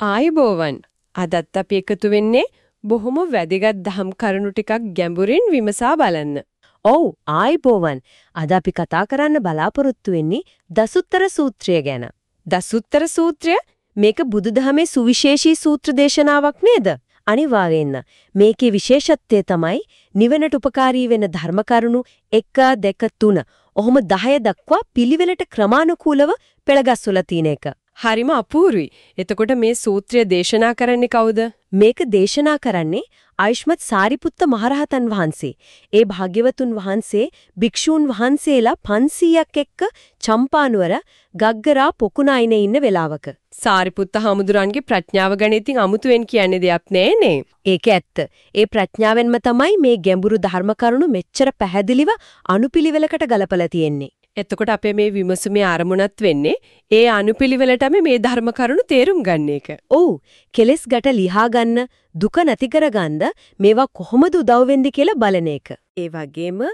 ආයිබෝවන් අදත් අපි එකතු වෙන්නේ බොහොම වැදගත් දහම් කරුණු ටිකක් ගැඹුරින් විමසා බලන්න. ඔව් ආයිබෝවන් අද අපි කතා කරන්න බලාපොරොත්තු වෙන්නේ දසුත්තර සූත්‍රය ගැන. දසුත්තර සූත්‍රය මේක බුදුදහමේ සුවිශේෂී සූත්‍ර දේශනාවක් නේද? අනිවාර්යෙන්ම මේකේ විශේෂත්වය තමයි නිවනට උපකාරී වෙන ධර්ම කරුණු 1 2 3 ඔහොම 10 දක්වා පිළිවෙලට ක්‍රමානුකූලව පෙළගස්වලා තියෙන එක. හරිම අපූරුයි. එතකොට මේ සූත්‍රය දේශනා කරන්නේ කවුද? මේක දේශනා කරන්නේ ආයුෂ්මත් සාරිපුත්ත මහරහතන් වහන්සේ. ඒ භාග්‍යවතුන් වහන්සේ භික්ෂූන් වහන්සේලා 500ක් එක්ක චම්පානුවර ගග්ගරා පොකුණායිනේ ඉන්න වෙලාවක. සාරිපුත්ත හමුදුරන්ගේ ප්‍රඥාව ගැන ඉතින් අමුතුවෙන් කියන්නේ දෙයක් නෑනේ. ඒක ඇත්ත. ඒ ප්‍රඥාවෙන්ම තමයි මේ ගැඹුරු ධර්ම කරුණු මෙච්චර පැහැදිලිව අනුපිළිවෙලකට ගලපලා තියෙන්නේ. එතකොට අපේ මේ විමසුමේ ආරමුණත් වෙන්නේ ඒ අනුපිළිවෙලටම මේ ධර්ම කරුණු තේරුම් ගන්න එක. ඔව්. කෙලස් ගැට ලිහා ගන්න, දුක නැති කරගන්න මේවා කොහොමද උදව් වෙන්නේ කියලා බලන එක. ඒ වගේම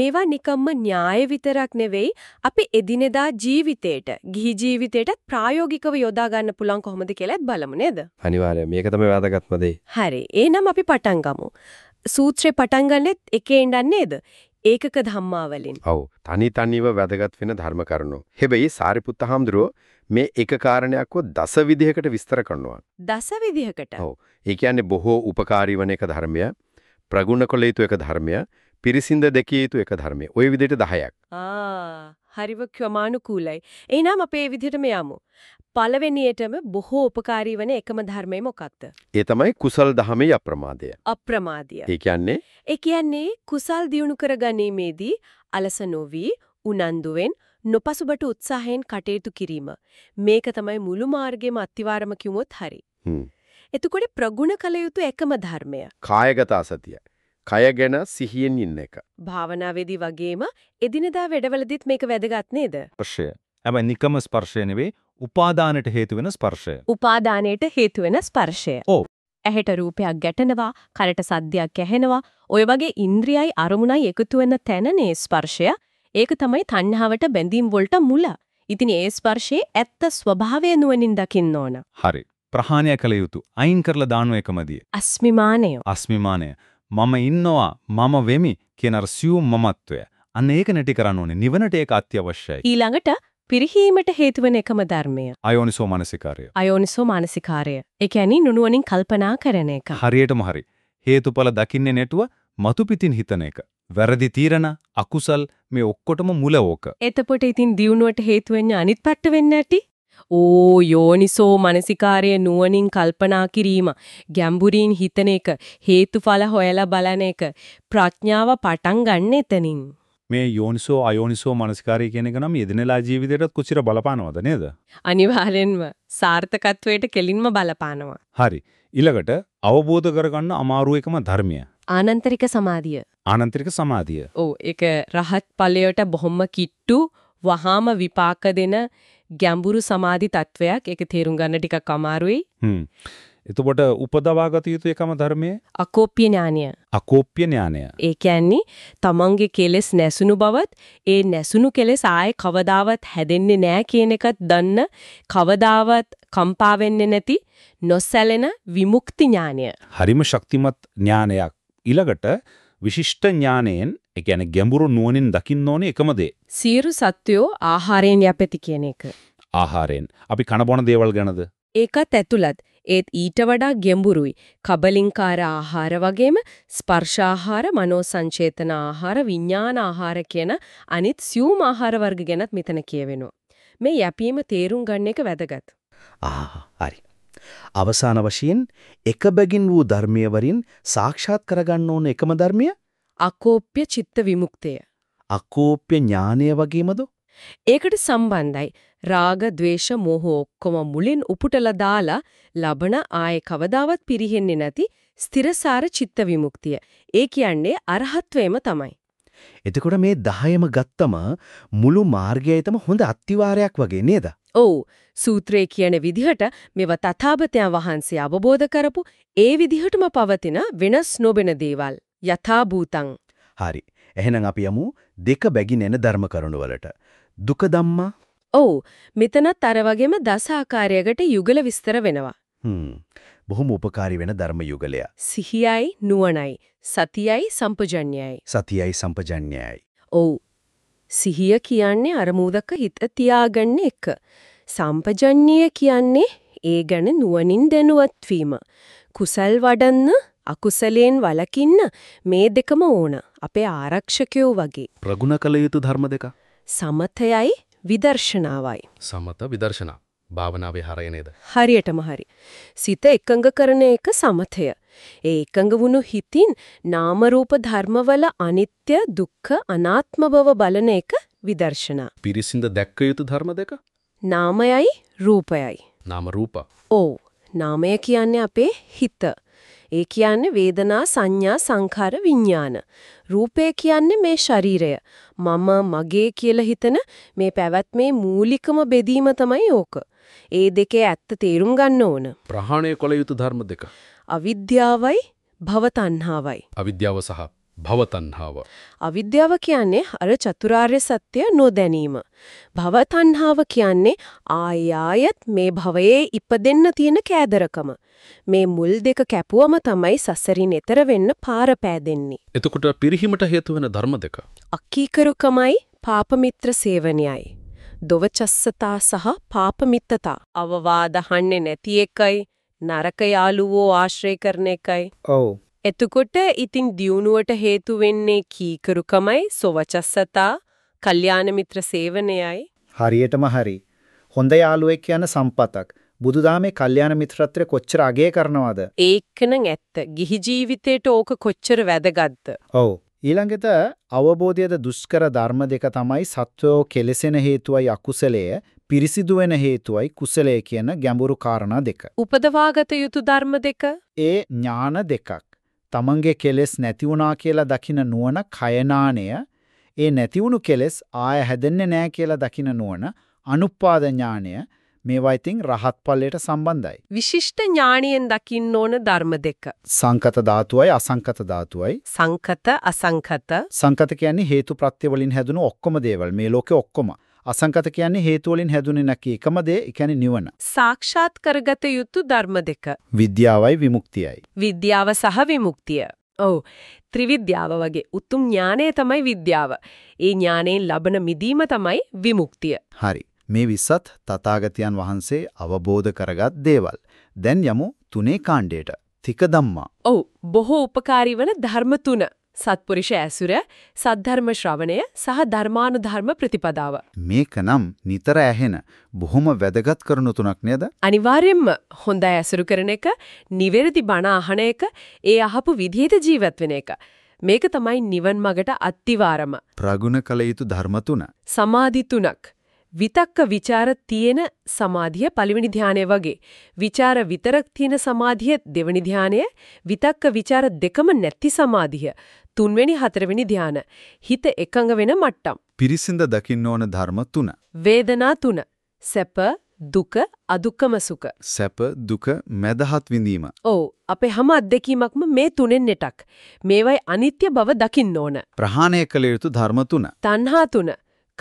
මේවා නිකම්ම න්‍යාය විතරක් නෙවෙයි අපි එදිනෙදා ජීවිතේට, ගිහි ජීවිතේටත් ප්‍රායෝගිකව යොදා ගන්න පුළුවන් කොහොමද කියලාත් බලමු නේද? අනිවාර්යයෙන් මේක තමයි වැදගත්ම දේ. හරි. එහෙනම් අපි පටන් ගමු. සූත්‍රේ පටන් ගන්නෙත් එකේ ඉඳන් නේද? ඒකක ධම්මා වලින්. ඔව්. තනි තනිව වැදගත් වෙන ධර්ම කරුණෝ. හැබැයි සාරිපුත්ත හාමුදුරුව මේ එක කාරණයක්ව දස විදිහකට විස්තර කරනවා. දස විදිහකට. ඔව්. ඒ කියන්නේ බොහෝ ಉಪකාරී වන එක ධර්මය, ප්‍රගුණ කළ යුතු එක ධර්මය, පිරිසිඳ දෙකිය යුතු එක ධර්මය. ওই විදිහට 10ක්. ආ හරිව ක්‍රමානුකූලයි. එහෙනම් අපේ විදිහටම යමු. පළවෙනියටම බොහෝ උපකාරී වන එකම ධර්මය මොකක්ද? ඒ තමයි කුසල් දහමේ අප්‍රමාදය. අප්‍රමාදිය. ඒ කියන්නේ ඒ කියන්නේ කුසල් දියුණු කරගැනීමේදී අලස නොවි උනන්දුවෙන් නොපසුබට උත්සාහයෙන් කටයුතු කිරීම. මේක තමයි මුළු මාර්ගෙම අත්විවරම කිව්වොත් හරි. හ්ම්. එතකොට ප්‍රගුණ කළ යුතු එකම ධර්මය. කායගත සතිය. කය ගැන සිහියෙන් ඉන්න එක. භාවනාවේදී වගේම එදිනදා වැඩවලදීත් මේක වැදගත් නේද? ස්පර්ශය. හැබැයි නිකම ස්පර්ශය නෙවෙයි උපාදානයට හේතු වෙන ස්පර්ශය. උපාදානයට හේතු වෙන ස්පර්ශය. ඔව්. ඇහැට රූපයක් ගැටෙනවා, කනට සද්දයක් ඇහෙනවා. ඔය වගේ ඉන්ද්‍රියයි අරමුණයි එකතු වෙන තැනනේ ස්පර්ශය. ඒක තමයි තණ්හාවට බැඳීම් වලට මුල. ඉතින් ඒ ස්පර්ශයේ ඇත්ත ස්වභාවය නුවණින් දකින්න ඕන. හරි. ප්‍රහාණය කළ යුතු. අයින් කරලා දානු එකමදී. අස්මිමානය. අස්මිමානය. මම ඉන්නවා මම වෙමි කියන අර සියුම් මමත්වය. අන්න ඒක නැටි කරන්න ඕනේ. නිවනට ඒක අත්‍යවශ්‍යයි. ඊළඟට පිරිහීමට හේතු වෙන එකම ධර්මය. අයෝනිසෝ මනසිකාරය. අයෝනිසෝ මානසිකාරය. ඒ කියන්නේ නුනුවණින් කල්පනා කරන එක. හරියටම හරි. හේතුඵල දකින්නේ නැතුව මතු පිටින් හිතන එක. වැරදි තීරණ, අකුසල් මේ ඔක්කොටම මුල ඕක. එතකොට ඉතින් දියුණුවට හේතු වෙන්නේ අනිත් පැත්ත වෙන්නේ නැටි? ඕ යෝනිසෝ මනසිකාරය නුවණින් කල්පනා කිරීම ගැඹුරින් හිතන එක හේතුඵල හොයලා බලන එක ප්‍රඥාව පටන් ගන්න එතනින් මේ යෝනිසෝ අයෝනිසෝ මනසිකාරය කියන එක නම් යෙදෙනලා ජීවිතයටත් කොච්චර බලපානවද නේද? අනිවාර්යෙන්ම සාර්ථකත්වයට කෙලින්ම බලපානවා හරි. ඊළඟට අවබෝධ කරගන්න අමාරු එකම ධර්මය. ආනන්තරික සමාධිය ආනන්තරික සමාධිය. ඔව් ඒක රහත් ඵලයට බොහොම කිට්ටු වහාම විපාක දෙන ගැඹුරු සමාධි තත්වයක් ඒක තේරුම් ගන්න ටිකක් අමාරුයි හ්ම්. එතකොට උපදවාගත යුතු එකම ධර්මයේ අකෝප්‍ය ඥානය අකෝප්‍ය ඥානය. ඒ කියන්නේ තමන්ගේ කෙලෙස් නැසුණු බවත් ඒ නැසුණු කෙලෙස් ආයේ කවදාවත් හැදෙන්නේ නැහැ කියන එකත් දන්න කවදාවත් කම්පා වෙන්නේ නැති නොසැලෙන විමුක්ති ඥානය. හරිම ශක්තිමත් ඥානයක්. ඊළඟට විශිෂ්ට ඥානයෙන් ඒ කියන්නේ ගැඹුරු නුවණින් දකින්න ඕනේ එකම දේ. සියලු සත්වෝ ආහාරයෙන් යැපෙති කියන එක. ආහාරයෙන්. අපි කන බොන දේවල් ගැනද? ඒකත් ඇතුළත් ඒත් ඊට වඩා ගැඹුරුයි. කබලින්කාර ආහාර වගේම ස්පර්ශාහාර, මනෝ සංචේතන ආහාර, විඥාන ආහාර කියන අනිත් සියුම් ආහාර වර්ග ගැනත් මෙතන කියවෙනවා. මේ යැපීම තේරුම් ගන්න එක වැදගත්. ආ හරි. අවසාන වශයෙන් එක බැගින් වූ ධර්මීය වරින් සාක්ෂාත් කරගන්න ඕන එකම ධර්මය අකෝප්‍ය චිත්ත විමුක්තය. අකෝප්‍ය ඥානය වගේමද? ඒකට සම්බන්ධයි. රාග, ద్వේෂ, මෝහ ඔක්කොම මුලින් උපුටලා දාලා ලබන ආයේ කවදාවත් පිරෙන්නේ නැති ස්ථිරසාර චිත්ත විමුක්තිය. ඒ කියන්නේ අරහත්වයම තමයි. එතකොට මේ 10ම ගත්තම මුළු මාර්ගයටම හොඳ අත්විවරයක් වගේ නේද? ඔව් සූත්‍රයේ කියන විදිහට මෙව තථාගතයන් වහන්සේ අවබෝධ කරපු ඒ විදිහටම පවතින වෙනස් නොබෙන දේවල් යථා භූතං හරි. එහෙනම් අපි යමු දෙක බැගින් එන ධර්ම කරුණු වලට. දුක ධම්මා ඔව් මෙතනත් අර වගේම දස ආකාරයකට යුගල විස්තර වෙනවා හ්ම්. බොහොම උපකාරී වෙන ධර්ම යුගලය. සිහියයි නුවණයි සතියයි සම්පජඤ්ඤයයි. සතියයි සම්පජඤ්ඤයයි. ඔව්. සිහිය කියන්නේ අරමුදක හිත තියාගන්න එක. සම්පජඤ්ඤය කියන්නේ ඒ ගැන නුවණින් දැනුවත් වීම. කුසල් වඩන්න අකුසලයෙන් වළකින්න මේ දෙකම ඕන. අපේ ආරක්ෂකයෝ වගේ. ප්‍රගුණ කළ යුතු ධර්ම දෙක. සමතයයි විදර්ශනාවයි. සමත විදර්ශනා භාවනාවේ හරය නේද? හරියටම හරි. සිත එකඟ කරන එක සමතය. ඒ එකඟ වුණු හිතින් නාම රූප ධර්මවල අනිත්‍ය දුක්ඛ අනාත්ම බව බලන එක විදර්ශනා. පිරිසිඳ දැක්ක යුතු ධර්ම දෙක? නාමයයි රූපයයි. නාම රූප. ඔව්. නාමය කියන්නේ අපේ හිත. ඒ කියන්නේ වේදනා සංඥා සංඛාර විඥාන. රූපය කියන්නේ මේ ශරීරය. මම මගේ කියලා හිතන මේ පැවැත්මේ මූලිකම බෙදීම තමයි ඕක. ඒ දෙකේ ඇත්ත තේරුම් ගන්න ඕන. ප්‍රහාණය කළ යුතු ධර්ම දෙක. අවිද්‍යාවයි භවතණ්හාවයි. අවිද්‍යාව සහ භවතණ්හාව. අවිද්‍යාව කියන්නේ අර චතුරාර්ය සත්‍ය නොදැනීම. භවතණ්හාව කියන්නේ ආයායත් මේ භවයේ ඉපදෙන්න තියෙන කෑදරකම. මේ මුල් දෙක කැපුවම තමයි සසරින් එතර වෙන්න පාර පෑදෙන්නේ. එතකොට පිරිහීමට හේතු වෙන ධර්ම දෙක. අකීකරුකමයි පාපමිත්‍ර සේවනයයි. දොවචස්සතා සහ පාපමිත්තතා අවවාදහන්නේ නැති එකයි නරක යාළුවෝ ආශ්‍රය කරන එකයි. ඔව්. එතකොට ඉතින් දියුණුවට හේතු වෙන්නේ කීකරුකමයි සොවචස්සතා කල්යාණ මිත්‍ර සේවනයයි. හරියටම හරි. හොඳ යාළුවෙක් කියන සම්පතක්. බුදුදාමේ කල්යාණ මිත්‍රත්වය කොච්චර අගය කරනවද? ඒකනම් ඇත්ත. ගිහි ජීවිතේට ඕක කොච්චර වැදගත්ද? ඔව්. ඊළඟට අවබෝධයද දුෂ්කර ධර්ම දෙක තමයි සත්වෝ කෙලසෙන හේතුවයි අකුසලය පිරිසිදු වෙන හේතුවයි කුසලය කියන ගැඹුරු කාරණා දෙක. උපදවාගත යුතු ධර්ම දෙක ඒ ඥාන දෙකක්. තමන්ගේ කෙලෙස් නැති වුණා කියලා දකින නුවණ කයනාණය ඒ නැති වුණු කෙලෙස් ආය හැදෙන්නේ නැහැ කියලා දකින නුවණ අනුපාද ඥාණය මේවා ඉතින් රහත් ඵලයට සම්බන්ධයි. විශිෂ්ට ඥාණයෙන් දකින්න ඕන ධර්ම දෙක. සංකත ධාතුවයි අසංකත ධාතුවයි. සංකත අසංකත සංකත කියන්නේ හේතු ප්‍රත්‍ය වලින් හැදුණු ඔක්කොම දේවල් මේ ලෝකේ ඔක්කොම. අසංකත කියන්නේ හේතු වලින් හැදුනේ නැකි එකම දේ ඒ කියන්නේ නිවන. සාක්ෂාත් කරගත යුතු ධර්ම දෙක. විද්‍යාවයි විමුක්තියයි. විද්‍යාව සහ විමුක්තිය. ඔව්. ත්‍රිවිද්‍යාව වගේ උතුම් ඥානය තමයි විද්‍යාව. ඒ ඥානයෙන් ලබන මිදීම තමයි විමුක්තිය. හරි. මේ විස්සත් තථාගතයන් වහන්සේ අවබෝධ කරගත් දේවල්. දැන් යමු තුනේ කාණ්ඩයට. තික ධම්මා. ඔව්. බොහෝ උපකාරී වන ධර්ම තුන. සත්පුරුෂ ඇසුර, සද්ධර්ම ශ්‍රවණය සහ ධර්මානුධර්ම ප්‍රතිපදාව. මේක නම් නිතර ඇහෙන බොහොම වැදගත් කරුණු තුනක් නේද? අනිවාර්යයෙන්ම හොඳ ඇසුරු කරන එක, නිවැරදි බණ අහන එක, ඒ අහපු විදිහට ජීවත් වෙන එක. මේක තමයි නිවන් මගට අත්තිවාරම. ප්‍රගුණ කළ යුතු ධර්ම තුන. සමාධි තුනක්. විතක්ක ਵਿਚාර තියෙන සමාධිය පළවෙනි ධානය වගේ. ਵਿਚාර විතරක් තියෙන සමාධිය දෙවෙනි ධානය, විතක්ක ਵਿਚාර දෙකම නැති සමාධිය තුන්වෙනි හතරවෙනි ධාන. හිත එකඟ වෙන මට්ටම්. පිරිසිඳ දකින්න ඕන ධර්ම තුන. වේදනා තුන. සැප, දුක, අදුක්කම සුඛ. සැප, දුක, මැදහත් විඳීම. ඔව්, අපේ හැම අත්දැකීමක්ම මේ තුනෙන් එකක්. මේවයි අනිත්‍ය බව දකින්න ඕන. ප්‍රහාණය කළ යුතු ධර්ම තුන. තණ්හා තුන.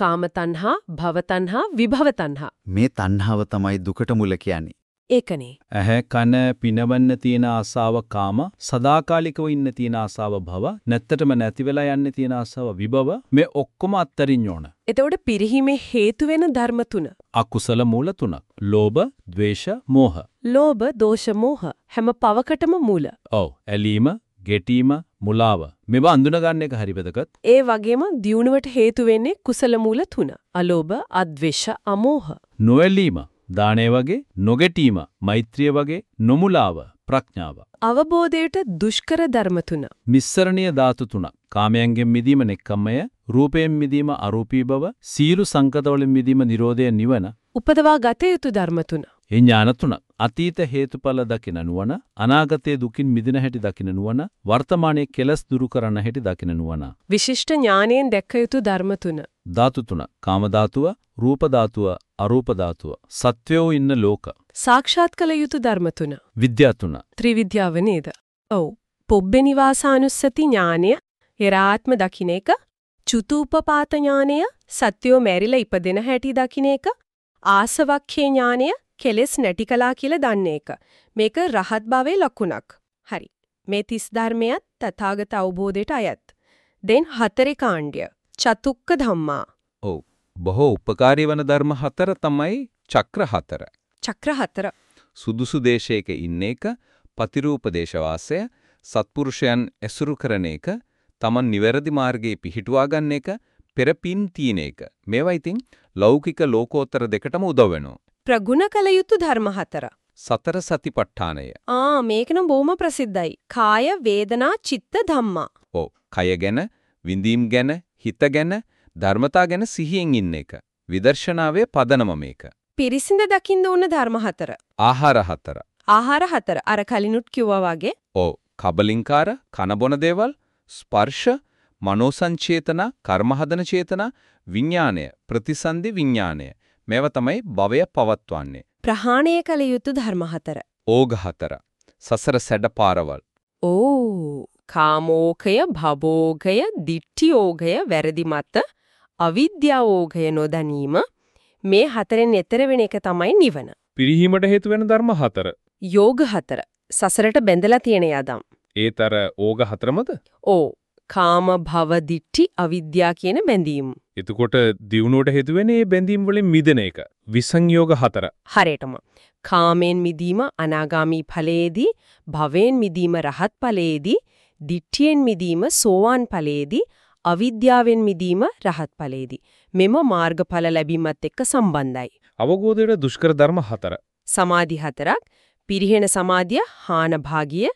කාම තණ්හා, භව තණ්හා, විභව තණ්හා. මේ තණ්හාව තමයි දුකට මුල කියන්නේ. ඒකනේ. ඇහැ කන පිනවන්න තියෙන ආසාව කාම සදාකාලිකව ඉන්න තියෙන ආසාව භව නැත්තටම නැති වෙලා යන්න තියෙන ආසාව විභව මේ ඔක්කොම අත්තරින් ඕන එතකොට පිරිහීමේ හේතු වෙන ධර්ම තුන. අකුසල මූල තුනක් ලෝභ ද්වේෂ මෝහ ලෝභ, දෝෂ, මෝහ හැම පවකටම මූල. ඔව් ඇලීම ගෙටීම මුලාව මේවා අඳුන ගන්න එක හරි වැදගත් ඒ වගේම දියුණුවට හේතු වෙන්නේ කුසල මූල තුන. අලෝභ, අද්වේෂ, අමෝහ. නොඇලීම දාණය වගේ නොගෙටීම මෛත්‍රිය වගේ නොමුලාව ප්‍රඥාව අවබෝධයට දුෂ්කර ධර්ම තුන. මිස්සරණීය ධාතු තුනක් කාමයන්ගෙන් මිදීම නෙක්කම්මය රූපයෙන් මිදීම අරූපී බව සීළු සංකතවලින් මිදීම නිරෝධය නිවන උපදවා ගත යුතු ධර්ම තුන. ඒ ඥාන තුනක් අතීත හේතුඵල දකින නුවණ අනාගතයේ දුකින් මිදෙන හැටි දකින නුවණ වර්තමානයේ කෙලස් දුරු කරන හැටි දකින නුවණ විශිෂ්ට ඥානයෙන් දැක්ක යුතු ධර්ම තුන. ධාතු තුන කාම ධාතුව රූප ධාතුව අරූප ධාතුව සත්වයෝ ඉන්න ලෝක සාක්ෂාත් කළ යුතු ධර්ම තුන. විද්‍යා තුන ත්‍රිවිද්‍යාව නේද? ඔව්. පොබ්බේ නිවාසානුස්සති ඥානය, හෙරාත්ම දකින්න එක, චුතූපපාත ඥානය, සත්‍යෝ මැරිලා ඉපදෙන හැටි දකින්න එක, ආසවක්ඛේ ඥානය, කෙලෙස් නැති කළා කියලා දන්න එක. මේක රහත් භාවයේ ලකුණක්. හරි. මේ තිස් ධර්මයත් තථාගත අවබෝධයට අයත්. දැන් හතරේ කාණ්ඩය. චතුක්ක ධම්මා. ඔව්. බොහෝ උපකාරී වන ධර්ම හතර තමයි චක්‍ර හතර. චක්‍ර හතර. සුදුසු දේශයක ඉන්න එක, පතිරූප දේශවාසය, සත්පුරුෂයන් ඇසුරු කරන එක, Taman නිවැරදි මාර්ගයේ පිහිටුවා ගන්න එක, පෙරපින් තියෙන එක. මේවා ඉතින් ලෞකික ලෝකෝත්තර දෙකටම උදව් වෙනවා. ප්‍රගුණ කළ යුතු ධර්ම හතර. සතර සතිපට්ඨානය. ආ මේක නම් බොහොම ප්‍රසිද්ධයි. කාය වේදනා චිත්ත ධම්මා. ඔව්. කය ගැන, විඳීම් ගැන, හිත ගැන, ධර්මතා ගැන සිහියෙන් ඉන්න එක. විදර්ශනාවේ පදනම මේක. පිරිසිඳ දකින්න ඕන ධර්ම හතර. ආහාර හතර. ආහාර හතර අර කලිනුත් කිව්වා වගේ ඔව්. කබලින්කාර, කනබොන දේවල්, ස්පර්ශ, මනෝසංචේතන, කර්මහදන චේතන, විඥාණය, ප්‍රතිසන්දි විඥාණය. මේවා තමයි භවය පවත්වන්නේ. ප්‍රහාණය කළ යුතු ධර්ම හතර. ඕඝ හතර. සසර සැඩ පාරවල්. ඕ කාමෝකය භවෝගය දිට්ඨියෝගය වැරදි මත අවිද්‍යාවෝගය නොදැනීම මේ හතරෙන් එතර වෙන එක තමයි නිවන. පිරිහීමට හේතු වෙන ධර්ම හතර. යෝග හතර සසරට බැඳලා තියෙන යදම්. ඒතර ඕග හතරමද? ඕ කාම භව දිට්ඨි අවිද්‍යා කියන බැඳීම්. එතකොට දියුණුවට හේතු වෙන්නේ මේ බැඳීම් වලින් මිදෙන එක. විසංයෝග හතර. හරියටම කාමෙන් මිදීම අනාගාමි ඵලයේදී භවෙන් මිදීම රහත් ඵලයේදී දිට්ඨියෙන් මිදීම සෝවාන් ඵලයේදී අවිද්‍යාවෙන් මිදීම රහත් ඵලයේදී මෙම මාර්ගඵල ලැබීමත් එක්ක සම්බන්ධයි අවබෝධයට දුෂ්කර ධර්ම හතර. සමාධි හතරක් පිරිහෙන සමාධිය හාන භාගිය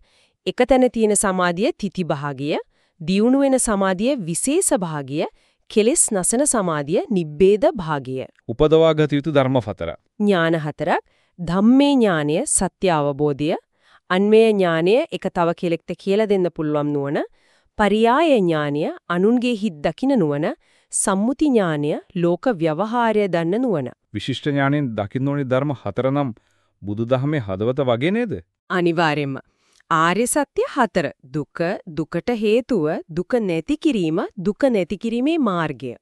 එකතැන තියෙන සමාධිය තිති භාගිය දියුණු වෙන සමාධිය විශේෂ භාගිය කෙලෙස් නසන සමාධිය නිබ්බේද භාගිය උපදවාගත යුතු ධර්ම හතර. ඥාන හතරක් ධම්මේ ඥානය සත්‍ය අවබෝධය අන්මේ ඥානය එක තව කෙලෙක්ට කියලා දෙන්න පුළුවන් නුවණ පරියාය ඥානය අනුන්ගේ හිත් දකින නුවණ සම්මුති ඥානය ලෝක ව්‍යවහාරය දන්න නුවණ විශිෂ්ට ඥාණයෙන් දකින්න ඕනි ධර්ම හතර නම් බුදුදහමේ හදවත වගේ නේද? අනිවාර්යයෙන්ම ආර්ය සත්‍ය හතර. දුක දුකට හේතුව දුක නැති කිරීම දුක නැති කිරීමේ මාර්ගය.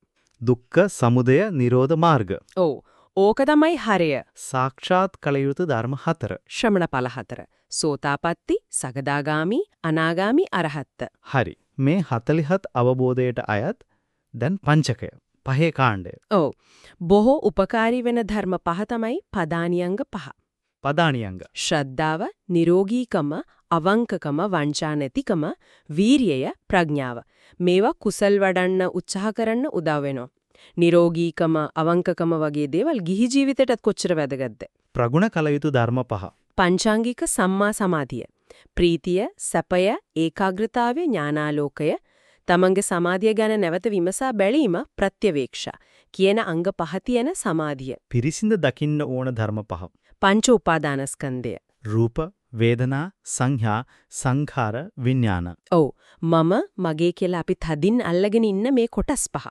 දුක්ඛ සමුදය නිරෝධ මාර්ග. ඔව්. ඕක තමයි හරය. සාක්ෂාත් කළ යුතු ධර්ම හතර. ශ්‍රමණ ඵල හතර. සෝතාපට්ටි සගදාගාමි අනාගාමි අරහත්ත. හරි. මේ 40හත් අවබෝධයට අයත් දැන් පංචකය. පහේ කාණ්ඩය. ඔව්. බොහෝ උපකාරී වෙන ධර්ම පහ තමයි පදානියංග පහ. පදානියංග. ශ්‍රද්ධාව නිරෝගීකම අවංකකම වංචා නැතිකම වීරියය ප්‍රඥාව. මේවා කුසල් වඩන්න උත්සාහ කරන්න උදව් වෙනවා. නිරෝගීකම අවංකකම වගේ දේවල් ගිහි ජීවිතයටත් කොච්චර වැදගත්ද? ප්‍රගුණ කළ යුතු ධර්ම පහ. පංචාංගික සම්මා සමාධිය. ප්‍රීතිය සැපය ඒකාග්‍රතාවය ඥානාලෝකය තමන්ගේ සමාධිය ගැන නැවත විමසා බැලීම ප්‍රත්‍යවේක්ෂා කියන අංග පහ තියෙන සමාධිය. පිරිසිඳ දකින්න ඕන ධර්ම පහ. පංච උපාදානස්කන්ධය. රූප වේදනා සංඥා සංඛාර විඥාන ඔව් මම මගේ කියලා අපි තදින් අල්ලගෙන ඉන්න මේ කොටස් පහ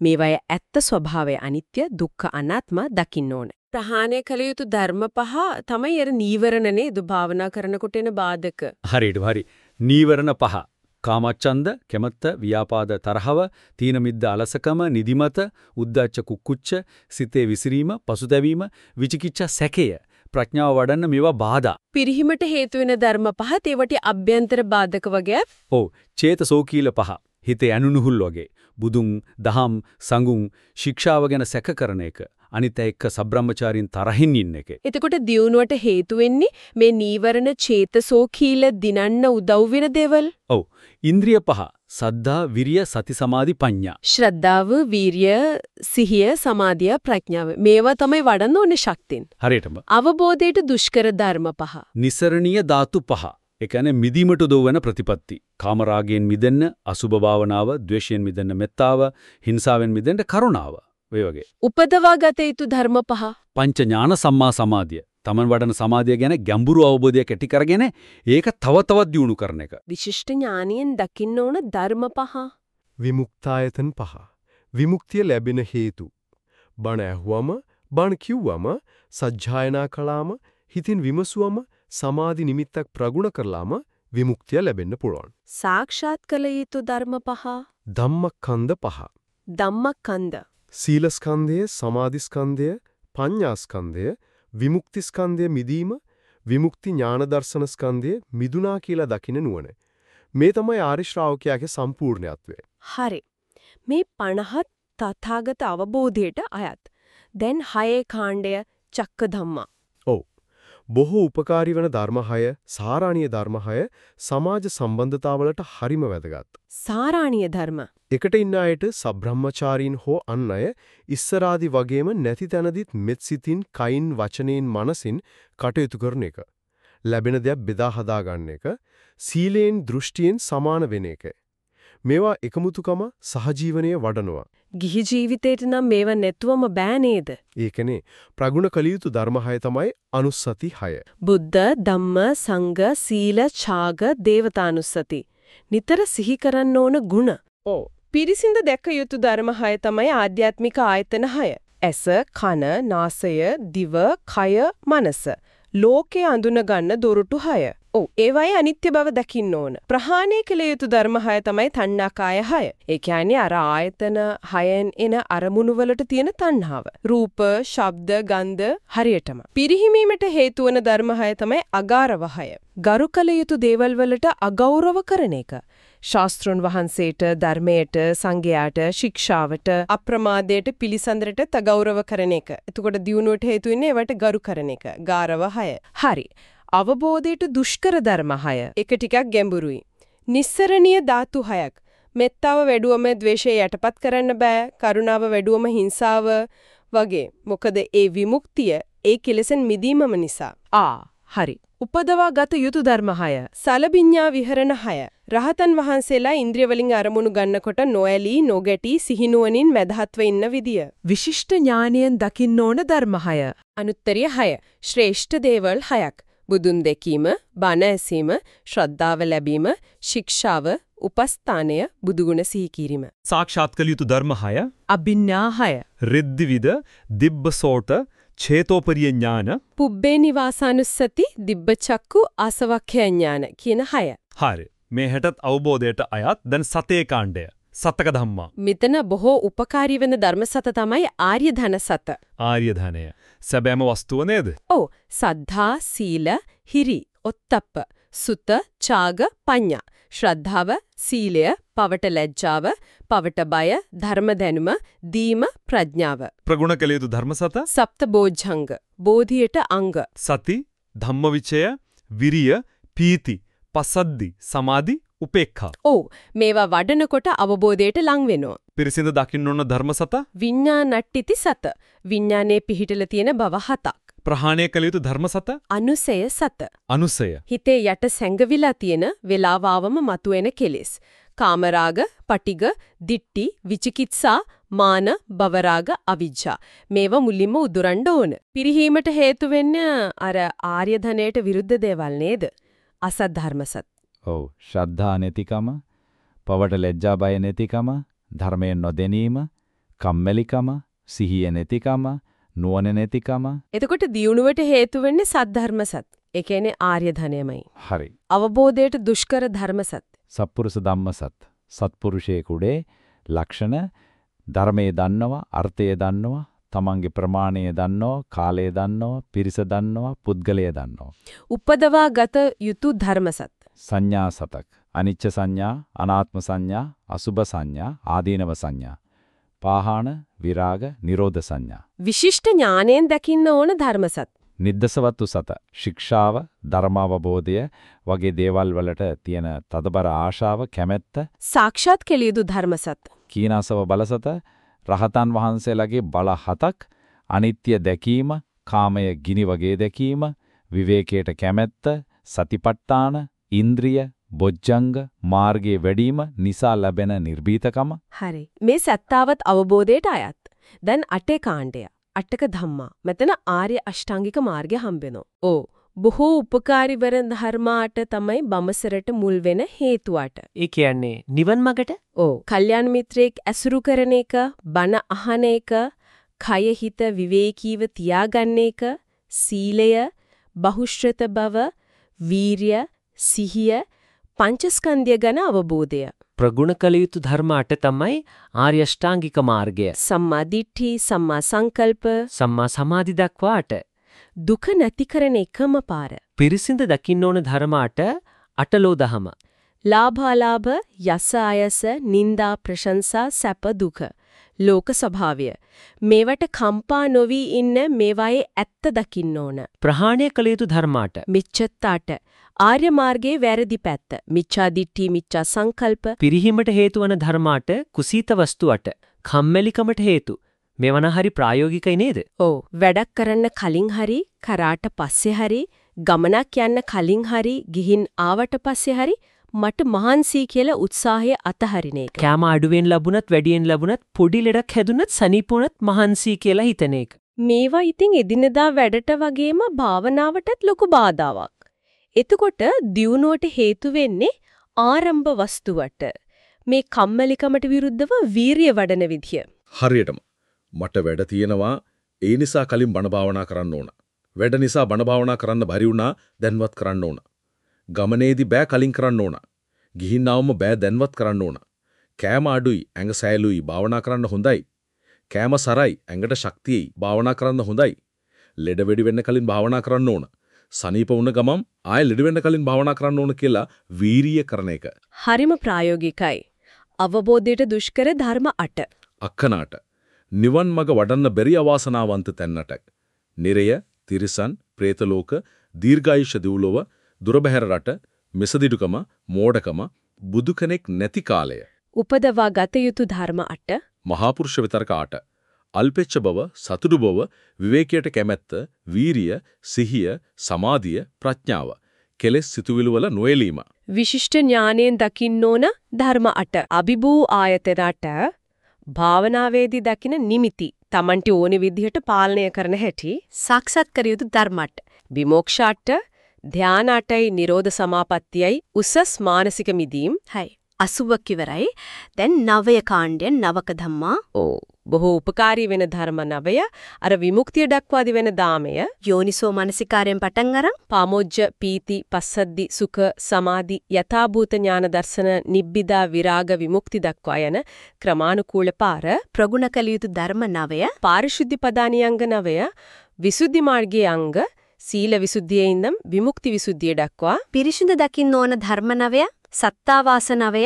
මේවය ඇත්ත ස්වභාවය අනිත්‍ය දුක්ඛ අනාත්ම දකින්න ඕන ප්‍රහාණය කළ යුතු ධර්ම පහ තමයි අර නීවරණ නේද භාවනා කරනකොට එන බාධක හරියට හරි. නීවරණ පහ. කාමච්ඡන්ද, කැමැත්ත, ව්‍යාපාද, තරහව, තීන මිද්ද අලසකම, නිදිමත, උද්ධච්ච කුක්කුච්ච, සිතේ විසිරීම, පසුතැවීම, විචිකිච්ඡා සැකය. ප්‍රඥාව වඩන්න මේවා බාධා. පිරිහීමට හේතු වෙන ධර්ම පහ ඒවට අභ්‍යන්තර බාධක වගේ ඔව් චේතසෝකීල පහ. හිතේ අනුනුහුල් වගේ. බුදුන්, දහම්, සංගුන්, ශික්ෂාව ගැන සැක කරන එක. අනිත් එක්ක සබ්‍රාහ්මචාරින් තරහින් ඉන්න එක. එතකොට දියුණුවට හේතු වෙන්නේ මේ නීවරණ චේතසෝ කීල දිනන්න උදව් වෙන දේවල් ඔව්. ඉන්ද්‍රිය පහ. සද්ධා, විරිය, සති, සමාධි, ප්‍රඥා. ශ්‍රද්ධාව වීරිය සිහිය සමාධිය ප්‍රඥාව මේවා තමයි වඩන්න ඕනේ ශක්තින් හරියටම. අවබෝධයට දුෂ්කර ධර්ම පහ නිසරණීය ධාතු පහ. ඒ කියන්නේ මිදීමට දොවන ප්‍රතිපatti. කාමරාගයෙන් මිදෙන්න අසුභ භාවනාව, ද්වේෂයෙන් මිදෙන්න මෙත්තාව, හිංසාවෙන් මිදෙන්න කරුණාව. ඔය වගේ. උපදවා ගත යුතු ධර්ම පහ පංච ඥාන සම්මා සමාධිය. Taman වඩන සමාධිය ගැන ගැඹුරු අවබෝධයක් ඇති කරගෙන ඒක තව තවත් දියුණු කරන එක. විශිෂ්ට ඥානියෙන් දකින්න ඕන ධර්ම පහ විමුක්තායතන පහ. විමුක්තිය ලැබෙන හේතු. බණ ඇහුවම, බණ කිව්වම, සජ්ජායනා කළාම, හිතින් විමසුවම, සමාධි නිමිත්තක් ප්‍රගුණ කරලාම විමුක්තිය ලැබෙන්න පුළුවන්. සාක්ෂාත් කළ යුතු ධර්ම පහ ධම්මකන්ද පහ. ධම්මකන්ද සීලස්කන්ධය, සමාධිස්කන්ධය, පඤ්ඤාස්කන්ධය, විමුක්ති ස්කන්ධය මිදීම විමුක්ති ඥාන දර්ශන ස්කන්ධය මිදුනා කියලා දකින්න නුවණ. මේ තමයි ආරි ශ්‍රාවකයාගේ සම්පූර්ණත්වය. හරි. මේ 50 තථාගත අවබෝධයට අයත්. දැන් හයේ කාණ්ඩය චක්ක ධම්මා. බොහෝ උපකාරී වන ධර්මහය, සාරාණීය ධර්මහය සමාජ සම්බන්ධතාවලට හරිම වැදගත්. සාරාණීය ධර්ම. එකට ඉන්න අයට සබ්‍රහ්මචාරීන් හෝ අන් අය ඉස්සරාදි වගේම නැති තැනදිත් මෙත් සිතින්, කයින්, වචනයෙන්, මනසින් කටයුතු කරන එක. ලැබෙන දේක් බෙදා හදා ගන්න එක, සීලෙන්, දෘෂ්ටියෙන් සමාන වෙන එක. මේවා එකමුතුකම සහජීවනයේ වඩනවා. ගිහි ජීවිතේට නම් මේව නැතුවම බෑ නේද? ඒකනේ ප්‍රගුණ කළ යුතු ධර්මහය තමයි අනුස්සති 6. බුද්ධ ධම්ම සංඝ සීල ඡාග දේවතානුස්සති. නිතර සිහි කරන්න ඕන ಗುಣ. ඕ. පිරිසිඳ දැක යුතු ධර්ම හය තමයි ආධ්‍යාත්මික ආයතන හය. ඇස, කන, නාසය, දිව, කය, මනස. ලෝකේ අඳුන ගන්න දොරටු හය. ඔව් ඒවයි අනිත්‍ය බව දකින්න ඕන. ප්‍රහාණය කළ යුතු ධර්ම හය තමයි තණ්හාකාය හය. ඒ කියන්නේ අර ආයතන හයෙන් එන අරමුණු වලට තියෙන තණ්හාව. රූප, ශබ්ද, ගන්ධ හරියටම. පිරිහීමීමට හේතු වන ධර්ම හය තමයි අගාරව හය. ගරු කළ යුතු දේවල් වලට අගෞරව කරන එක. ශාස්ත්‍රුන් වහන්සේට ධර්මයට සංඝයාට ශික්ෂාවට අප්‍රමාදයට පිළිසඳරට තගෞරව කරන එක. එතකොට දියුණුවට හේතු වෙන්නේ ඒවට ගරු කරන එක. ගාරව 6. හරි. අවබෝධයට දුෂ්කර ධර්ම 6. එක ටිකක් ගැඹුරුයි. නිස්සරණීය ධාතු 6ක්. මෙත්තාව වැඩුවම ද්වේෂය යටපත් කරන්න බෑ. කරුණාව වැඩුවම හිංසාව වගේ. මොකද ඒ විමුක්තිය ඒ කෙලෙසෙන් මිදීමම නිසා. ආ හරි. උපදවා ගත යුතු ධර්ම 6. සලබිඤ්ඤා විහරණ 6. රහතන් වහන්සේලා ඉන්ද්‍රිය වලින් අරමුණු ගන්නකොට නොඇලී නොගැටි සිහිනුවණින් මැදහත්ව ඉන්න විදිය. විශිෂ්ට ඥානයෙන් දකින්න ඕන ධර්ම 6. අනුත්තරිය 6. ශ්‍රේෂ්ඨ දේවල් 6ක්. බුදුන් දැකීම, බණ ඇසීම, ශ්‍රද්ධාව ලැබීම, ශික්ෂාව, උපස්ථානය, බුදුගුණ සිහි කිරීම. සාක්ෂාත් කළ යුතු ධර්ම 6 අභිඥා 6. රිද්දිවිද දිබ්බසෝට චේතෝපරිය ඥාන පුබ්බේ නිවාසානුස්සති දිබ්බචක්කු ආසවක්ඛ්‍ය ඥාන කියන 6. හරි මේ හැටත් අවබෝධයට අයත් දැන් සතේ කාණ්ඩය සතක ධම්මා. මෙතන බොහෝ උපකාරී වෙන ධර්ම සත තමයි ආර්ය ධන සත. ආර්ය ධනය. සැබෑම වස්තුව නේද? ඔව්. සද්ධා සීල හිරි ඔත්තප්ප සුත ඡාග පඤ්ඤා. ශ්‍රද්ධාව සීලය පවට ලැජ්ජාව පවට බය ධර්ම දැනුම දීම ප්‍රඥාව. ප්‍රගුණ කළ යුතු ධර්ම සත? සප්ත බෝධංග බෝධියට අංග. සති ධම්මවිචය විරිය පීති පසද්දි සමාධි උපේක්ඛා ඔව් මේවා වඩනකොට අවබෝධයට ලං වෙනවා පිරිසිඳ දකින්න ඕන ධර්ම සත විඤ්ඤාණට්ටිති සත විඤ්ඤාණයේ පිහිටල තියෙන බව හතක් ප්‍රහාණය කළ යුතු ධර්ම සත අනුසය සත අනුසය හිතේ යට සැඟවිලා තියෙන වෙලාවාවම මතුවෙන කෙලෙස්. කාමරාග, පටිග, දිට්ටි, විචිකිත්සා, මාන, භවරාග, අවිජ්ජා. මේවා මුලින්ම උදුරන්න ඕන. පිරිහීමට හේතු වෙන්නේ අර ආර්ය ධනයට විරුද්ධ දේවල් නේද? අසත් ධර්මසත්. ඔව් ශ්‍රද්ධා නැතිකම පවට ලැජ්ජා බය නැතිකම ධර්මයෙන් නොදැනීම කම්මැලිකම සිහිය නැතිකම නුවණ නැතිකම එතකොට දියුණුවට හේතු වෙන්නේ සද්ධර්මසත්. ඒ කියන්නේ ආර්ය ධනයමයි. හරි අවබෝධයට දුෂ්කර ධර්මසත්. සත්පුරුෂ ධම්මසත් සත්පුරුෂයෙකුගේ ලක්ෂණ ධර්මයේ දන්නවා අර්ථය දන්නවා තමන්ගේ ප්‍රමාණය දන්නවා කාලය දන්නවා පිරිස දන්නවා පුද්ගලය දන්නවා උපදවා ගත යුතු ධර්මසත්. සංඥා සතක් අනිච්ච සංඥා අනාත්ම සංඥා අසුභ සංඥා ආදීනව සංඥා පාහාන විරාග නිරෝධ සංඥා විශිෂ්ට ඥානයෙන් දකින්න ඕන ධර්මසත්. නිද්දසවත්තු සත ශික්ෂාව ධර්මාවබෝධය වගේ දේවල් වලට තියෙන තදබර ආශාව කැමැත්ත සාක්ෂාත් කෙළ යුතු ධර්මසත්. කීනාසව බලසත රහතන් වහන්සේලාගේ බල හතක් අනිත්‍ය දැකීම කාමය ගිනි වගේ දැකීම විවේකයට කැමැත්ත සතිපට්ඨාන ඉන්ද්‍රිය බොජ්ජංග මාර්ගයේ වැඩිම නිසා ලැබෙන නිර්භීතකම හරි. මේ සත්තාවත් අවබෝධයට අයත්. දැන් අටේ කාණ්ඩය. අටක ධම්මා. මෙතන ආර්ය අෂ්ටාංගික මාර්ගය හම්බෙනවා. ඕ බොහෝ උපකාරී වරන් ධර්මාට තමයි බමසරට මුල් වෙන හේතුවට. ඒ කියන්නේ නිවන් මගට ඕ කල්යාණ මිත්‍රයෙක් ඇසුරු කරන එක, බණ අහන එක, කය හිත විවේකීව තියාගන්න එක, සීලය, බහුශ්‍රත බව, වීරිය, සිහිය, පංචස්කන්ධය ගැන අවබෝධය. ප්‍රගුණ කළ යුතු ධර්ම අට තමයි ආර්ය අෂ්ටාංගික මාර්ගය. සම්මා දිට්ඨි, සම්මා සංකල්ප, සම්මා සමාධි දක්වාට දුක නැති කරන එකම පාර. පිරිසිඳ දකින්න ඕන ධර්ම අට අටලෝ දහම. ලාභාලාභ යස අයස නිന്ദා ප්‍රශංසා සැප දුක ලෝක ස්වභාවය මේවට කම්පා නොවි ඉන්න මේවායේ ඇත්ත දකින්න ඕන ප්‍රහාණය කළ යුතු ධර්ම අට. මිච්ඡත්තාට ආර්ය මාර්ගයේ වැරදි පැත්ත මිච්ඡා දිට්ඨි මිච්ඡා සංකල්ප පිරිහීමට හේතු වන ධර්ම අට කුසීත වස්තු අට. කම්මැලිකමට හේතු. මේවන හරි ප්‍රායෝගිකයි නේද? ඔව් වැඩක් කරන්න කලින් හරි කරාට පස්සේ හරි ගමනක් යන්න කලින් හරි ගිහින් ආවට පස්සේ හරි මට මහන්සි කියලා උත්සාහය අතහරින එක. කෑම අඩුවෙන් ලැබුණත් වැඩියෙන් ලැබුණත් පොඩි ලෙඩක් හැදුනත් සනීපුණත් මහන්සි කියලා හිතන එක. මේවා ඉතින් එදිනෙදා වැඩට වගේම භාවනාවටත් ලොකු බාධාවක්. එතකොට දියුණුවට හේතු වෙන්නේ ආරම්භ වස්තුවට. මේ කම්මැලිකමට විරුද්ධව වීරිය වඩන විදිය. හරියටම මට වැඩ තියෙනවා ඒ නිසා කලින් බණ භාවනා කරන්න ඕන. වැඩ නිසා බණ භාවනා කරන්න බැරි වුණා දැන්වත් කරන්න ඕන. ගමනේදී බෑ කලින් කරන්න ඕන. ගිහින් ආවම බෑ දැන්වත් කරන්න ඕන. කෑම අඩුයි ඇඟ සෑලුයි භාවනා කරන්න හොඳයි. කෑම සරයි ඇඟට ශක්තියයි භාවනා කරන්න හොඳයි. ලෙඩ වෙඩි වෙන්න කලින් භාවනා කරන්න ඕන. සනීප වුණ ගමම් ආයෙ ලෙඩ වෙන්න කලින් භාවනා කරන්න ඕන කියලා වීරිය කරන එක. හරිම ප්‍රායෝගිකයි. අවබෝධයට දුෂ්කර ධර්ම 8. අක්කනාට නිවන් මඟ වඩන්න බැරි අවාසනාවන්ත තැන්නට නිරය තිරිසන් പ്രേතලෝක දීර්ඝායුෂ දිවුලොව දුරබැහැර රට මෙසදිඩුකම මෝඩකම බුදු කෙනෙක් නැති කාලය උපදවා ගත යුතු ධර්ම 8. මහා පුරුෂ විතරකාට අල්පෙච්ච බව සතුටු බව විවේකයට කැමැත්ත වීරිය සිහිය සමාධිය ප්‍රඥාව. කෙලෙස් සිතුවිලි වල නොඑලීම විශිෂ්ට ඥානයෙන් දකින්න ඕන ධර්ම 8. අභිභූ ආයතනට භාවනාවේදී දකින නිමිති. Tamanට ඕනෙ විදිහට පාලනය කරන හැටි සාක්ෂාත් කර යුතු ධර්මට විමෝක්ෂාට ධානාටයි නිරෝධ සමාපත්තියයි උසස් මානසික මිදීම්. හයි. 80ක් ඉවරයි. දැන් නවය කාණ්ඩයෙන් නවක ධම්මා. ඕ බොහෝ උපකාරී වෙන ධර්ම නවය. අර විමුක්තිය දක්වාදි වෙන දාමය. යෝනිසෝ මනසිකාරයෙන් පටන් අරන් පාමොජ්ජ පීති පස්සද්දි සුඛ සමාධි යථාභූත ඥාන දර්ශන නිබ්බිදා විරාග විමුක්ති දක්වා යන ක්‍රමානුකූල පාර. ප්‍රගුණ කළ යුතු ධර්ම නවය. පාරිශුද්ධි පදානියංග නවය. විසුද්ධි මාර්ගයේ අංග. සීල විසුද්ධියේ ඉඳන් විමුක්ති විසුද්ධිය දක්වා. පිරිසිදු දකින්න ඕන ධර්ම නවය සත්තාවාස නවය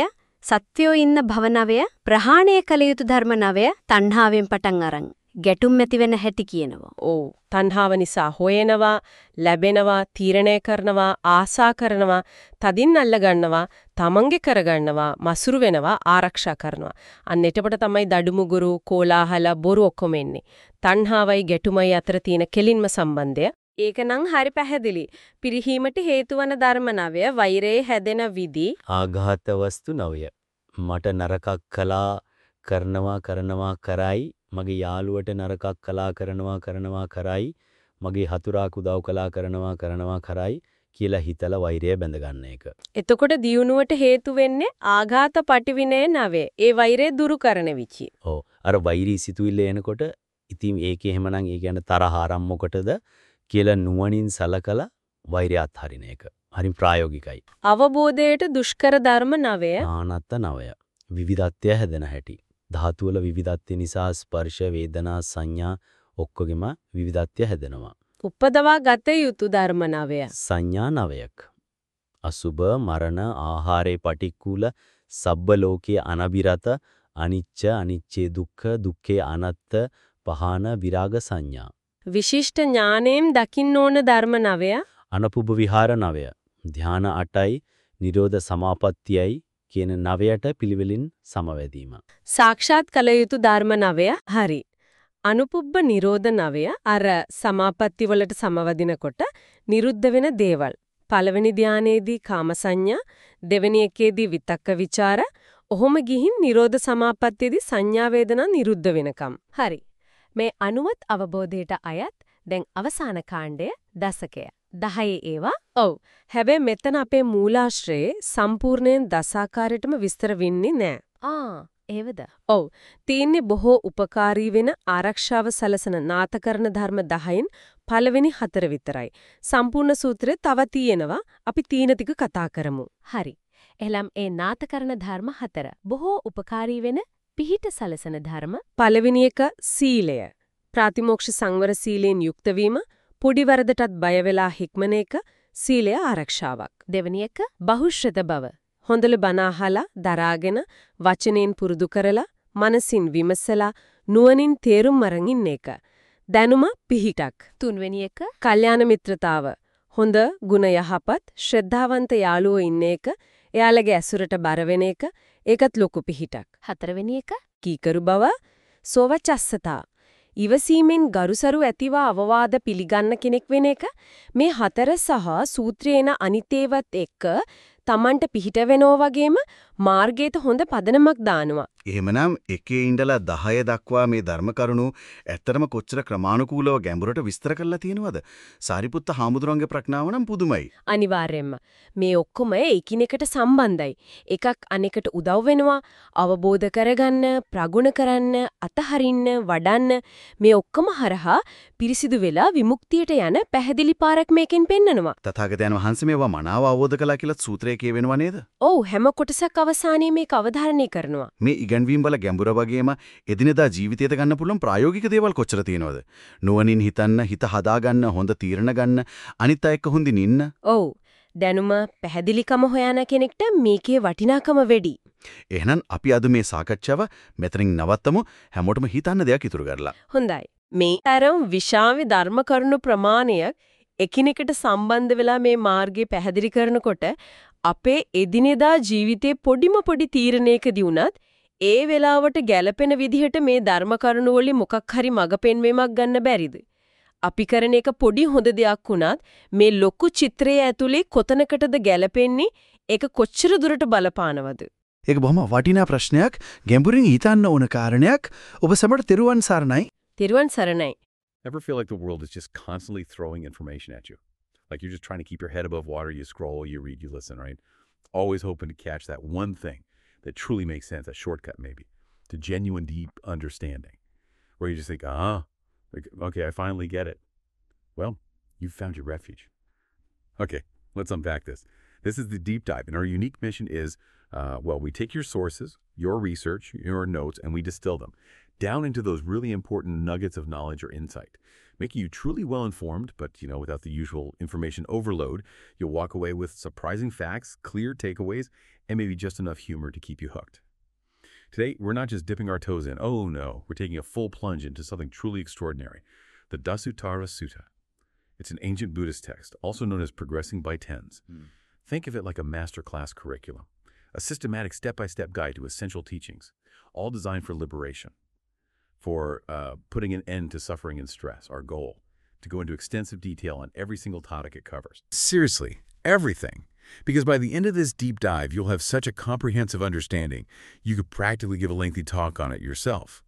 සත්‍යෝ ඉන්න භව නවය ප්‍රහාණය කළ යුතු ධර්ම නවය තණ්හාවෙන් පටන් අරන් ගැටුම් ඇති වෙන හැටි කියනවා. ඕ තණ්හාව නිසා හොයනවා ලැබෙනවා තීරණය කරනවා ආසා කරනවා තදින් අල්ල ගන්නවා තමන්ගේ කරගන්නවා මසුරු වෙනවා ආරක්ෂා කරනවා. අන්න එතකොට තමයි දඩුමුගුරු කෝලාහල බොරු ඔක්කොම එන්නේ. තණ්හාවයි ගැටුමයි අතර තියෙන කෙලින්ම සම්බන්ධය. ඒකනම් හරි පැහැදිලි පිරිහීමට හේතු වන ධර්ම නවය වෛරයේ හැදෙන විදි ආඝාත වස්තු නවය. මට නරකක් කළා කරනවා කරනවා කරයි මගේ යාළුවට නරකක් කළා කරනවා කරනවා කරයි මගේ හතුරා උදව් කළා කරනවා කරනවා කරයි කියලා හිතලා වෛරය බැඳ ගන්න එක. එතකොට දියුණුවට හේතු වෙන්නේ ආඝාත පටිවිනය නවේ. ඒ වෛරය දුරු කරන විචි. ඔව්. අර වෛරී සිතුවිල්ල එනකොට ඉතින් ඒකේ එහෙමනම් ඒ කියන්නේ තරහ ආරම්මකටද කියලා නුවණින් සලකලා වෛරය අත්හරින එක. හරි ප්‍රායෝගිකයි. අවබෝධයට දුෂ්කර ධර්ම නවය. ආනත්ත නවය. විවිධත්වය හැදෙන හැටි. ධාතු වල විවිධත්වය නිසා ස්පර්ශ වේදනා සංඥා ඔක්කොගෙම විවිධත්වය හැදෙනවා. උපදවා ගත යුතු ධර්ම නවය. සංඥා නවයක්. අසුබ මරණ ආහාරේ පටික්කුල සබ්බ ලෝකයේ අනබිරත අනිච්ච අනිච්චේ දුක්ඛ දුක්ඛේ අනත්ත පහන විරාග සංඥා. විශිෂ්ට ඥාණයෙන් දකින්න ඕන ධර්ම නවය. අනපුබ විහාර නවය. ධාන 8යි නිරෝධ සමාපත්තියයි කියන නවයට පිළිවෙලින් සමවැදීම. සාක්ෂාත් කළ යුතු ධර්ම නවය හරි. අනුපුබ්බ නිරෝධ නවය අර සමාපatti වලට සමවදිනකොට නිරුද්ධ වෙන දේවල්. පළවෙනි ධානයේදී කාමසඤ්ඤා, දෙවෙනි එකේදී විතක්ක ਵਿਚාර, ඔහොම ගිහින් නිරෝධ සමාපත්තියේදී සංඥා වේදනා නිරුද්ධ වෙනකම්. හරි. මේ අනුවත් අවබෝධයට අයත් දැන් අවසාන කාණ්ඩය දසකය. 10 ඒවා. ඔව්. හැබැයි මෙතන අපේ මූලාශ්‍රයේ සම්පූර්ණයෙන් දසාකාරයටම විස්තර වෙන්නේ නැහැ. ආ ඒවද? ඔව්. තියෙන්නේ බොහෝ උපකාරී වෙන ආරක්ෂාව සලසන නාතකරණ ධර්ම 10න් පළවෙනි හතර විතරයි. සම්පූර්ණ සූත්‍රය තව තියෙනවා. අපි තීන කතා කරමු. හරි. එහලම් ඒ නාතකරණ ධර්ම හතර බොහෝ උපකාරී වෙන පිහිට සලසන ධර්ම පළවෙනි එක සීලය. ප්‍රාතිමෝක්ෂ සංවර සීලයෙන් යුක්ත වීම පොඩි වරදටත් බය වෙලා හික්මන එක සීලය ආරක්ෂාවක්. දෙවෙනි එක බහුශ්‍රත බව. හොඳල බණ අහලා දරාගෙන වචනෙන් පුරුදු කරලා මනසින් විමසලා නුවණින් තේරුම් අරන් එක. දැනුම පිහිටක්. තුන්වෙනි එක කල්යාණ මිත්‍රතාව. හොඳ ගුණ යහපත් ශ්‍රද්ධාවන්ත යාළුවෝ ඉන්න එක, එයාලගේ ඇසුරට බර එක, ඒකත් ලොකු පිහිටක්. හතරවෙනි එක කීකරු බව, සෝවචස්සතා. ඉවසීමෙන් ගරුසරු ඇතිව අවවාද පිළිගන්න කෙනෙක් වෙන එක මේ හතර සහ සූත්‍රයේන අනිතේවත් එක්ක Tamanට පිහිට වෙනෝ වගේම මාර්ගයට හොඳ පදනමක් දානවා. එහෙමනම් එකේ ඉඳලා 10 දක්වා මේ ධර්ම කරුණු ඇත්තරම කොච්චර ක්‍රමානුකූලව ගැඹුරට විස්තර කරලා තියෙනවද? සාරිපුත්ත හාමුදුරන්ගේ ප්‍රඥාව නම් පුදුමයි. අනිවාර්යයෙන්ම මේ ඔක්කොම එකිනෙකට සම්බන්ධයි. එකක් අනෙකට උදව් වෙනවා, අවබෝධ කරගන්න, ප්‍රගුණ කරන්න, අතහරින්න, වඩන්න මේ ඔක්කොම හරහා පිරිසිදු වෙලා විමුක්තියට යන පැහැදිලි පාරක් මේකෙන් පෙන්නනවා. තථාගතයන් වහන්සේ මේවා මනාව අවබෝධ කළා කියලා සූත්‍රයේ කියවෙනවා නේද? ඔව් හැම කොටසක් අවසානයේ මේක අවධාරණය කරනවා. මේ ඉගැන්වීම් වල ගැඹුර වගේම එදිනෙදා ජීවිතයට ගන්න පුළුවන් ප්‍රායෝගික දේවල් කොච්චර තියෙනවද? නුවණින් හිතන්න, හිත හදාගන්න, හොඳ තීරණ ගන්න, අනිත් අය එක්ක හොඳින් ඉන්න. ඔව් දැනුම පැහැදිලිකම හොයන කෙනෙක්ට මේකේ වටිනාකම වැඩි. එහෙනම් අපි අද මේ සාකච්ඡාව මෙතනින් නවත්තමු. හැමෝටම හිතන්න දෙයක් ඉතුරු කරලා. හොඳයි. මේ තරම් විශාවි ධර්ම කරුණු ප්‍රමාණයක් එකිනෙකට සම්බන්ධ වෙලා මේ මාර්ගය පැහැදිලි කරනකොට අපේ එදිනෙදා ජීවිතේ පොඩිම පොඩි තීරණයකදී වුණත් ඒ වෙලාවට ගැළපෙන විදිහට මේ ධර්ම කරුණු වලින් මොකක් හරි මඟ පෙන්වීමක් ගන්න බැරිද? අපි කරන එක පොඩි හොඳ දෙයක් වුණත් මේ ලොකු චිත්‍රය ඇතුලේ කොතනකටද ගැළපෙන්නේ ඒක කොච්චර දුරට බලපානවද? ඒක බොහොම වටිනා ප්‍රශ්නයක්. ගැඹුරින් හිතන්න ඕන කාරණයක්. ඔබ සමට තෙරුවන් සරණයි. තෙරුවන් සරණයි. Ever feel like the world is just constantly throwing information at you? Like you're just trying to keep your head above water, you scroll, you read, you listen, right? Always hoping to catch that one thing that truly makes sense, a shortcut maybe, to genuine deep understanding. Where you just think, ah, like, okay, I finally get it. Well, you've found your refuge. Okay, let's unpack this. This is the deep dive, and our unique mission is, uh, well, we take your sources, your research, your notes, and we distill them down into those really important nuggets of knowledge or insight, making you truly well informed, but you know, without the usual information overload. You'll walk away with surprising facts, clear takeaways, and maybe just enough humor to keep you hooked. Today, we're not just dipping our toes in. Oh no, we're taking a full plunge into something truly extraordinary. The Dasuttara Sutta. It's an ancient Buddhist text, also known as Progressing by Tens. Hmm. Think of it like a masterclass curriculum, a systematic step-by-step guide to essential teachings, all designed for liberation, for uh, putting an end to suffering and stress, our goal, to go into extensive detail on every single topic it covers. Seriously, everything. Because by the end of this deep dive, you'll have such a comprehensive understanding, you could practically give a lengthy talk on it yourself.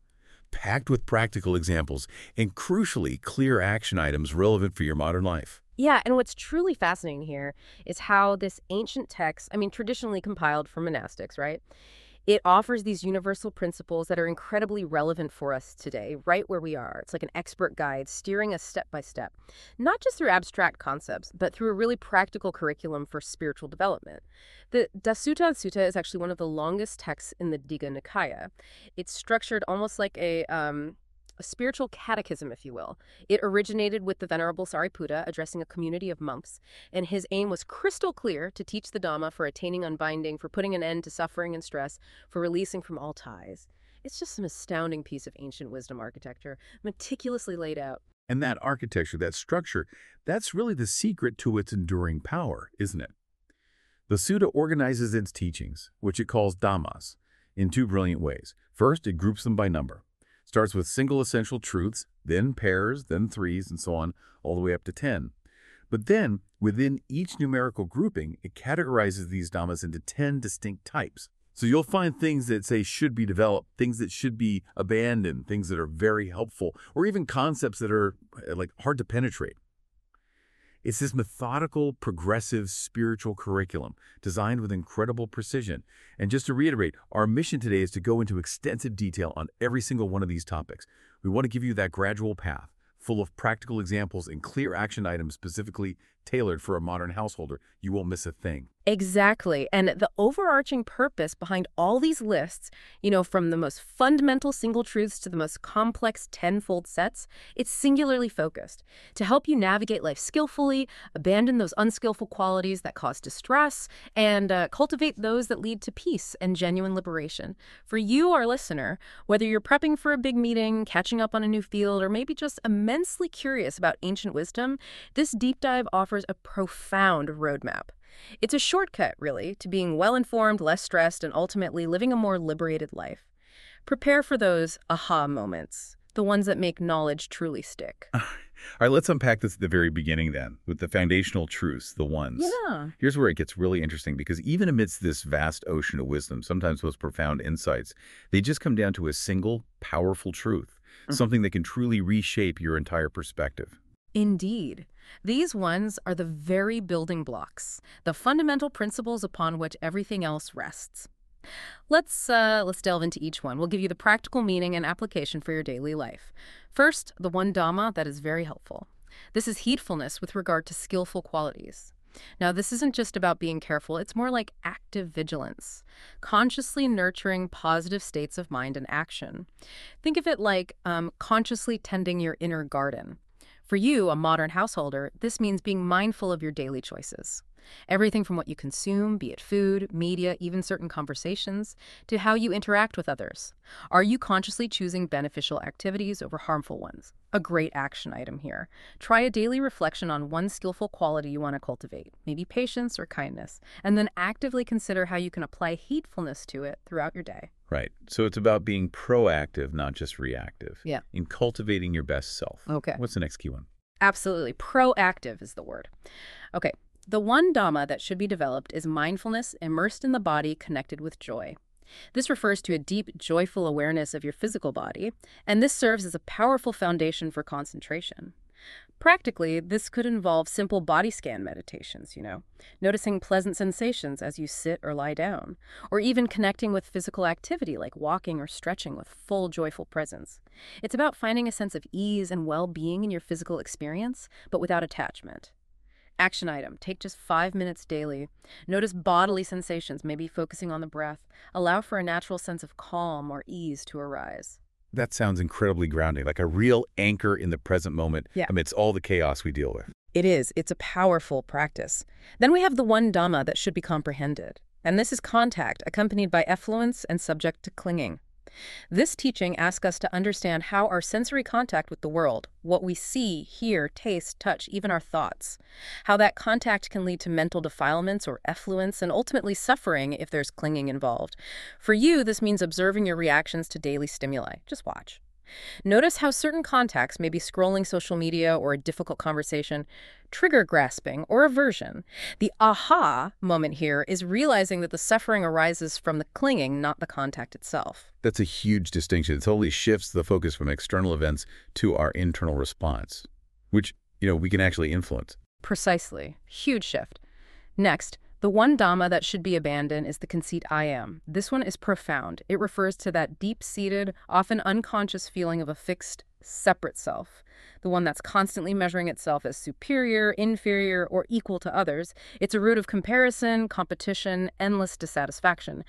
Packed with practical examples and crucially clear action items relevant for your modern life. Yeah, and what's truly fascinating here is how this ancient text, I mean, traditionally compiled for monastics, right? It offers these universal principles that are incredibly relevant for us today, right where we are. It's like an expert guide steering us step by step, not just through abstract concepts, but through a really practical curriculum for spiritual development. The Dasutta Sutta is actually one of the longest texts in the Digha Nikaya. It's structured almost like a um, a spiritual catechism, if you will. It originated with the Venerable Sariputta addressing a community of monks, and his aim was crystal clear to teach the Dhamma for attaining unbinding, for putting an end to suffering and stress, for releasing from all ties. It's just an astounding piece of ancient wisdom architecture, meticulously laid out. And that architecture, that structure, that's really the secret to its enduring power, isn't it? The Sutta organizes its teachings, which it calls Dhammas, in two brilliant ways. First, it groups them by number. Starts with single essential truths, then pairs, then threes, and so on, all the way up to 10. But then, within each numerical grouping, it categorizes these dhammas into 10 distinct types. So you'll find things that say should be developed, things that should be abandoned, things that are very helpful, or even concepts that are like hard to penetrate. It's this methodical, progressive, spiritual curriculum designed with incredible precision. And just to reiterate, our mission today is to go into extensive detail on every single one of these topics. We want to give you that gradual path, full of practical examples and clear action items specifically tailored for a modern householder. You won't miss a thing. Exactly. And the overarching purpose behind all these lists, you know, from the most fundamental single truths to the most complex tenfold sets, it's singularly focused to help you navigate life skillfully, abandon those unskillful qualities that cause distress, and uh, cultivate those that lead to peace and genuine liberation. For you, our listener, whether you're prepping for a big meeting, catching up on a new field, or maybe just immensely curious about ancient wisdom, this deep dive offers a profound roadmap. It's a shortcut, really, to being well informed, less stressed, and ultimately living a more liberated life. Prepare for those aha moments, the ones that make knowledge truly stick. All right, let's unpack this at the very beginning then, with the foundational truths, the ones. Yeah. Here's where it gets really interesting because even amidst this vast ocean of wisdom, sometimes those profound insights, they just come down to a single, powerful truth, mm-hmm. something that can truly reshape your entire perspective. Indeed. These ones are the very building blocks, the fundamental principles upon which everything else rests. Let's uh, let's delve into each one. We'll give you the practical meaning and application for your daily life. First, the one dhamma that is very helpful. This is heedfulness with regard to skillful qualities. Now, this isn't just about being careful, it's more like active vigilance, consciously nurturing positive states of mind and action. Think of it like um, consciously tending your inner garden. For you, a modern householder, this means being mindful of your daily choices. Everything from what you consume, be it food, media, even certain conversations, to how you interact with others. Are you consciously choosing beneficial activities over harmful ones? A great action item here. Try a daily reflection on one skillful quality you want to cultivate, maybe patience or kindness, and then actively consider how you can apply heedfulness to it throughout your day. Right. So it's about being proactive, not just reactive. Yeah. In cultivating your best self. Okay. What's the next key one? Absolutely. Proactive is the word. Okay. The one Dhamma that should be developed is mindfulness immersed in the body connected with joy. This refers to a deep, joyful awareness of your physical body, and this serves as a powerful foundation for concentration. Practically, this could involve simple body scan meditations, you know, noticing pleasant sensations as you sit or lie down, or even connecting with physical activity like walking or stretching with full joyful presence. It's about finding a sense of ease and well being in your physical experience, but without attachment. Action item take just five minutes daily. Notice bodily sensations, maybe focusing on the breath. Allow for a natural sense of calm or ease to arise. That sounds incredibly grounding, like a real anchor in the present moment Yeah. amidst all the chaos we deal with. It is. It's a powerful practice. Then we have the one Dhamma that should be comprehended. And this is contact, accompanied by effluence and subject to clinging. This teaching asks us to understand how our sensory contact with the world, what we see, hear, taste, touch, even our thoughts, how that contact can lead to mental defilements or effluence and ultimately suffering if there's clinging involved. For you, this means observing your reactions to daily stimuli. Just watch. Notice how certain contacts, maybe scrolling social media or a difficult conversation, trigger grasping or aversion. The aha moment here is realizing that the suffering arises from the clinging, not the contact itself. That's a huge distinction. It totally shifts the focus from external events to our internal response, which, you know, we can actually influence. Precisely. Huge shift. Next, the one Dhamma that should be abandoned is the conceit I am. This one is profound. It refers to that deep seated, often unconscious feeling of a fixed, separate self, the one that's constantly measuring itself as superior, inferior, or equal to others. It's a root of comparison, competition, endless dissatisfaction.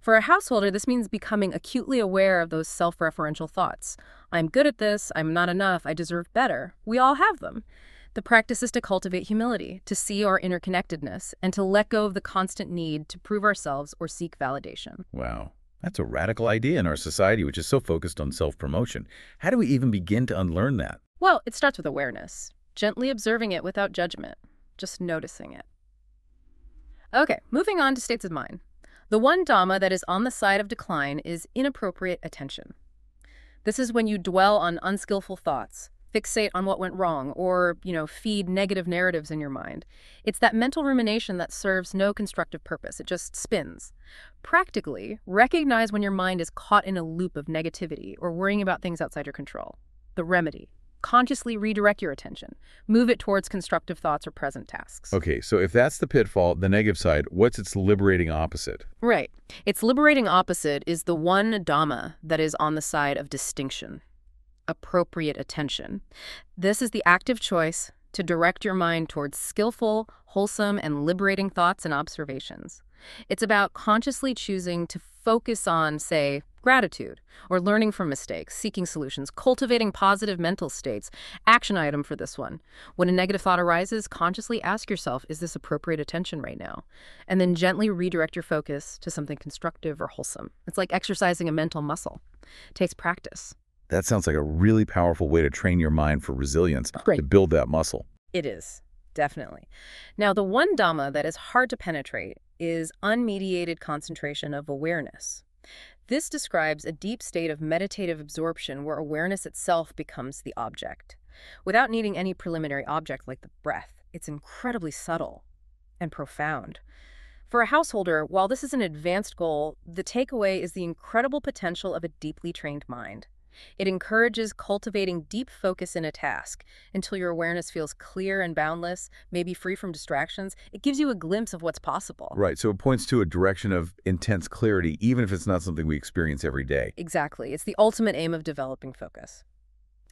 For a householder, this means becoming acutely aware of those self referential thoughts. I'm good at this, I'm not enough, I deserve better. We all have them. The practice is to cultivate humility, to see our interconnectedness, and to let go of the constant need to prove ourselves or seek validation. Wow. That's a radical idea in our society, which is so focused on self promotion. How do we even begin to unlearn that? Well, it starts with awareness, gently observing it without judgment, just noticing it. Okay, moving on to states of mind. The one Dhamma that is on the side of decline is inappropriate attention. This is when you dwell on unskillful thoughts, fixate on what went wrong, or, you know, feed negative narratives in your mind. It's that mental rumination that serves no constructive purpose. It just spins. Practically, recognize when your mind is caught in a loop of negativity or worrying about things outside your control. The remedy. Consciously redirect your attention. Move it towards constructive thoughts or present tasks. Okay, so if that's the pitfall, the negative side, what's its liberating opposite? Right. Its liberating opposite is the one Dhamma that is on the side of distinction, appropriate attention. This is the active choice to direct your mind towards skillful, wholesome, and liberating thoughts and observations. It's about consciously choosing to focus on, say, gratitude, or learning from mistakes, seeking solutions, cultivating positive mental states. Action item for this one. When a negative thought arises, consciously ask yourself, is this appropriate attention right now? And then gently redirect your focus to something constructive or wholesome. It's like exercising a mental muscle. It takes practice. That sounds like a really powerful way to train your mind for resilience, Right. to build that muscle. It is, definitely. Now, the one Dhamma that is hard to penetrate is unmediated concentration of awareness. This describes a deep state of meditative absorption where awareness itself becomes the object. Without needing any preliminary object like the breath, it's incredibly subtle and profound. For a householder, while this is an advanced goal, the takeaway is the incredible potential of a deeply trained mind. It encourages cultivating deep focus in a task until your awareness feels clear and boundless, maybe free from distractions. It gives you a glimpse of what's possible. Right. So it points to a direction of intense clarity, even if it's not something we experience every day. Exactly. It's the ultimate aim of developing focus.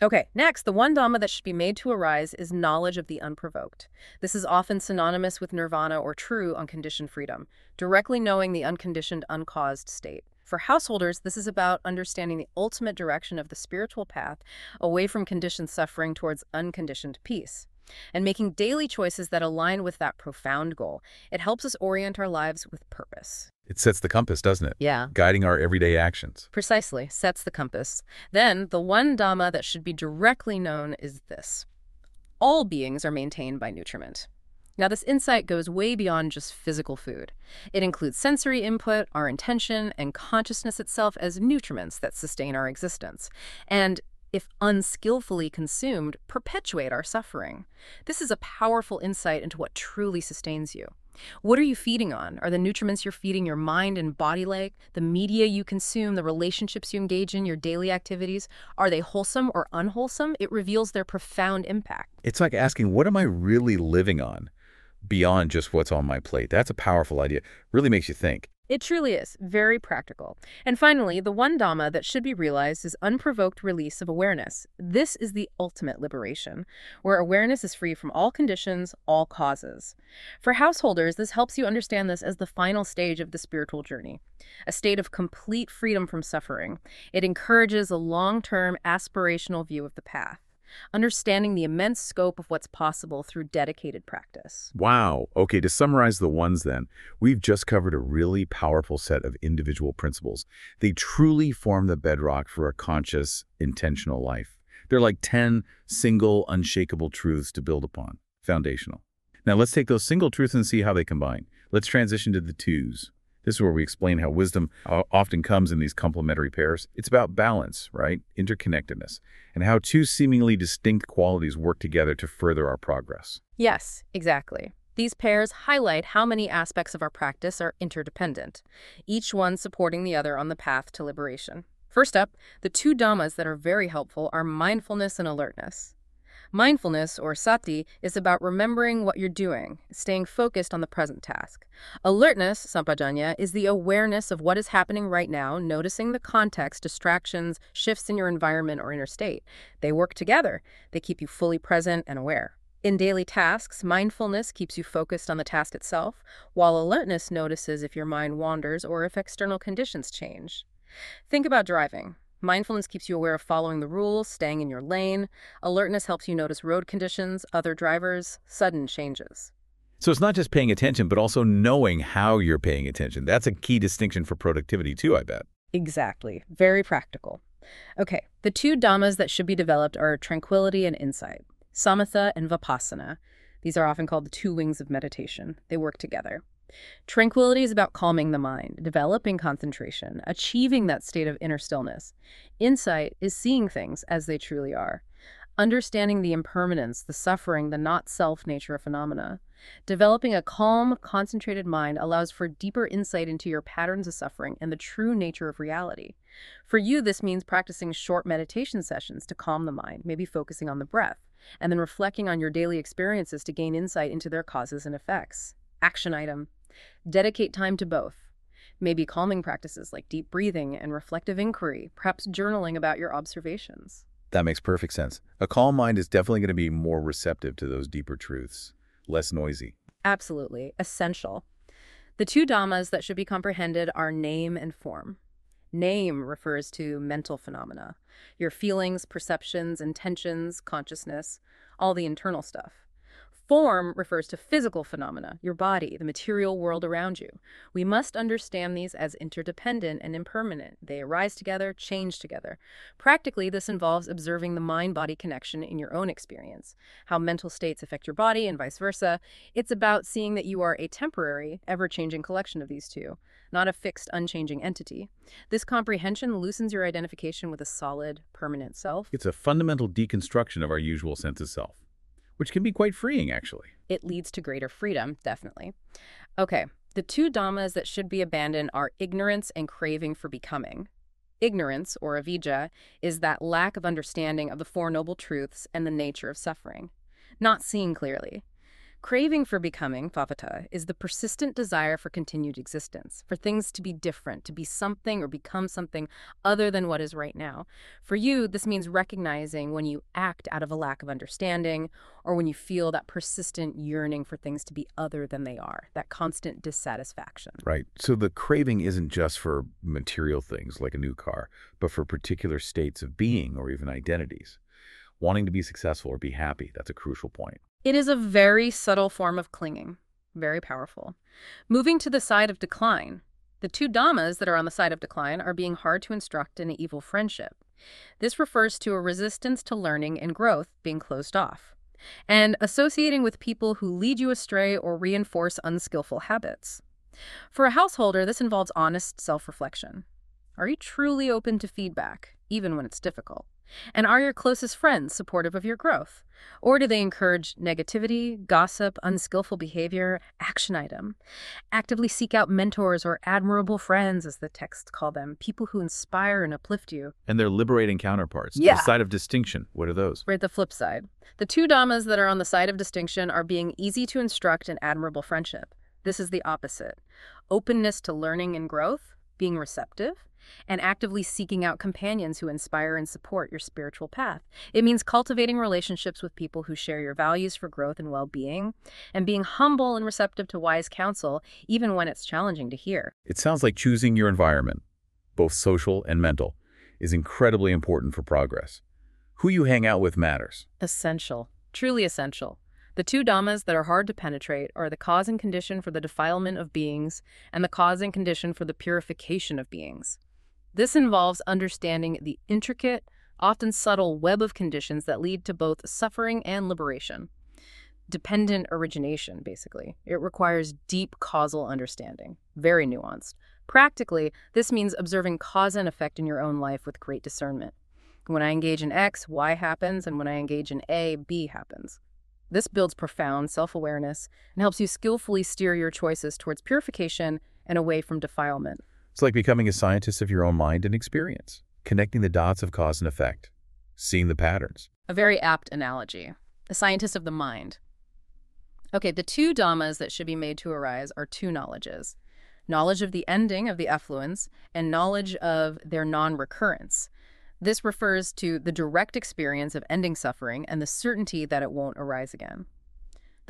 Okay, next, the one Dhamma that should be made to arise is knowledge of the unprovoked. This is often synonymous with nirvana or true unconditioned freedom, directly knowing the unconditioned, uncaused state. For householders, this is about understanding the ultimate direction of the spiritual path away from conditioned suffering towards unconditioned peace and making daily choices that align with that profound goal. It helps us orient our lives with purpose. It sets the compass, doesn't it? Yeah. Guiding our everyday actions. Precisely, sets the compass. Then, the one Dhamma that should be directly known is this all beings are maintained by nutriment. Now, this insight goes way beyond just physical food. It includes sensory input, our intention, and consciousness itself as nutriments that sustain our existence. And if unskillfully consumed, perpetuate our suffering. This is a powerful insight into what truly sustains you. What are you feeding on? Are the nutriments you're feeding your mind and body like? The media you consume, the relationships you engage in, your daily activities? Are they wholesome or unwholesome? It reveals their profound impact. It's like asking, what am I really living on beyond just what's on my plate? That's a powerful idea. Really makes you think. It truly is very practical. And finally, the one Dhamma that should be realized is unprovoked release of awareness. This is the ultimate liberation, where awareness is free from all conditions, all causes. For householders, this helps you understand this as the final stage of the spiritual journey, a state of complete freedom from suffering. It encourages a long term aspirational view of the path, understanding the immense scope of what's possible through dedicated practice. Wow. Okay, to summarize the ones then, we've just covered a really powerful set of individual principles. They truly form the bedrock for a conscious, intentional life. They're like 10 single, unshakable truths to build upon, foundational. Now let's take those single truths and see how they combine. Let's transition to the twos. This is where we explain how wisdom often comes in these complementary pairs. It's about balance, right? Interconnectedness, and how two seemingly distinct qualities work together to further our progress. Yes, exactly. These pairs highlight how many aspects of our practice are interdependent, each one supporting the other on the path to liberation. First up, the two dhammas that are very helpful are mindfulness and alertness. Mindfulness, or sati, is about remembering what you're doing, staying focused on the present task. Alertness, sampajanya, is the awareness of what is happening right now, noticing the context, distractions, shifts in your environment or inner state. They work together. They keep you fully present and aware. In daily tasks, mindfulness keeps you focused on the task itself, while alertness notices if your mind wanders or if external conditions change. Think about driving. Mindfulness keeps you aware of following the rules, staying in your lane. Alertness helps you notice road conditions, other drivers, sudden changes. So it's not just paying attention, but also knowing how you're paying attention. That's a key distinction for productivity, too, I bet. Exactly. Very practical. Okay, the two dhammas that should be developed are tranquility and insight, samatha and vipassana. These are often called the two wings of meditation. They work together. Tranquility is about calming the mind, developing concentration, achieving that state of inner stillness. Insight is seeing things as they truly are, understanding the impermanence, the suffering, the not self nature of phenomena. Developing a calm, concentrated mind allows for deeper insight into your patterns of suffering and the true nature of reality. For you, this means practicing short meditation sessions to calm the mind, maybe focusing on the breath, and then reflecting on your daily experiences to gain insight into their causes and effects. Action item Dedicate time to both. Maybe calming practices like deep breathing and reflective inquiry, perhaps journaling about your observations. That makes perfect sense. A calm mind is definitely going to be more receptive to those deeper truths, less noisy. Absolutely. Essential. The two dhammas that should be comprehended are name and form. Name refers to mental phenomena, your feelings, perceptions, intentions, consciousness, all the internal stuff. Form refers to physical phenomena, your body, the material world around you. We must understand these as interdependent and impermanent. They arise together, change together. Practically, this involves observing the mind-body connection in your own experience, how mental states affect your body and vice versa. It's about seeing that you are a temporary, ever-changing collection of these two, not a fixed, unchanging entity. This comprehension loosens your identification with a solid, permanent self. It's a fundamental deconstruction of our usual sense of self, which can be quite freeing, actually. It leads to greater freedom, definitely. Okay, the two dhammas that should be abandoned are ignorance and craving for becoming. Ignorance, or avijja, is that lack of understanding of the Four Noble Truths and the nature of suffering, not seeing clearly. Craving for becoming, Favata, is the persistent desire for continued existence, for things to be different, to be something or become something other than what is right now. For you, this means recognizing when you act out of a lack of understanding or when you feel that persistent yearning for things to be other than they are, that constant dissatisfaction. Right. So the craving isn't just for material things like a new car, but for particular states of being or even identities. Wanting to be successful or be happy, that's a crucial point. It is a very subtle form of clinging, very powerful. Moving to the side of decline, the two dhammas that are on the side of decline are being hard to instruct in an evil friendship. This refers to a resistance to learning and growth being closed off, and associating with people who lead you astray or reinforce unskillful habits. For a householder, this involves honest self-reflection. Are you truly open to feedback, even when it's difficult? And are your closest friends supportive of your growth? Or do they encourage negativity, gossip, unskillful behavior, action item? Actively seek out mentors or admirable friends, as the texts call them, people who inspire and uplift you. And their liberating counterparts. Yeah. The side of distinction. What are those? We're the flip side. The two dhammas that are on the side of distinction are being easy to instruct and admirable friendship. This is the opposite. Openness to learning and growth, being receptive, and actively seeking out companions who inspire and support your spiritual path. It means cultivating relationships with people who share your values for growth and well-being, and being humble and receptive to wise counsel, even when it's challenging to hear. It sounds like choosing your environment, both social and mental, is incredibly important for progress. Who you hang out with matters. Essential. Truly essential. The two dhammas that are hard to penetrate are the cause and condition for the defilement of beings and the cause and condition for the purification of beings. This involves understanding the intricate, often subtle web of conditions that lead to both suffering and liberation. Dependent origination, basically. It requires deep causal understanding, very nuanced. Practically, this means observing cause and effect in your own life with great discernment. When I engage in X, Y happens, and when I engage in A, B happens. This builds profound self-awareness and helps you skillfully steer your choices towards purification and away from defilement. It's like becoming a scientist of your own mind and experience, connecting the dots of cause and effect, seeing the patterns. A very apt analogy. A scientist of the mind. Okay, the two dhammas that should be made to arise are two knowledges. Knowledge of the ending of the effluence and knowledge of their non-recurrence. This refers to the direct experience of ending suffering and the certainty that it won't arise again.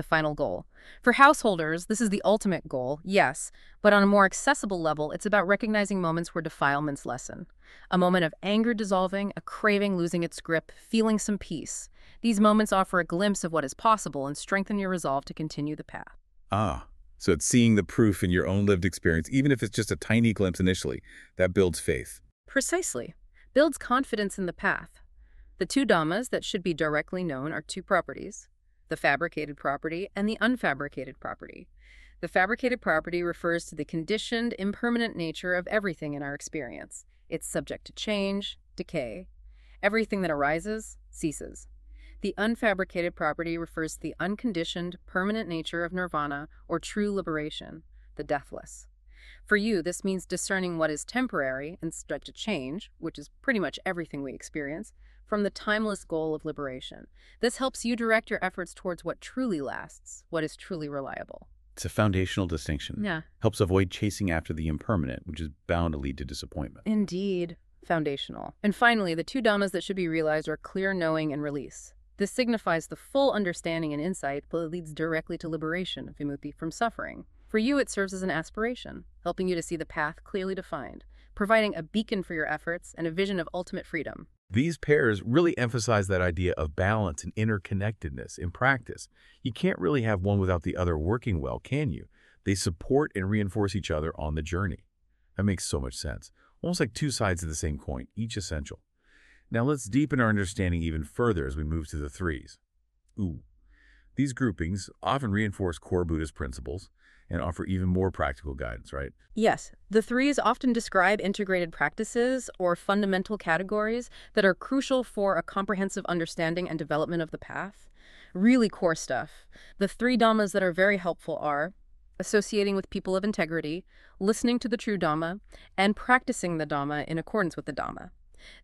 The final goal. For householders, this is the ultimate goal, yes, but on a more accessible level, it's about recognizing moments where defilements lessen. A moment of anger dissolving, a craving losing its grip, feeling some peace. These moments offer a glimpse of what is possible and strengthen your resolve to continue the path. Ah, so it's seeing the proof in your own lived experience, even if it's just a tiny glimpse initially, that builds faith. Precisely. Builds confidence in the path. The two dhammas that should be directly known are two properties the fabricated property and the unfabricated property. The fabricated property refers to the conditioned, impermanent nature of everything in our experience. It's subject to change, decay. Everything that arises ceases. The unfabricated property refers to the unconditioned, permanent nature of nirvana or true liberation, the deathless. For you, this means discerning what is temporary and subject to change, which is pretty much everything we experience, from the timeless goal of liberation. This helps you direct your efforts towards what truly lasts, what is truly reliable. It's a foundational distinction. Yeah. Helps avoid chasing after the impermanent, which is bound to lead to disappointment. Indeed. foundational. And finally, the two dhammas that should be realized are clear knowing and release. This signifies the full understanding and insight, but it leads directly to liberation, vimukti, from suffering. For you, it serves as an aspiration, helping you to see the path clearly defined, providing a beacon for your efforts and a vision of ultimate freedom. These pairs really emphasize that idea of balance and interconnectedness in practice. You can't really have one without the other working well, can you? They support and reinforce each other on the journey. That makes so much sense. Almost like two sides of the same coin, each essential. Now let's deepen our understanding even further as we move to the threes. Ooh. These groupings often reinforce core Buddhist principles and offer even more practical guidance, right? Yes, the threes often describe integrated practices or fundamental categories that are crucial for a comprehensive understanding and development of the path. Really core stuff. The three dhammas that are very helpful are associating with people of integrity, listening to the true Dhamma, and practicing the Dhamma in accordance with the Dhamma.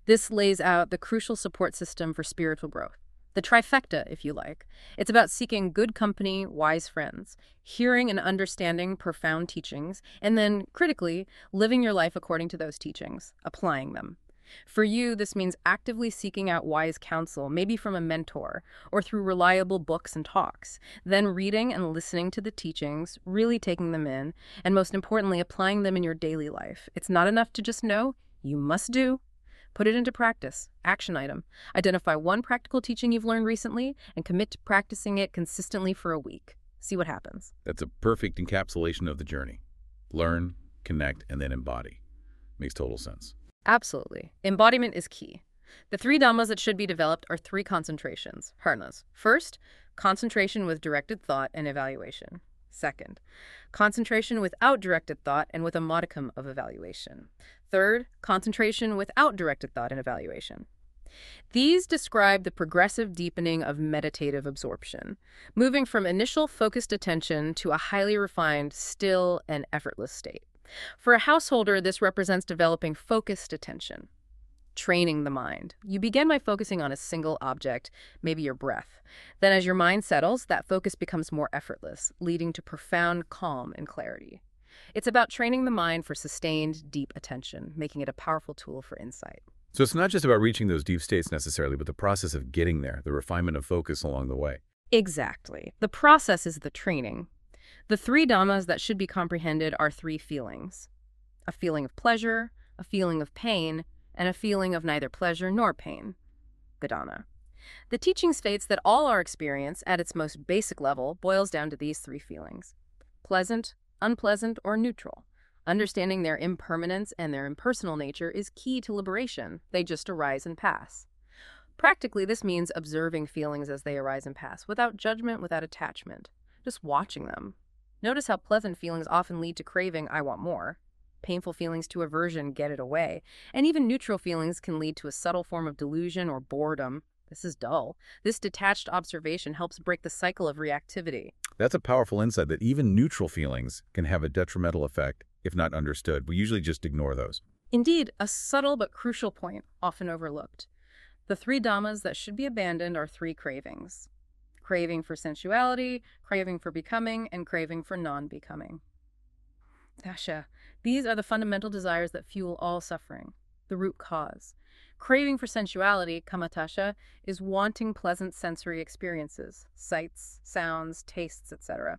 This lays out the crucial support system for spiritual growth. The trifecta, if you like. It's about seeking good company, wise friends, hearing and understanding profound teachings, and then, critically, living your life according to those teachings, applying them. For you, this means actively seeking out wise counsel, maybe from a mentor, or through reliable books and talks, then reading and listening to the teachings, really taking them in, and most importantly, applying them in your daily life. It's not enough to just know, you must do. Put it into practice. Action item. Identify one practical teaching you've learned recently and commit to practicing it consistently for a week. See what happens. That's a perfect encapsulation of the journey. Learn, connect, and then embody. Makes total sense. Absolutely. Embodiment is key. The three dhammas that should be developed are three concentrations, jhanas. First, concentration with directed thought and evaluation. Second, concentration without directed thought and with a modicum of evaluation. Third, concentration without directed thought and evaluation. These describe the progressive deepening of meditative absorption, moving from initial focused attention to a highly refined, still, and effortless state. For a householder, this represents developing focused attention, training the mind. You begin by focusing on a single object, maybe your breath. Then as your mind settles, that focus becomes more effortless, leading to profound calm and clarity. It's about training the mind for sustained, deep attention, making it a powerful tool for insight. So it's not just about reaching those deep states necessarily, but the process of getting there, the refinement of focus along the way. Exactly. The process is the training. The three dhammas that should be comprehended are three feelings a feeling of pleasure, a feeling of pain, and a feeling of neither pleasure nor pain. Vedana. The teaching states that all our experience, at its most basic level, boils down to these three feelings pleasant, unpleasant, or neutral. Understanding their impermanence and their impersonal nature is key to liberation. They just arise and pass. Practically, this means observing feelings as they arise and pass, without judgment, without attachment, just watching them. Notice how pleasant feelings often lead to craving, I want more. Painful feelings to aversion, get it away. And even neutral feelings can lead to a subtle form of delusion or boredom. This is dull. This detached observation helps break the cycle of reactivity. That's a powerful insight that even neutral feelings can have a detrimental effect if not understood. We usually just ignore those. Indeed, a subtle but crucial point, often overlooked. The three dhammas that should be abandoned are three cravings craving for sensuality, craving for becoming, and craving for non becoming. Dasha, these are the fundamental desires that fuel all suffering, the root cause. Craving for sensuality, kamatasha, is wanting pleasant sensory experiences, sights, sounds, tastes, etc.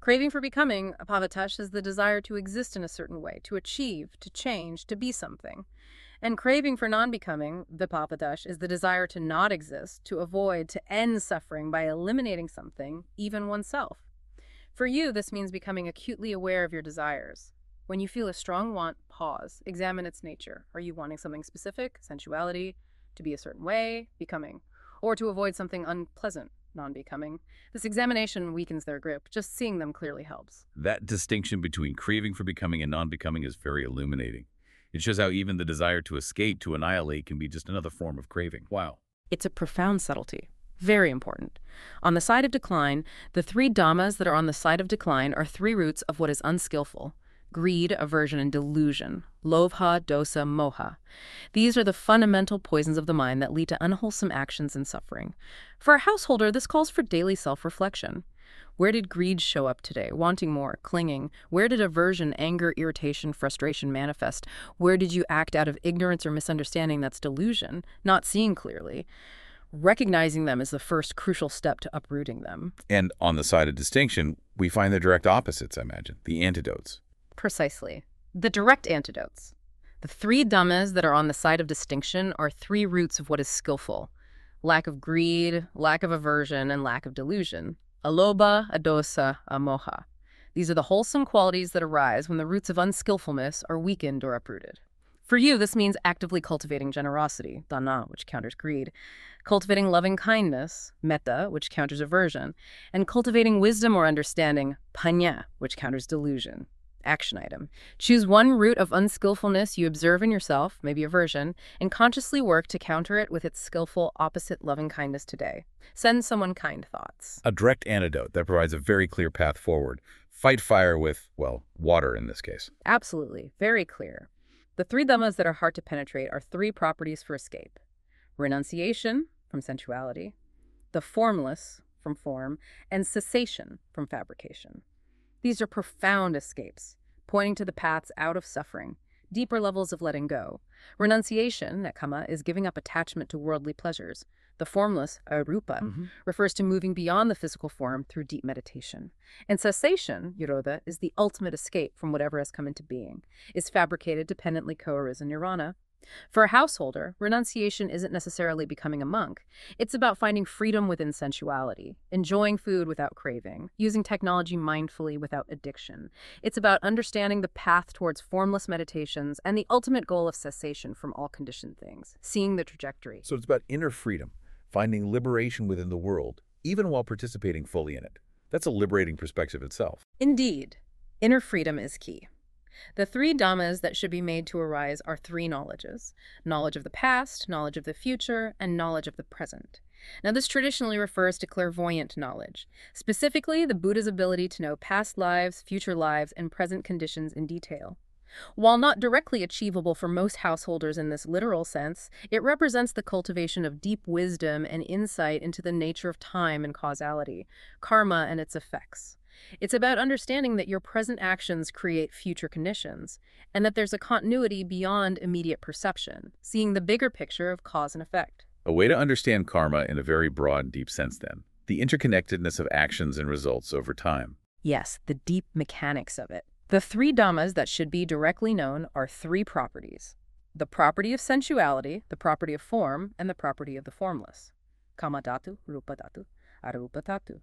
Craving for becoming, apavatash, is the desire to exist in a certain way, to achieve, to change, to be something. And craving for non becoming, vipapadash, is the desire to not exist, to avoid, to end suffering by eliminating something, even oneself. For you, this means becoming acutely aware of your desires. When you feel a strong want, pause, examine its nature. Are you wanting something specific, sensuality, to be a certain way, becoming, or to avoid something unpleasant, non becoming? This examination weakens their grip. Just seeing them clearly helps. That distinction between craving for becoming and non becoming is very illuminating. It shows how even the desire to escape, to annihilate, can be just another form of craving. Wow. It's a profound subtlety. Very important. On the side of decline, the three dhammas that are on the side of decline are three roots of what is unskillful greed, aversion, and delusion, lobha, dosa, moha. These are the fundamental poisons of the mind that lead to unwholesome actions and suffering. For a householder, this calls for daily self reflection. Where did greed show up today? Wanting more, clinging. Where did aversion, anger, irritation, frustration manifest? Where did you act out of ignorance or misunderstanding that's delusion, not seeing clearly? Recognizing them is the first crucial step to uprooting them. And on the side of distinction, we find the direct opposites, I imagine, the antidotes. Precisely. The direct antidotes. The three dhammas that are on the side of distinction are three roots of what is skillful lack of greed, lack of aversion, and lack of delusion. Alobha, adosa, amoha. These are the wholesome qualities that arise when the roots of unskillfulness are weakened or uprooted. For you, this means actively cultivating generosity, dana, which counters greed, cultivating loving kindness, metta, which counters aversion, and cultivating wisdom or understanding, panya, which counters delusion. Action item. Choose one root of unskillfulness you observe in yourself, maybe aversion, and consciously work to counter it with its skillful opposite loving kindness today. Send someone kind thoughts. A direct antidote that provides a very clear path forward. Fight fire with, well, water in this case. Absolutely. Very clear. The three dhammas that are hard to penetrate are three properties for escape renunciation from sensuality, the formless from form, and cessation from fabrication. These are profound escapes, pointing to the paths out of suffering, deeper levels of letting go. Renunciation, nekkhamma, is giving up attachment to worldly pleasures. The formless, arupa, Mm-hmm. refers to moving beyond the physical form through deep meditation. And cessation, nirodha, is the ultimate escape from whatever has come into being, is fabricated dependently co-arisen nirvana. For a householder, renunciation isn't necessarily becoming a monk. It's about finding freedom within sensuality, enjoying food without craving, using technology mindfully without addiction. It's about understanding the path towards formless meditations and the ultimate goal of cessation from all conditioned things, seeing the trajectory. So it's about inner freedom, finding liberation within the world, even while participating fully in it. That's a liberating perspective itself. Indeed, inner freedom is key. The three dhammas that should be made to arise are three knowledges knowledge of the past, knowledge of the future, and knowledge of the present. Now, this traditionally refers to clairvoyant knowledge, specifically the Buddha's ability to know past lives, future lives, and present conditions in detail. While not directly achievable for most householders in this literal sense, it represents the cultivation of deep wisdom and insight into the nature of time and causality, karma and its effects. It's about understanding that your present actions create future conditions, and that there's a continuity beyond immediate perception, seeing the bigger picture of cause and effect. A way to understand karma in a very broad deep sense, then. The interconnectedness of actions and results over time. Yes, the deep mechanics of it. The three dhammas that should be directly known are three properties the property of sensuality, the property of form, and the property of the formless. Kama dhatu, rupa dhatu, arupa dhatu.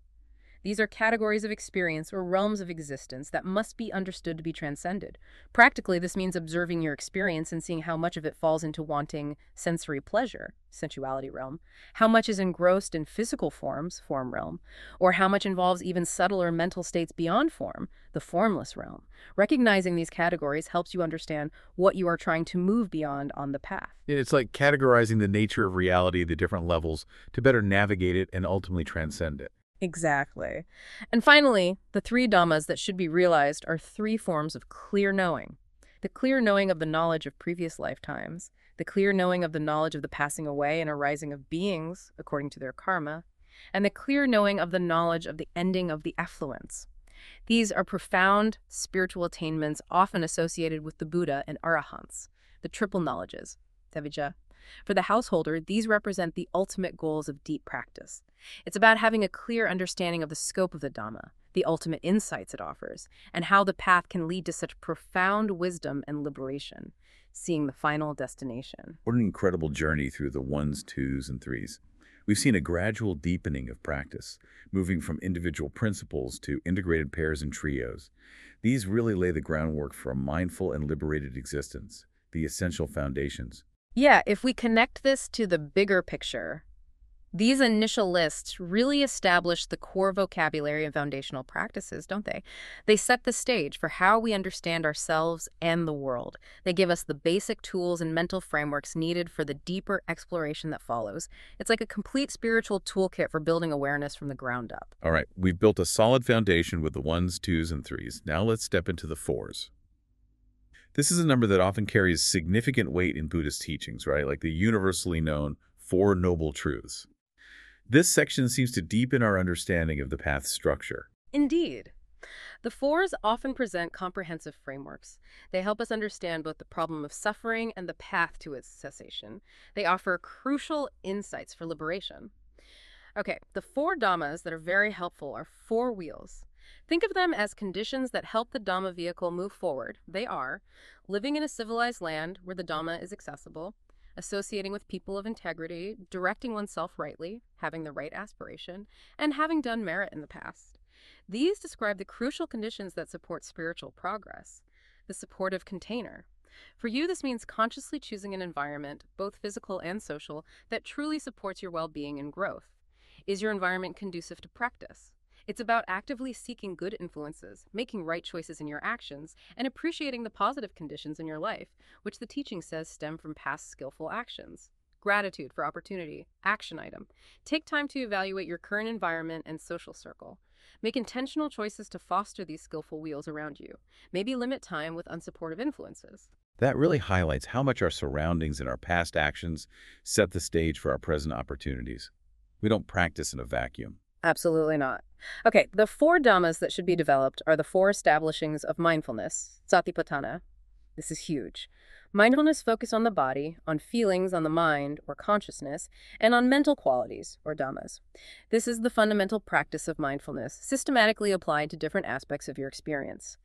These are categories of experience or realms of existence that must be understood to be transcended. Practically, this means observing your experience and seeing how much of it falls into wanting sensory pleasure, sensuality realm, how much is engrossed in physical forms, form realm, or how much involves even subtler mental states beyond form, the formless realm. Recognizing these categories helps you understand what you are trying to move beyond on the path. It's like categorizing the nature of reality the different levels to better navigate it and ultimately transcend it. Exactly. And finally, the three dhammas that should be realized are three forms of clear knowing the clear knowing of the knowledge of previous lifetimes, the clear knowing of the knowledge of the passing away and arising of beings according to their karma, and the clear knowing of the knowledge of the ending of the effluence. These are profound spiritual attainments often associated with the Buddha and Arahants, the triple knowledges, tevijja. For the householder, these represent the ultimate goals of deep practice. It's about having a clear understanding of the scope of the Dhamma, the ultimate insights it offers, and how the path can lead to such profound wisdom and liberation, seeing the final destination. What an incredible journey through the ones, twos, and threes. We've seen a gradual deepening of practice, moving from individual principles to integrated pairs and trios. These really lay the groundwork for a mindful and liberated existence, the essential foundations. Yeah, if we connect this to the bigger picture, these initial lists really establish the core vocabulary and foundational practices, don't they? They set the stage for how we understand ourselves and the world. They give us the basic tools and mental frameworks needed for the deeper exploration that follows. It's like a complete spiritual toolkit for building awareness from the ground up. All right, we've built a solid foundation with the ones, twos, and threes. Now let's step into the fours. This is a number that often carries significant weight in Buddhist teachings, right? Like the universally known Four Noble Truths. This section seems to deepen our understanding of the path's structure. Indeed. The fours often present comprehensive frameworks. They help us understand both the problem of suffering and the path to its cessation. They offer crucial insights for liberation. Okay, the four dhammas that are very helpful are four wheels. Think of them as conditions that help the Dhamma vehicle move forward. They are living in a civilized land where the Dhamma is accessible, associating with people of integrity, directing oneself rightly, having the right aspiration, and having done merit in the past. These describe the crucial conditions that support spiritual progress. The supportive container. For you, this means consciously choosing an environment, both physical and social, that truly supports your well being and growth. Is your environment conducive to practice? It's about actively seeking good influences, making right choices in your actions, and appreciating the positive conditions in your life, which the teaching says stem from past skillful actions. Gratitude for opportunity. Action item. Take time to evaluate your current environment and social circle. Make intentional choices to foster these skillful wheels around you. Maybe limit time with unsupportive influences. That really highlights how much our surroundings and our past actions set the stage for our present opportunities. We don't practice in a vacuum. Absolutely not. Okay, the four dhammas that should be developed are the four establishings of mindfulness, satipatthana. This is huge. Mindfulness focus on the body, on feelings on the mind or consciousness, and on mental qualities or dhammas. This is the fundamental practice of mindfulness, systematically applied to different aspects of your experience.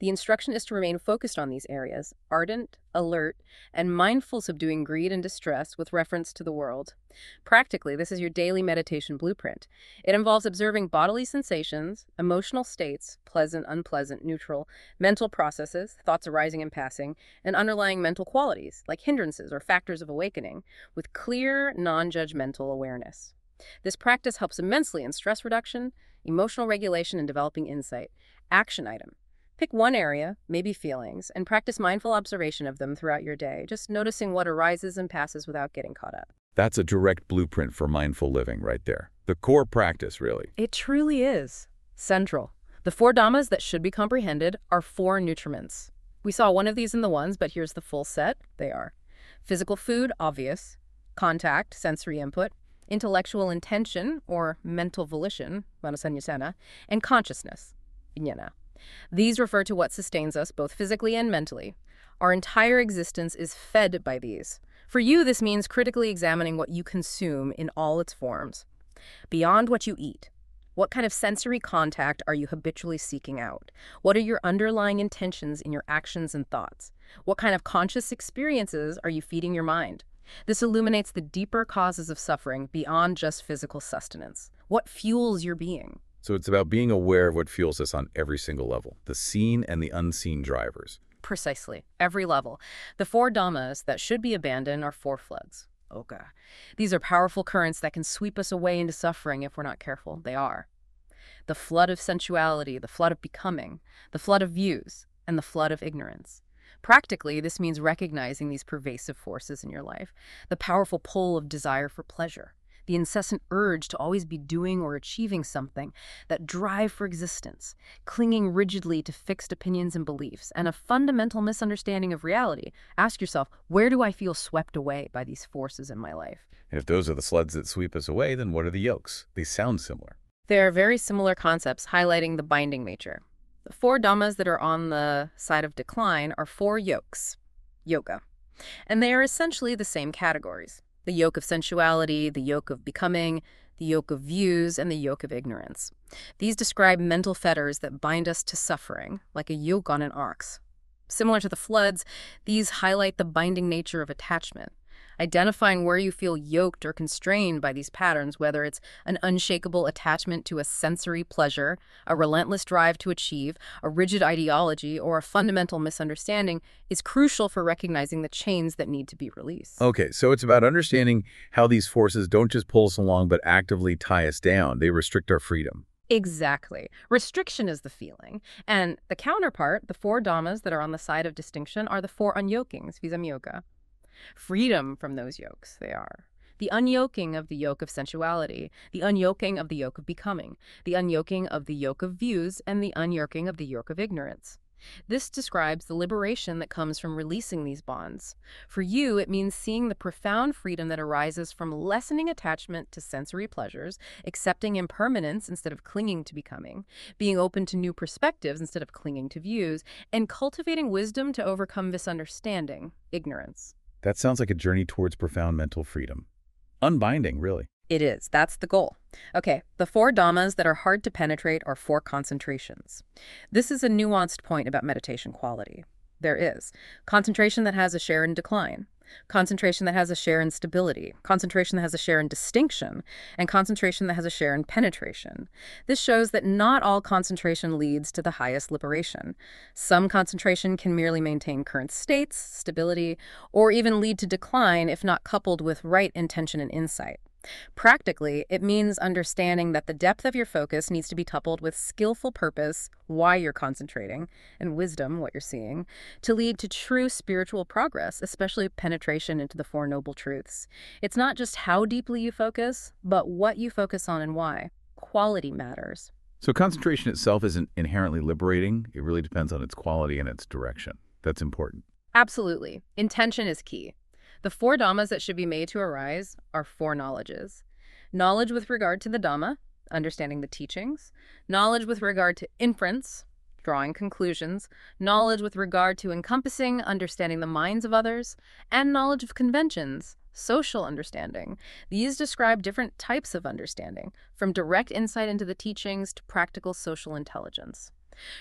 The instruction is to remain focused on these areas, ardent, alert, and mindful subduing greed and distress with reference to the world. Practically, this is your daily meditation blueprint. It involves observing bodily sensations, emotional states, pleasant, unpleasant, neutral, mental processes, thoughts arising and passing, and underlying mental qualities, like hindrances or factors of awakening, with clear, non judgmental awareness. This practice helps immensely in stress reduction, emotional regulation, and developing insight. Action item. Pick one area, maybe feelings, and practice mindful observation of them throughout your day, just noticing what arises and passes without getting caught up. That's a direct blueprint for mindful living right there. The core practice, really. It truly is. Central. The four dhammas that should be comprehended are four nutriments. We saw one of these in the ones, but here's the full set. They are physical food, obvious, contact, sensory input, intellectual intention, or mental volition, manasanyasana, and consciousness, vijnana. These refer to what sustains us both physically and mentally. Our entire existence is fed by these. For you, this means critically examining what you consume in all its forms. Beyond what you eat, what kind of sensory contact are you habitually seeking out? What are your underlying intentions in your actions and thoughts? What kind of conscious experiences are you feeding your mind? This illuminates the deeper causes of suffering beyond just physical sustenance. What fuels your being? So it's about being aware of what fuels us on every single level, the seen and the unseen drivers. Precisely, every level. The four dhammas that should be abandoned are four floods. Ogha. These are powerful currents that can sweep us away into suffering if we're not careful. They are. The flood of sensuality, the flood of becoming, the flood of views, and the flood of ignorance. Practically, this means recognizing these pervasive forces in your life the powerful pull of desire for pleasure, the incessant urge to always be doing or achieving something, that drive for existence, clinging rigidly to fixed opinions and beliefs, and a fundamental misunderstanding of reality. Ask yourself, where do I feel swept away by these forces in my life? And if those are the floods that sweep us away, then what are the yokes? They sound similar. They are very similar concepts highlighting the binding nature. The four dhammas that are on the side of decline are four yokes, yoga, and they are essentially the same categories the yoke of sensuality, the yoke of becoming, the yoke of views, and the yoke of ignorance. These describe mental fetters that bind us to suffering, like a yoke on an ox. Similar to the floods, these highlight the binding nature of attachment, identifying where you feel yoked or constrained by these patterns, whether it's an unshakable attachment to a sensory pleasure, a relentless drive to achieve, a rigid ideology, or a fundamental misunderstanding, is crucial for recognizing the chains that need to be released. Okay, so it's about understanding how these forces don't just pull us along, but actively tie us down. They restrict our freedom. Exactly. Restriction is the feeling. And the counterpart, the four dhammas that are on the side of distinction, are the four unyokings, yoga. Freedom from those yokes, they are. The unyoking of the yoke of sensuality, the unyoking of the yoke of becoming, the unyoking of the yoke of views, and the unyoking of the yoke of ignorance. This describes the liberation that comes from releasing these bonds. For you, it means seeing the profound freedom that arises from lessening attachment to sensory pleasures, accepting impermanence instead of clinging to becoming, being open to new perspectives instead of clinging to views, and cultivating wisdom to overcome misunderstanding, ignorance. That sounds like a journey towards profound mental freedom. Unbinding, really. It is. That's the goal. Okay, the four dhammas that are hard to penetrate are four concentrations. This is a nuanced point about meditation quality. There is concentration that has a share in decline, concentration that has a share in stability, concentration that has a share in distinction, and concentration that has a share in penetration. This shows that not all concentration leads to the highest liberation. Some concentration can merely maintain current states, stability, or even lead to decline if not coupled with right intention and insight. Practically, it means understanding that the depth of your focus needs to be coupled with skillful purpose, why you're concentrating, and wisdom, what you're seeing, to lead to true spiritual progress, especially penetration into the Four Noble Truths. It's not just how deeply you focus, but what you focus on and why. Quality matters. So concentration itself isn't inherently liberating. It really depends on its quality and its direction. That's important. Absolutely. Intention is key. The four dhammas that should be made to arise are four knowledges. Knowledge with regard to the dhamma, understanding the teachings. Knowledge with regard to inference, drawing conclusions. Knowledge with regard to encompassing, understanding the minds of others. And knowledge of conventions, social understanding. These describe different types of understanding, from direct insight into the teachings to practical social intelligence.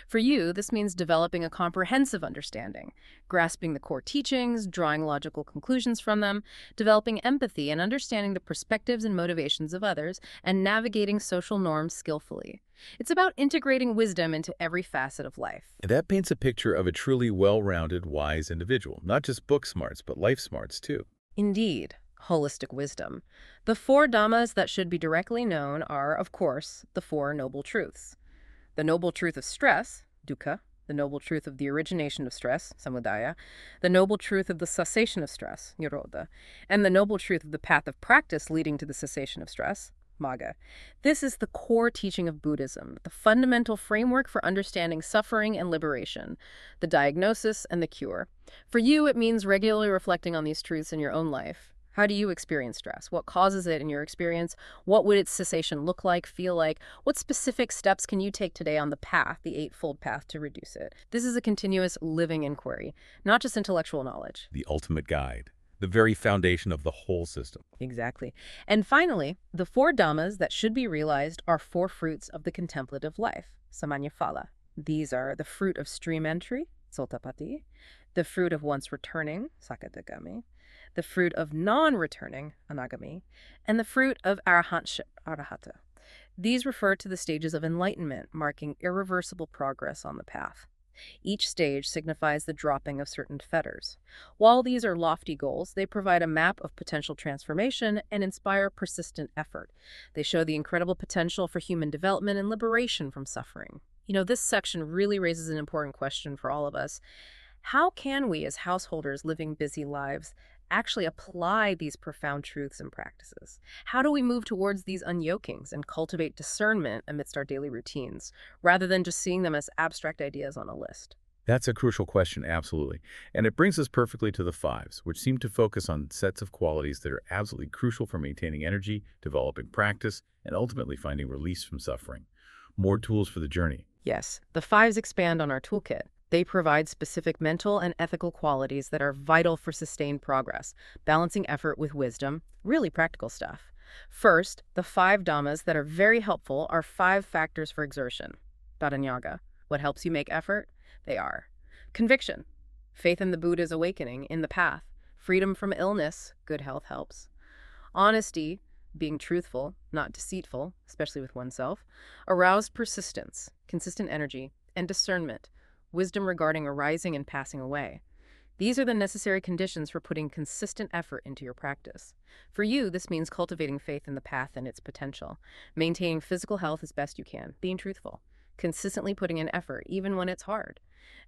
For you, this means developing a comprehensive understanding, grasping the core teachings, drawing logical conclusions from them, developing empathy and understanding the perspectives and motivations of others, and navigating social norms skillfully. It's about integrating wisdom into every facet of life. And that paints a picture of a truly well-rounded, wise individual. Not just book smarts, but life smarts, too. Indeed. Holistic wisdom. The four dhammas that should be directly known are, of course, the Four Noble Truths the noble truth of stress, dukkha, the noble truth of the origination of stress, samudaya, the noble truth of the cessation of stress, nirodha, and the noble truth of the path of practice leading to the cessation of stress, magga. This is the core teaching of Buddhism, the fundamental framework for understanding suffering and liberation, the diagnosis and the cure. For you, it means regularly reflecting on these truths in your own life, how do you experience stress? What causes it in your experience? What would its cessation look like, feel like? What specific steps can you take today on the path, the Eightfold Path, to reduce it? This is a continuous living inquiry, not just intellectual knowledge. The ultimate guide, the very foundation of the whole system. Exactly. And finally, the four dhammas that should be realized are four fruits of the contemplative life, samannaphala. These are the fruit of stream entry, sotapatti, the fruit of once returning, sakadagami, the fruit of non-returning, anagami, and the fruit of arahantship, arahatta. These refer to the stages of enlightenment, marking irreversible progress on the path. Each stage signifies the dropping of certain fetters. While these are lofty goals, they provide a map of potential transformation and inspire persistent effort. They show the incredible potential for human development and liberation from suffering. You know, this section really raises an important question for all of us. How can we, as householders living busy lives, actually apply these profound truths and practices? How do we move towards these unyokings and cultivate discernment amidst our daily routines, rather than just seeing them as abstract ideas on a list? That's a crucial question, absolutely. And it brings us perfectly to the fives, which seem to focus on sets of qualities that are absolutely crucial for maintaining energy, developing practice, and ultimately finding release from suffering. More tools for the journey. Yes, the fives expand on our toolkit. They provide specific mental and ethical qualities that are vital for sustained progress, balancing effort with wisdom, really practical stuff. First, the five dhammas that are very helpful are five factors for exertion. Bhadanyaga. What helps you make effort? They are conviction, faith in the Buddha's awakening, in the path, freedom from illness, good health helps. Honesty, being truthful, not deceitful, especially with oneself. Aroused persistence, consistent energy, and discernment, wisdom regarding arising and passing away. These are the necessary conditions for putting consistent effort into your practice. For you, this means cultivating faith in the path and its potential, maintaining physical health as best you can, being truthful, consistently putting in effort even when it's hard,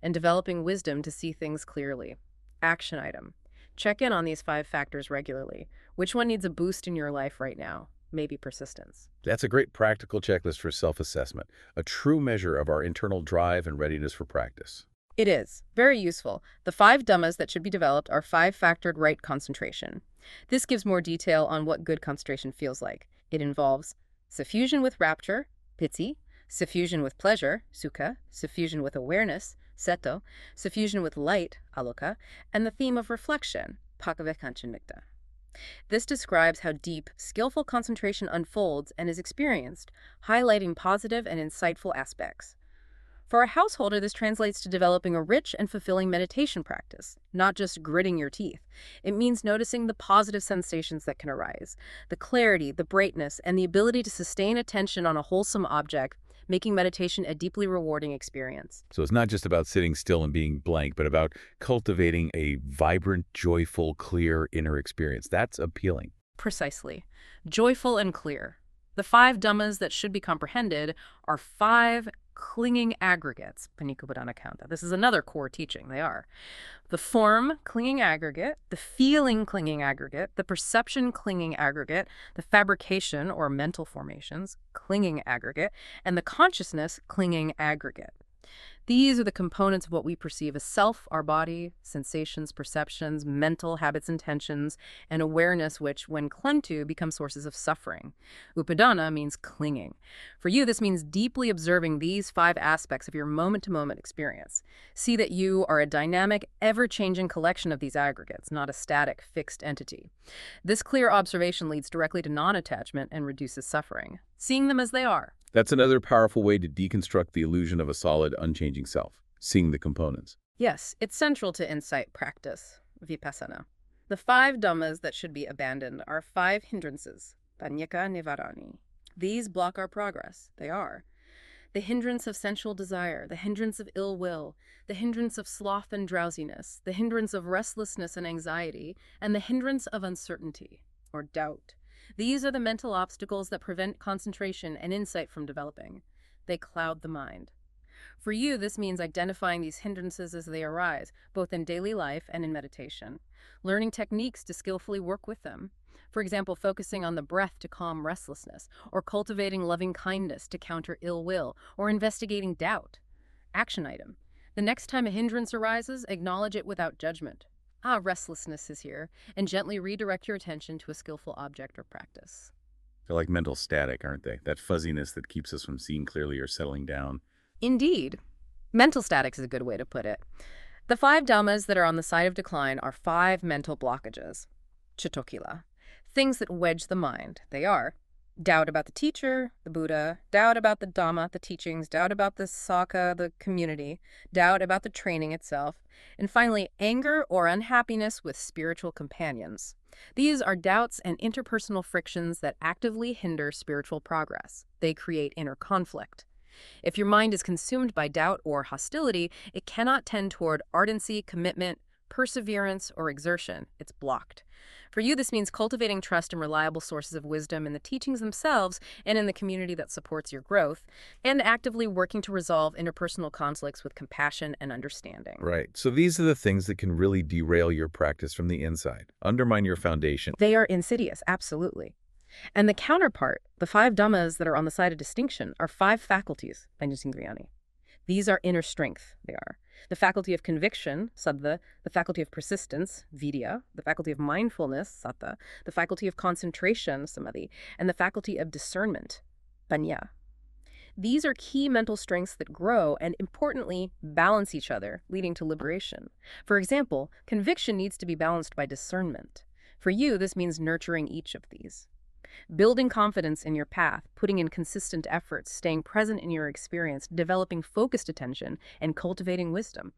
and developing wisdom to see things clearly. Action item. Check in on these five factors regularly. Which one needs a boost in your life right now? Maybe persistence. That's a great practical checklist for self-assessment, a true measure of our internal drive and readiness for practice. It is. Very useful. The five dhammas that should be developed are five-factored right concentration. This gives more detail on what good concentration feels like. It involves suffusion with rapture, piti, suffusion with pleasure, sukha, suffusion with awareness, ceto, suffusion with light, aloka, and the theme of reflection, pakavekanchanmikta. This describes how deep, skillful concentration unfolds and is experienced, highlighting positive and insightful aspects. For a householder, this translates to developing a rich and fulfilling meditation practice, not just gritting your teeth. It means noticing the positive sensations that can arise, the clarity, the brightness, and the ability to sustain attention on a wholesome object, making meditation a deeply rewarding experience. So it's not just about sitting still and being blank, but about cultivating a vibrant, joyful, clear inner experience. That's appealing. Precisely. Joyful and clear. The five dhammas that should be comprehended are five clinging aggregates, Panicobodana Kanta. This is another core teaching. They are the form clinging aggregate, the feeling clinging aggregate, the perception clinging aggregate, the fabrication or mental formations clinging aggregate, and the consciousness clinging aggregate. These are the components of what we perceive as self, our body, sensations, perceptions, mental habits, intentions, and awareness, which, when clung to, become sources of suffering. Upadana means clinging. For you, this means deeply observing these five aspects of your moment to moment experience. See that you are a dynamic, ever changing collection of these aggregates, not a static, fixed entity. This clear observation leads directly to non attachment and reduces suffering. Seeing them as they are, That's another powerful way to deconstruct the illusion of a solid, unchanging self, seeing the components. Yes, it's central to insight practice, vipassana. The five dhammas that should be abandoned are five hindrances, panyaka nivarani. These block our progress. They are the hindrance of sensual desire, the hindrance of ill will, the hindrance of sloth and drowsiness, the hindrance of restlessness and anxiety, and the hindrance of uncertainty or doubt. These are the mental obstacles that prevent concentration and insight from developing. They cloud the mind. For you, this means identifying these hindrances as they arise, both in daily life and in meditation, learning techniques to skillfully work with them. For example, focusing on the breath to calm restlessness, or cultivating loving kindness to counter ill will, or investigating doubt. Action item. The next time a hindrance arises, acknowledge it without judgment. Ah, restlessness is here, and gently redirect your attention to a skillful object or practice. They're like mental static, aren't they? That fuzziness that keeps us from seeing clearly or settling down. Indeed. Mental statics is a good way to put it. The five dhammas that are on the side of decline are five mental blockages. Cetokhila. Things that wedge the mind. They are doubt about the teacher, the Buddha, doubt about the Dhamma, the teachings, doubt about the Sangha, the community, doubt about the training itself, and finally, anger or unhappiness with spiritual companions. These are doubts and interpersonal frictions that actively hinder spiritual progress. They create inner conflict. If your mind is consumed by doubt or hostility, it cannot tend toward ardency, commitment, perseverance, or exertion. It's blocked. For you, this means cultivating trust in reliable sources of wisdom in the teachings themselves and in the community that supports your growth, and actively working to resolve interpersonal conflicts with compassion and understanding. Right. So these are the things that can really derail your practice from the inside, undermine your foundation. They are insidious, absolutely. And the counterpart, the five dhammas that are on the side of distinction, are five faculties by Nisindriyani. These are inner strength, they are. The faculty of conviction, sattva, the faculty of persistence, vidya, the faculty of mindfulness, satta, the faculty of concentration, samadhi, and the faculty of discernment, panya. These are key mental strengths that grow and, importantly, balance each other, leading to liberation. For example, conviction needs to be balanced by discernment. For you, this means nurturing each of these. Building confidence in your path, putting in consistent efforts, staying present in your experience, developing focused attention, and cultivating wisdom.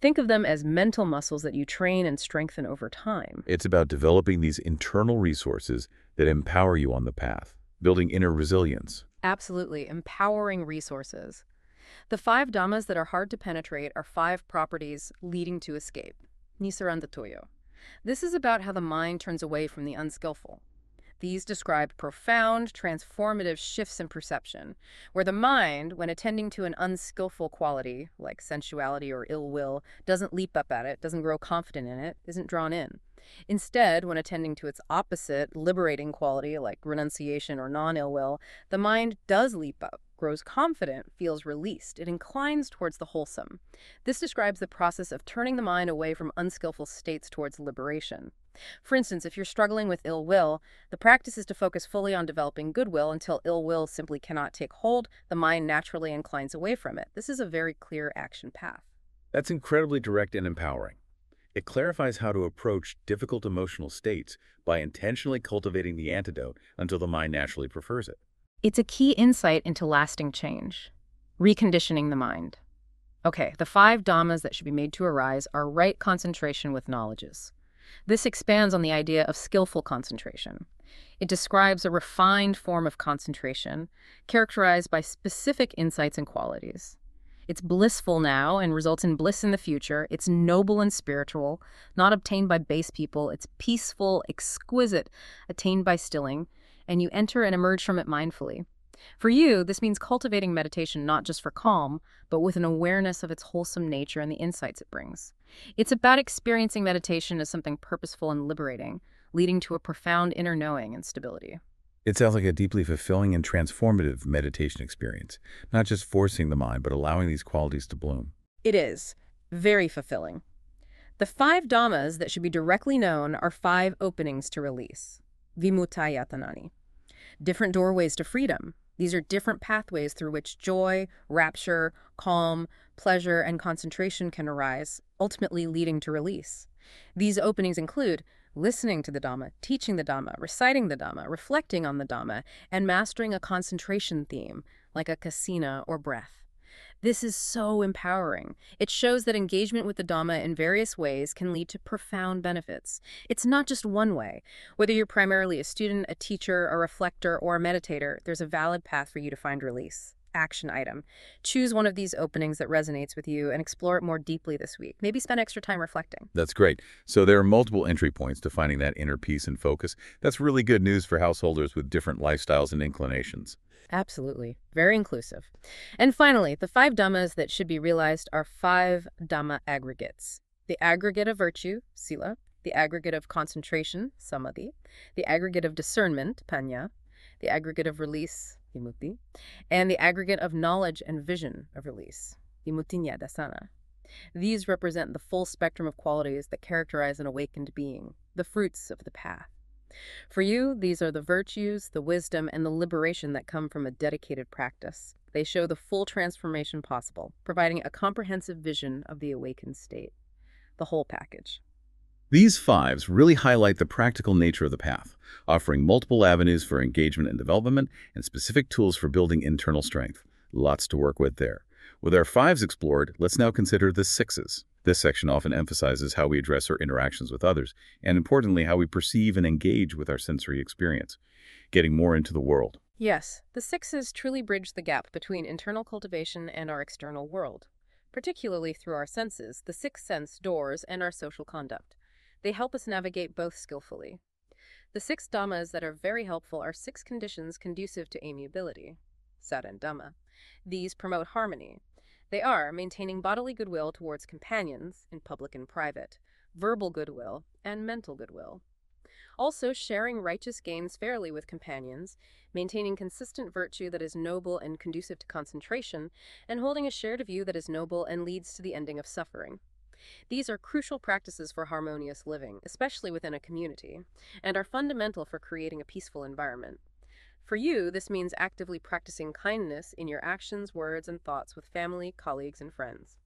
Think of them as mental muscles that you train and strengthen over time. It's about developing these internal resources that empower you on the path, building inner resilience. Absolutely, empowering resources. The five dhammas that are hard to penetrate are five properties leading to escape. Nisaranda Toyo. This is about how the mind turns away from the unskillful. These describe profound, transformative shifts in perception, where the mind, when attending to an unskillful quality, like sensuality or ill will, doesn't leap up at it, doesn't grow confident in it, isn't drawn in. Instead, when attending to its opposite, liberating quality, like renunciation or non ill will, the mind does leap up, grows confident, feels released. It inclines towards the wholesome. This describes the process of turning the mind away from unskillful states towards liberation. For instance, if you're struggling with ill will, the practice is to focus fully on developing goodwill until ill will simply cannot take hold, the mind naturally inclines away from it. This is a very clear action path. That's incredibly direct and empowering. It clarifies how to approach difficult emotional states by intentionally cultivating the antidote until the mind naturally prefers it. It's a key insight into lasting change. Reconditioning the mind. Okay, the five dhammas that should be made to arise are right concentration with knowledges. This expands on the idea of skillful concentration. It describes a refined form of concentration, characterized by specific insights and qualities. It's blissful now and results in bliss in the future. It's noble and spiritual, not obtained by base people. It's peaceful, exquisite, attained by stilling, and you enter and emerge from it mindfully. For you, this means cultivating meditation not just for calm, but with an awareness of its wholesome nature and the insights it brings. It's about experiencing meditation as something purposeful and liberating, leading to a profound inner knowing and stability. It sounds like a deeply fulfilling and transformative meditation experience, not just forcing the mind, but allowing these qualities to bloom. It is. Very fulfilling. The five dhammas that should be directly known are five openings to release. Vimuttayatanani. Different doorways to freedom. These are different pathways through which joy, rapture, calm, pleasure, and concentration can arise, ultimately leading to release. These openings include listening to the Dhamma, teaching the Dhamma, reciting the Dhamma, reflecting on the Dhamma, and mastering a concentration theme, like a kasina or breath. This is so empowering. It shows that engagement with the Dhamma in various ways can lead to profound benefits. It's not just one way. Whether you're primarily a student, a teacher, a reflector, or a meditator, there's a valid path for you to find release. Action item. Choose one of these openings that resonates with you and explore it more deeply this week. Maybe spend extra time reflecting. That's great. So there are multiple entry points to finding that inner peace and focus. That's really good news for householders with different lifestyles and inclinations. Absolutely. Very inclusive. And finally, the five dhammas that should be realized are five dhamma aggregates. The aggregate of virtue, sila, the aggregate of concentration, samadhi, the aggregate of discernment, panya, the aggregate of release, vimutti, and the aggregate of knowledge and vision of release, vimuttinyadasana. These represent the full spectrum of qualities that characterize an awakened being, the fruits of the path. For you, these are the virtues, the wisdom, and the liberation that come from a dedicated practice. They show the full transformation possible, providing a comprehensive vision of the awakened state. The whole package. These fives really highlight the practical nature of the path, offering multiple avenues for engagement and development and specific tools for building internal strength. Lots to work with there. With our fives explored, let's now consider the sixes. This section often emphasizes how we address our interactions with others, and importantly, how we perceive and engage with our sensory experience, getting more into the world. Yes, the sixes truly bridge the gap between internal cultivation and our external world, particularly through our senses, the sixth sense doors, and our social conduct. They help us navigate both skillfully. The six dhammas that are very helpful are six conditions conducive to amiability, sat and dhamma. These promote harmony, they are maintaining bodily goodwill towards companions, in public and private, verbal goodwill, and mental goodwill. Also, sharing righteous gains fairly with companions, maintaining consistent virtue that is noble and conducive to concentration, and holding a shared view that is noble and leads to the ending of suffering. These are crucial practices for harmonious living, especially within a community, and are fundamental for creating a peaceful environment. For you, this means actively practicing kindness in your actions, words, and thoughts with family, colleagues, and friends.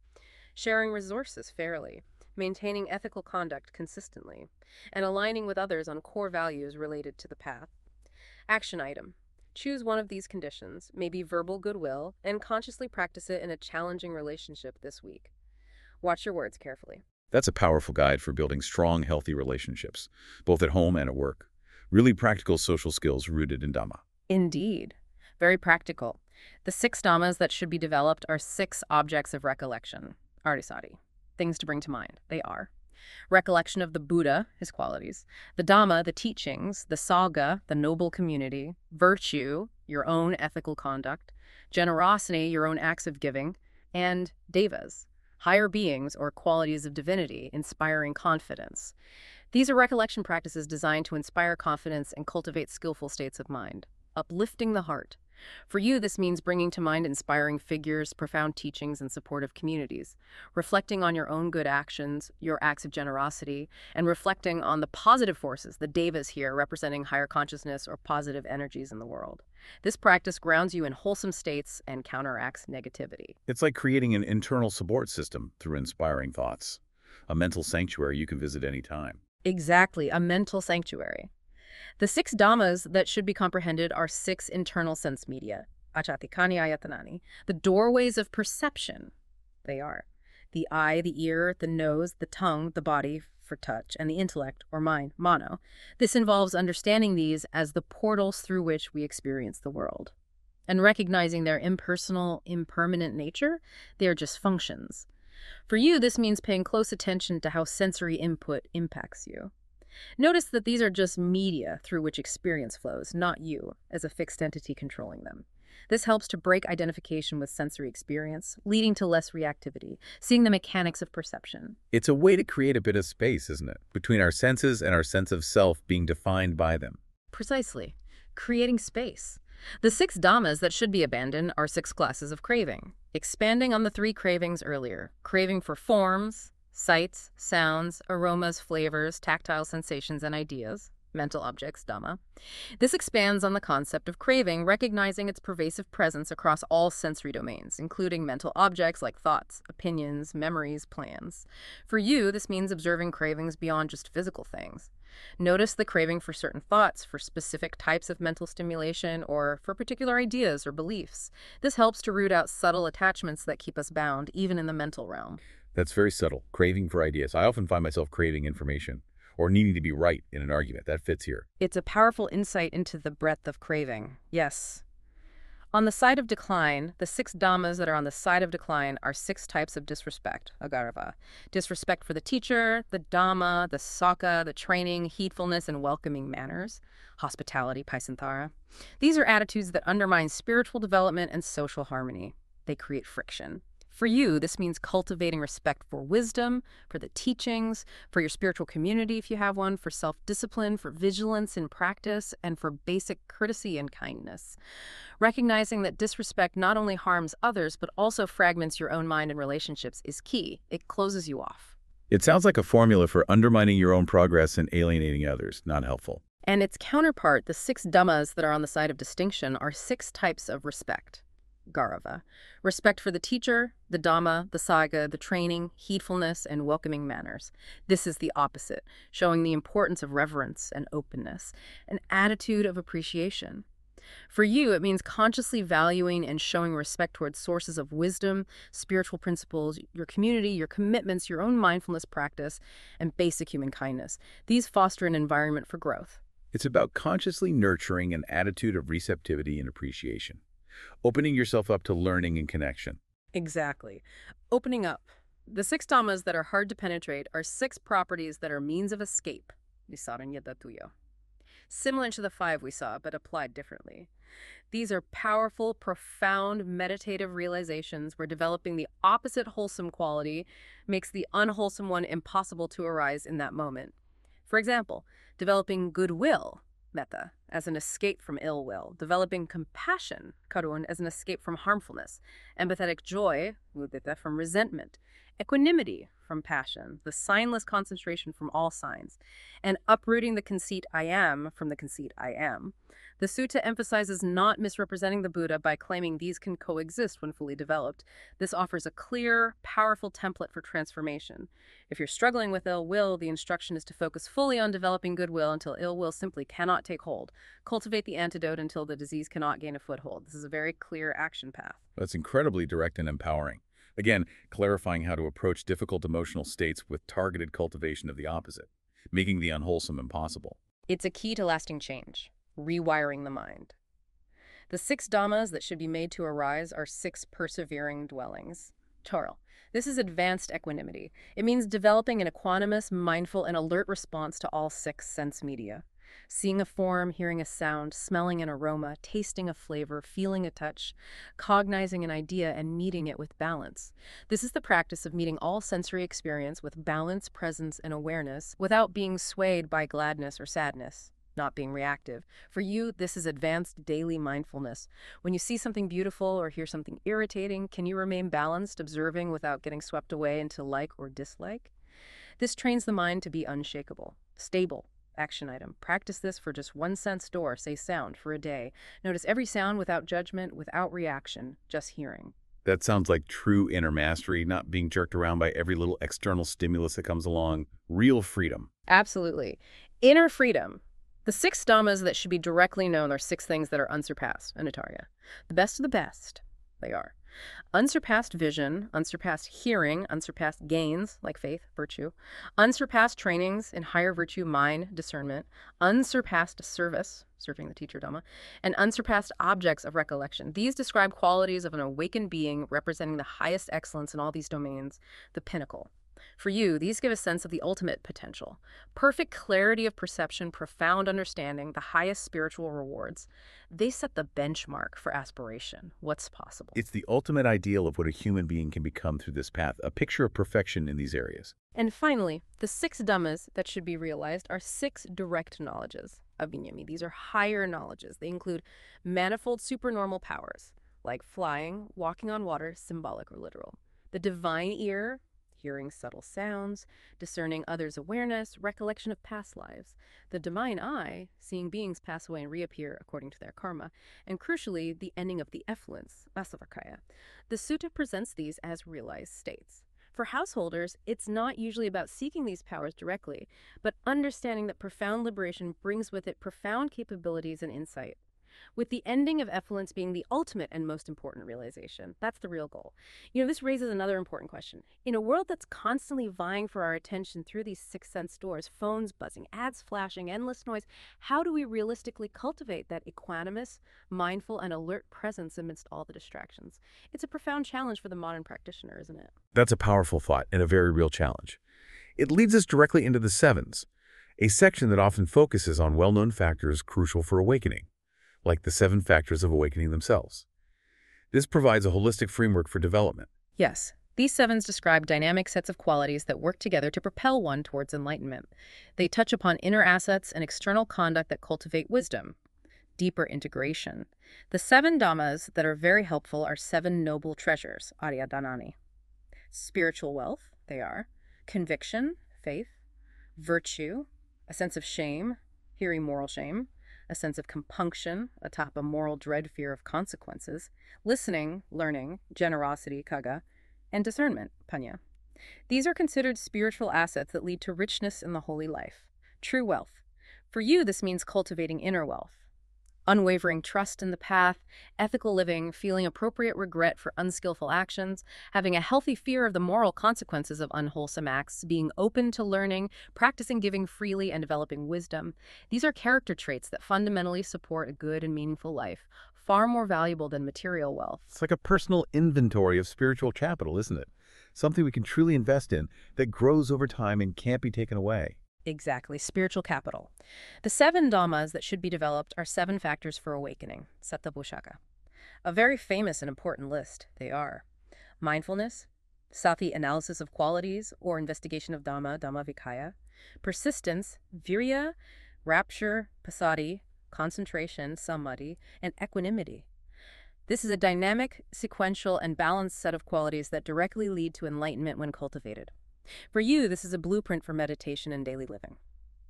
Sharing resources fairly, maintaining ethical conduct consistently, and aligning with others on core values related to the path. Action item. Choose one of these conditions, maybe verbal goodwill, and consciously practice it in a challenging relationship this week. Watch your words carefully. That's a powerful guide for building strong, healthy relationships, both at home and at work. Really practical social skills rooted in Dhamma. Indeed. Very practical. The six dhammas that should be developed are six objects of recollection. Arisati. Things to bring to mind. They are recollection of the Buddha, his qualities, the Dhamma, the teachings, the Sangha, the noble community, virtue, your own ethical conduct, generosity, your own acts of giving, and devas, higher beings or qualities of divinity, inspiring confidence. These are recollection practices designed to inspire confidence and cultivate skillful states of mind uplifting the heart, For you, this means bringing to mind inspiring figures, profound teachings, and supportive communities, reflecting on your own good actions, your acts of generosity, and reflecting on the positive forces, the devas here, representing higher consciousness or positive energies in the world. This practice grounds you in wholesome states and counteracts negativity. It's like creating an internal support system through inspiring thoughts, a mental sanctuary you can visit anytime. Exactly, a mental sanctuary. The six dhammas that should be comprehended are six internal sense media, ajjhattikani ayatanani, the doorways of perception. They are the eye, the ear, the nose, the tongue, the body for touch, and the intellect, or mind, mano. This involves understanding these as the portals through which we experience the world. And recognizing their impersonal, impermanent nature, they are just functions. For you, this means paying close attention to how sensory input impacts you. Notice that these are just media through which experience flows, not you, as a fixed entity controlling them. This helps to break identification with sensory experience, leading to less reactivity, seeing the mechanics of perception. It's a way to create a bit of space, isn't it? Between our senses and our sense of self being defined by them. Precisely. Creating space. The six dhammas that should be abandoned are six classes of craving, expanding on the three cravings earlier craving for forms, sights, sounds, aromas, flavors, tactile sensations, and ideas, mental objects, dhamma. This expands on the concept of craving, recognizing its pervasive presence across all sensory domains, including mental objects like thoughts, opinions, memories, plans. For you, this means observing cravings beyond just physical things. Notice the craving for certain thoughts, for specific types of mental stimulation, or for particular ideas or beliefs. This helps to root out subtle attachments that keep us bound, even in the mental realm. That's very subtle. Craving for ideas. I often find myself craving information or needing to be right in an argument. That fits here. It's a powerful insight into the breadth of craving. Yes. On the side of decline, the six dhammas that are on the side of decline are six types of disrespect, agarava. Disrespect for the teacher, the dhamma, the saka, the training, heedfulness, and welcoming manners, hospitality, paisantara. These are attitudes that undermine spiritual development and social harmony. They create friction. For you, this means cultivating respect for wisdom, for the teachings, for your spiritual community if you have one, for self discipline, for vigilance in practice, and for basic courtesy and kindness. Recognizing that disrespect not only harms others, but also fragments your own mind and relationships is key. It closes you off. It sounds like a formula for undermining your own progress and alienating others. Not helpful. And its counterpart, the six dhammas that are on the side of distinction, are six types of respect. Garava. Respect for the teacher, the Dhamma, the Saga, the training, heedfulness, and welcoming manners. This is the opposite, showing the importance of reverence and openness, an attitude of appreciation. For you, it means consciously valuing and showing respect towards sources of wisdom, spiritual principles, your community, your commitments, your own mindfulness practice, and basic human kindness. These foster an environment for growth. It's about consciously nurturing an attitude of receptivity and appreciation opening yourself up to learning and connection. Exactly. Opening up. The six dhammas that are hard to penetrate are six properties that are means of escape. Similar to the five we saw, but applied differently. These are powerful, profound, meditative realizations where developing the opposite wholesome quality makes the unwholesome one impossible to arise in that moment. For example, developing goodwill metta, as an escape from ill will, developing compassion, karun, as an escape from harmfulness, empathetic joy, mudita, from resentment, equanimity from passion, the signless concentration from all signs, and uprooting the conceit I am from the conceit I am. The sutta emphasizes not misrepresenting the Buddha by claiming these can coexist when fully developed. This offers a clear, powerful template for transformation. If you're struggling with ill will, the instruction is to focus fully on developing goodwill until ill will simply cannot take hold. Cultivate the antidote until the disease cannot gain a foothold. This is a very clear action path. That's incredibly direct and empowering. Again, clarifying how to approach difficult emotional states with targeted cultivation of the opposite, making the unwholesome impossible. It's a key to lasting change rewiring the mind. The six dhammas that should be made to arise are six persevering dwellings. Toral. This is advanced equanimity. It means developing an equanimous, mindful, and alert response to all six sense media. Seeing a form, hearing a sound, smelling an aroma, tasting a flavor, feeling a touch, cognizing an idea, and meeting it with balance. This is the practice of meeting all sensory experience with balance, presence, and awareness without being swayed by gladness or sadness. not being reactive. For you, this is advanced daily mindfulness. When you see something beautiful or hear something irritating, can you remain balanced, observing without getting swept away into like or dislike? This trains the mind to be unshakable, stable. Action item. Practice this for just one sense door, say sound, for a day. Notice every sound without judgment, without reaction, just hearing. That sounds like true inner mastery, not being jerked around by every little external stimulus that comes along. Real freedom. Absolutely. Inner freedom. The six dhammas that should be directly known are six things that are unsurpassed in Atarya. The best of the best, they are. Unsurpassed vision, unsurpassed hearing, unsurpassed gains, like faith, virtue, unsurpassed trainings in higher virtue, mind, discernment, unsurpassed service, serving the teacher Dhamma, and unsurpassed objects of recollection. These describe qualities of an awakened being representing the highest excellence in all these domains, the pinnacle. For you, these give a sense of the ultimate potential perfect clarity of perception, profound understanding, the highest spiritual rewards. They set the benchmark for aspiration, what's possible. It's the ultimate ideal of what a human being can become through this path, a picture of perfection in these areas. And finally, the six dhammas that should be realized are six direct knowledges of Vinyami. These are higher knowledges. They include manifold supernormal powers, like flying, walking on water, symbolic or literal. The divine ear, hearing subtle sounds, discerning others' awareness, recollection of past lives, the divine eye, seeing beings pass away and reappear according to their karma, and crucially, the ending of the effluence, Vasavakaya. The sutta presents these as realized states. For householders, it's not usually about seeking these powers directly, but understanding that profound liberation brings with it profound capabilities and insight with the ending of effluence being the ultimate and most important realization. That's the real goal. You know, this raises another important question. In a world that's constantly vying for our attention through these six sense doors, phones buzzing, ads flashing, endless noise, how do we realistically cultivate that equanimous, mindful, and alert presence amidst all the distractions? It's a profound challenge for the modern practitioner, isn't it? That's a powerful thought and a very real challenge. It leads us directly into the sevens, a section that often focuses on well-known factors crucial for awakening like the seven factors of awakening themselves. This provides a holistic framework for development. Yes. These sevens describe dynamic sets of qualities that work together to propel one towards enlightenment. They touch upon inner assets and external conduct that cultivate wisdom, deeper integration. The seven dhammas that are very helpful are seven noble treasures, Arya. Spiritual wealth, they are. Conviction, faith. Virtue, a sense of shame, hearing moral shame a sense of compunction atop a moral dread fear of consequences, listening, learning, generosity, caga, and discernment, panya. These are considered spiritual assets that lead to richness in the holy life, true wealth. For you, this means cultivating inner wealth, unwavering trust in the path, ethical living, feeling appropriate regret for unskillful actions, having a healthy fear of the moral consequences of unwholesome acts, being open to learning, practicing giving freely, and developing wisdom. These are character traits that fundamentally support a good and meaningful life, far more valuable than material wealth. It's like a personal inventory of spiritual capital, isn't it? Something we can truly invest in that grows over time and can't be taken away. Exactly, spiritual capital. The seven dhammas that should be developed are seven factors for awakening, Sattvapushaka. A very famous and important list, they are mindfulness, sati analysis of qualities or investigation of dhamma, dhamma vicaya, persistence, virya, rapture, passaddhi, concentration, samadhi, and equanimity. This is a dynamic, sequential, and balanced set of qualities that directly lead to enlightenment when cultivated. For you, this is a blueprint for meditation and daily living.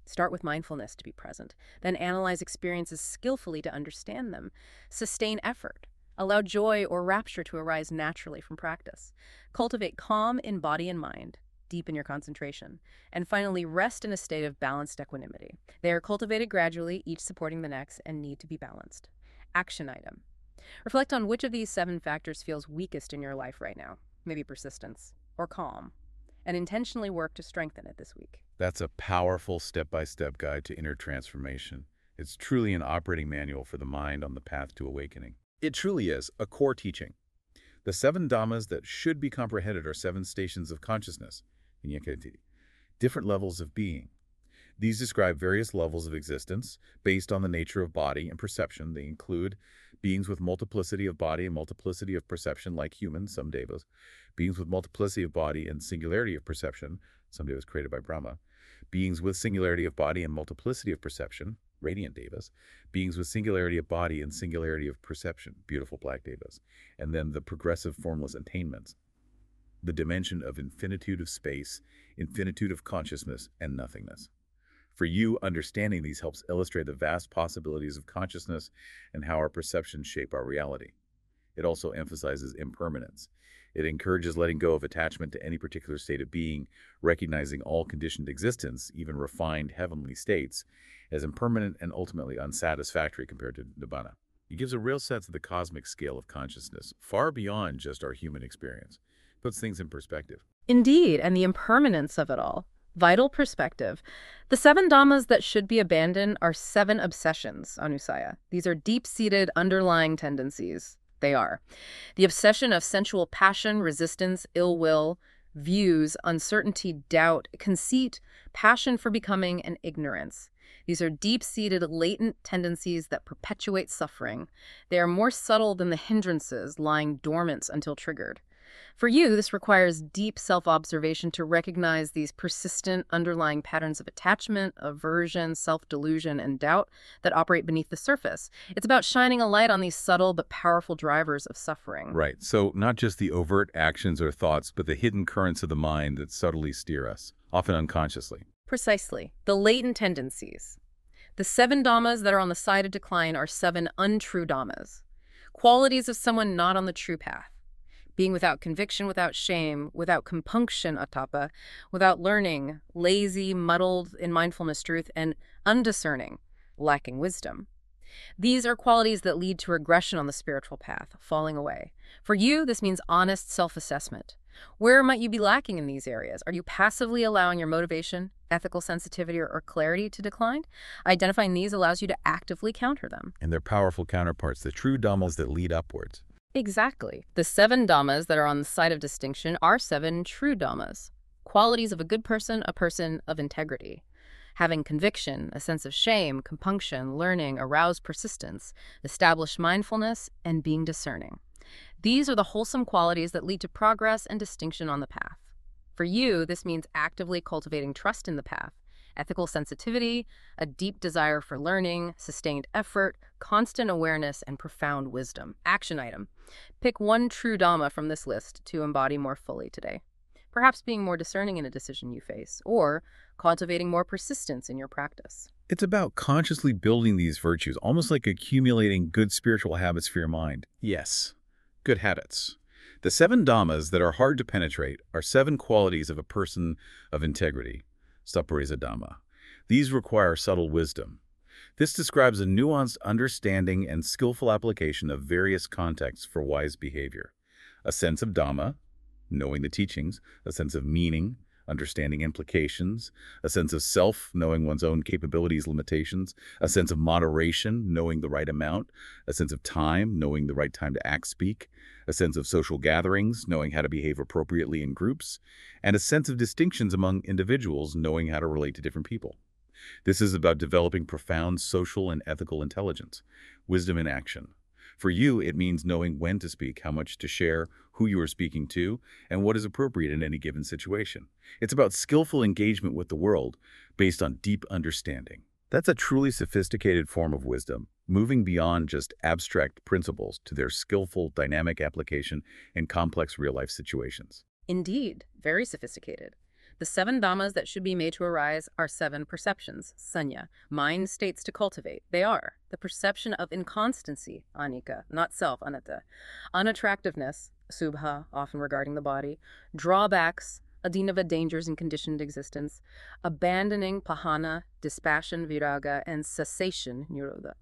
Start with mindfulness to be present, then analyze experiences skillfully to understand them. Sustain effort. Allow joy or rapture to arise naturally from practice. Cultivate calm in body and mind. Deepen your concentration. And finally, rest in a state of balanced equanimity. They are cultivated gradually, each supporting the next, and need to be balanced. Action item. Reflect on which of these seven factors feels weakest in your life right now. Maybe persistence or calm and intentionally work to strengthen it this week. That's a powerful step-by-step guide to inner transformation. It's truly an operating manual for the mind on the path to awakening. It truly is a core teaching. The seven dhammas that should be comprehended are seven stations of consciousness, different levels of being. These describe various levels of existence based on the nature of body and perception. They include beings with multiplicity of body and multiplicity of perception, like humans, some devas, beings with multiplicity of body and singularity of perception, some devas created by Brahma, beings with singularity of body and multiplicity of perception, radiant devas, beings with singularity of body and singularity of perception, beautiful black devas, and then the progressive formless attainments, the dimension of infinitude of space, infinitude of consciousness, and nothingness. For you, understanding these helps illustrate the vast possibilities of consciousness and how our perceptions shape our reality. It also emphasizes impermanence. It encourages letting go of attachment to any particular state of being, recognizing all conditioned existence, even refined heavenly states, as impermanent and ultimately unsatisfactory compared to nibbana. It gives a real sense of the cosmic scale of consciousness, far beyond just our human experience. Puts things in perspective. Indeed, and the impermanence of it all. Vital perspective. The seven dhammas that should be abandoned are seven obsessions, Anusaya. These are deep-seated underlying tendencies. They are. The obsession of sensual passion, resistance, ill will, views, uncertainty, doubt, conceit, passion for becoming, and ignorance. These are deep-seated, latent tendencies that perpetuate suffering. They are more subtle than the hindrances lying dormant until triggered. For you, this requires deep self-observation to recognize these persistent underlying patterns of attachment, aversion, self-delusion, and doubt that operate beneath the surface. It's about shining a light on these subtle but powerful drivers of suffering. Right. So not just the overt actions or thoughts, but the hidden currents of the mind that subtly steer us, often unconsciously. Precisely. The latent tendencies. The seven dhammas that are on the side of decline are seven untrue dhammas. Qualities of someone not on the true path being without conviction, without shame, without compunction, atapa, without learning, lazy, muddled in mindfulness truth, and undiscerning, lacking wisdom. These are qualities that lead to regression on the spiritual path, falling away. For you, this means honest self-assessment. Where might you be lacking in these areas? Are you passively allowing your motivation, ethical sensitivity, or, or clarity to decline? Identifying these allows you to actively counter them. And their powerful counterparts, the true dhammas that lead upwards. Exactly. The seven dhammas that are on the side of distinction are seven true dhammas, qualities of a good person, a person of integrity. Having conviction, a sense of shame, compunction, learning, aroused persistence, established mindfulness, and being discerning. These are the wholesome qualities that lead to progress and distinction on the path. For you, this means actively cultivating trust in the path, ethical sensitivity, a deep desire for learning, sustained effort, constant awareness, and profound wisdom. Action item. Pick one true Dhamma from this list to embody more fully today. Perhaps being more discerning in a decision you face, or cultivating more persistence in your practice. It's about consciously building these virtues, almost like accumulating good spiritual habits for your mind. Yes, good habits. The seven dhammas that are hard to penetrate are seven qualities of a person of integrity. Sappurisa Dhamma. These require subtle wisdom. This describes a nuanced understanding and skillful application of various contexts for wise behavior. A sense of Dhamma, knowing the teachings, a sense of meaning, understanding implications, a sense of self, knowing one's own capabilities, limitations, a sense of moderation, knowing the right amount, a sense of time, knowing the right time to act, speak, a sense of social gatherings, knowing how to behave appropriately in groups, and a sense of distinctions among individuals, knowing how to relate to different people. This is about developing profound social and ethical intelligence, wisdom in action. For you, it means knowing when to speak, how much to share, who you are speaking to, and what is appropriate in any given situation. It's about skillful engagement with the world based on deep understanding. That's a truly sophisticated form of wisdom, moving beyond just abstract principles to their skillful, dynamic application in complex real-life situations. Indeed, very sophisticated. The seven dhammas that should be made to arise are seven perceptions, sanya, mind states to cultivate. They are the perception of inconstancy, anicca, not self, anatta, unattractiveness, subha, often regarding the body, drawbacks, adinava dangers in conditioned existence, abandoning pahana, dispassion, viraga, and cessation, nirodha.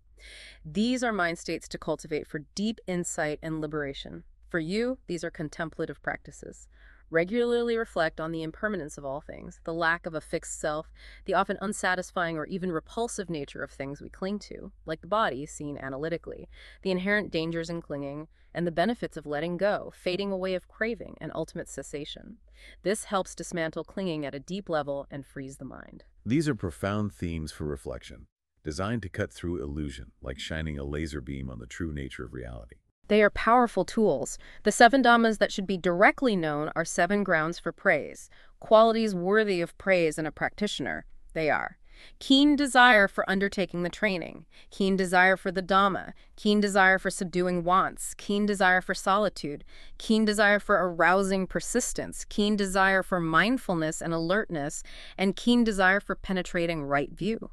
These are mind states to cultivate for deep insight and liberation. For you, these are contemplative practices regularly reflect on the impermanence of all things, the lack of a fixed self, the often unsatisfying or even repulsive nature of things we cling to, like the body seen analytically, the inherent dangers in clinging, and the benefits of letting go, fading away of craving, and ultimate cessation. This helps dismantle clinging at a deep level and frees the mind. These are profound themes for reflection, designed to cut through illusion, like shining a laser beam on the true nature of reality. They are powerful tools. The seven dhammas that should be directly known are seven grounds for praise, qualities worthy of praise in a practitioner. They are Keen desire for undertaking the training, keen desire for the Dhamma, keen desire for subduing wants, keen desire for solitude, keen desire for arousing persistence, keen desire for mindfulness and alertness, and keen desire for penetrating right view.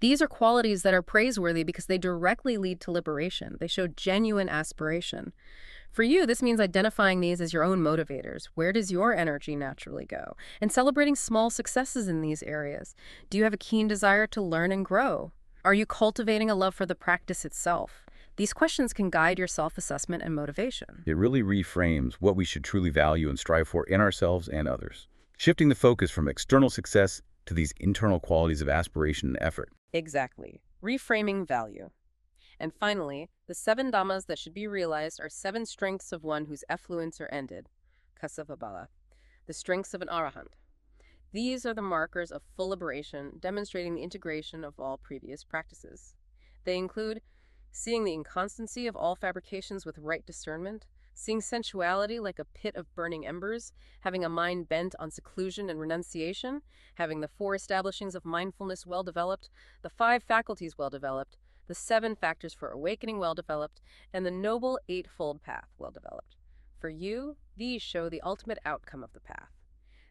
These are qualities that are praiseworthy because they directly lead to liberation. They show genuine aspiration. For you, this means identifying these as your own motivators. Where does your energy naturally go? And celebrating small successes in these areas. Do you have a keen desire to learn and grow? Are you cultivating a love for the practice itself? These questions can guide your self assessment and motivation. It really reframes what we should truly value and strive for in ourselves and others, shifting the focus from external success to these internal qualities of aspiration and effort. Exactly. Reframing value. And finally, the seven dhammas that should be realized are seven strengths of one whose effluents are ended, kasavabala, the strengths of an arahant. These are the markers of full liberation, demonstrating the integration of all previous practices. They include seeing the inconstancy of all fabrications with right discernment, seeing sensuality like a pit of burning embers, having a mind bent on seclusion and renunciation, having the four establishings of mindfulness well developed, the five faculties well developed, the seven factors for awakening well developed, and the noble eightfold path well developed. For you, these show the ultimate outcome of the path.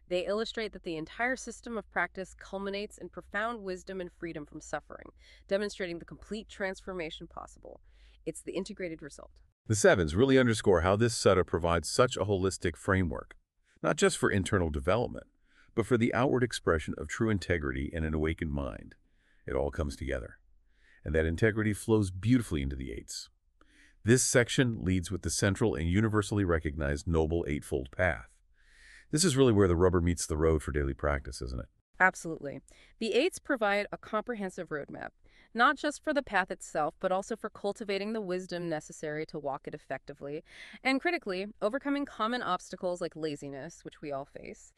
They illustrate that the entire system of practice culminates in profound wisdom and freedom from suffering, demonstrating the complete transformation possible. It's the integrated result. The sevens really underscore how this sutta provides such a holistic framework, not just for internal development, but for the outward expression of true integrity in an awakened mind. It all comes together, and that integrity flows beautifully into the eights. This section leads with the central and universally recognized Noble Eightfold Path. This is really where the rubber meets the road for daily practice, isn't it? Absolutely. The eights provide a comprehensive roadmap, not just for the path itself, but also for cultivating the wisdom necessary to walk it effectively, and critically, overcoming common obstacles like laziness, which we all face.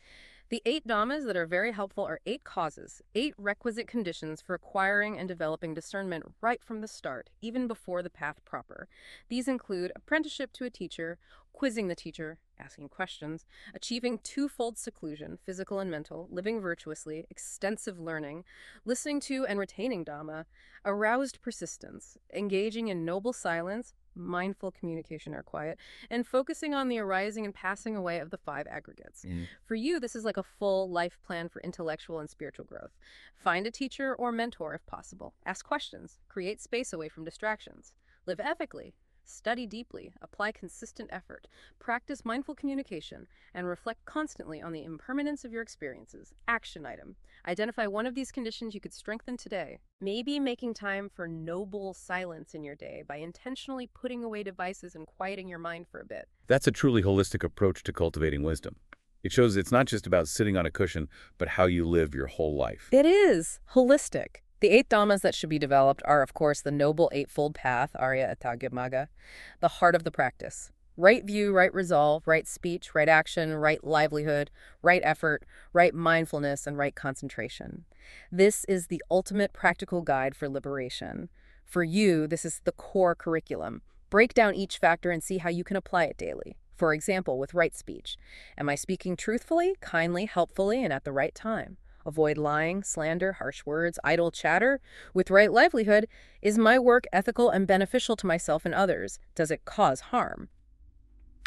The eight dhammas that are very helpful are eight causes, eight requisite conditions for acquiring and developing discernment right from the start, even before the path proper. These include apprenticeship to a teacher, quizzing the teacher, asking questions, achieving twofold seclusion, physical and mental, living virtuously, extensive learning, listening to and retaining Dhamma, aroused persistence, engaging in noble silence, mindful communication or quiet, and focusing on the arising and passing away of the five aggregates. Mm. For you, this is like a full life plan for intellectual and spiritual growth. Find a teacher or mentor if possible. Ask questions. Create space away from distractions. Live ethically. Study deeply, apply consistent effort, practice mindful communication, and reflect constantly on the impermanence of your experiences. Action item. Identify one of these conditions you could strengthen today. Maybe making time for noble silence in your day by intentionally putting away devices and quieting your mind for a bit. That's a truly holistic approach to cultivating wisdom. It shows it's not just about sitting on a cushion, but how you live your whole life. It is holistic. The eight dhammas that should be developed are, of course, the Noble Eightfold Path, Arya the heart of the practice. Right view, right resolve, right speech, right action, right livelihood, right effort, right mindfulness, and right concentration. This is the ultimate practical guide for liberation. For you, this is the core curriculum. Break down each factor and see how you can apply it daily. For example, with right speech. Am I speaking truthfully, kindly, helpfully, and at the right time? Avoid lying, slander, harsh words, idle chatter. With right livelihood, is my work ethical and beneficial to myself and others? Does it cause harm?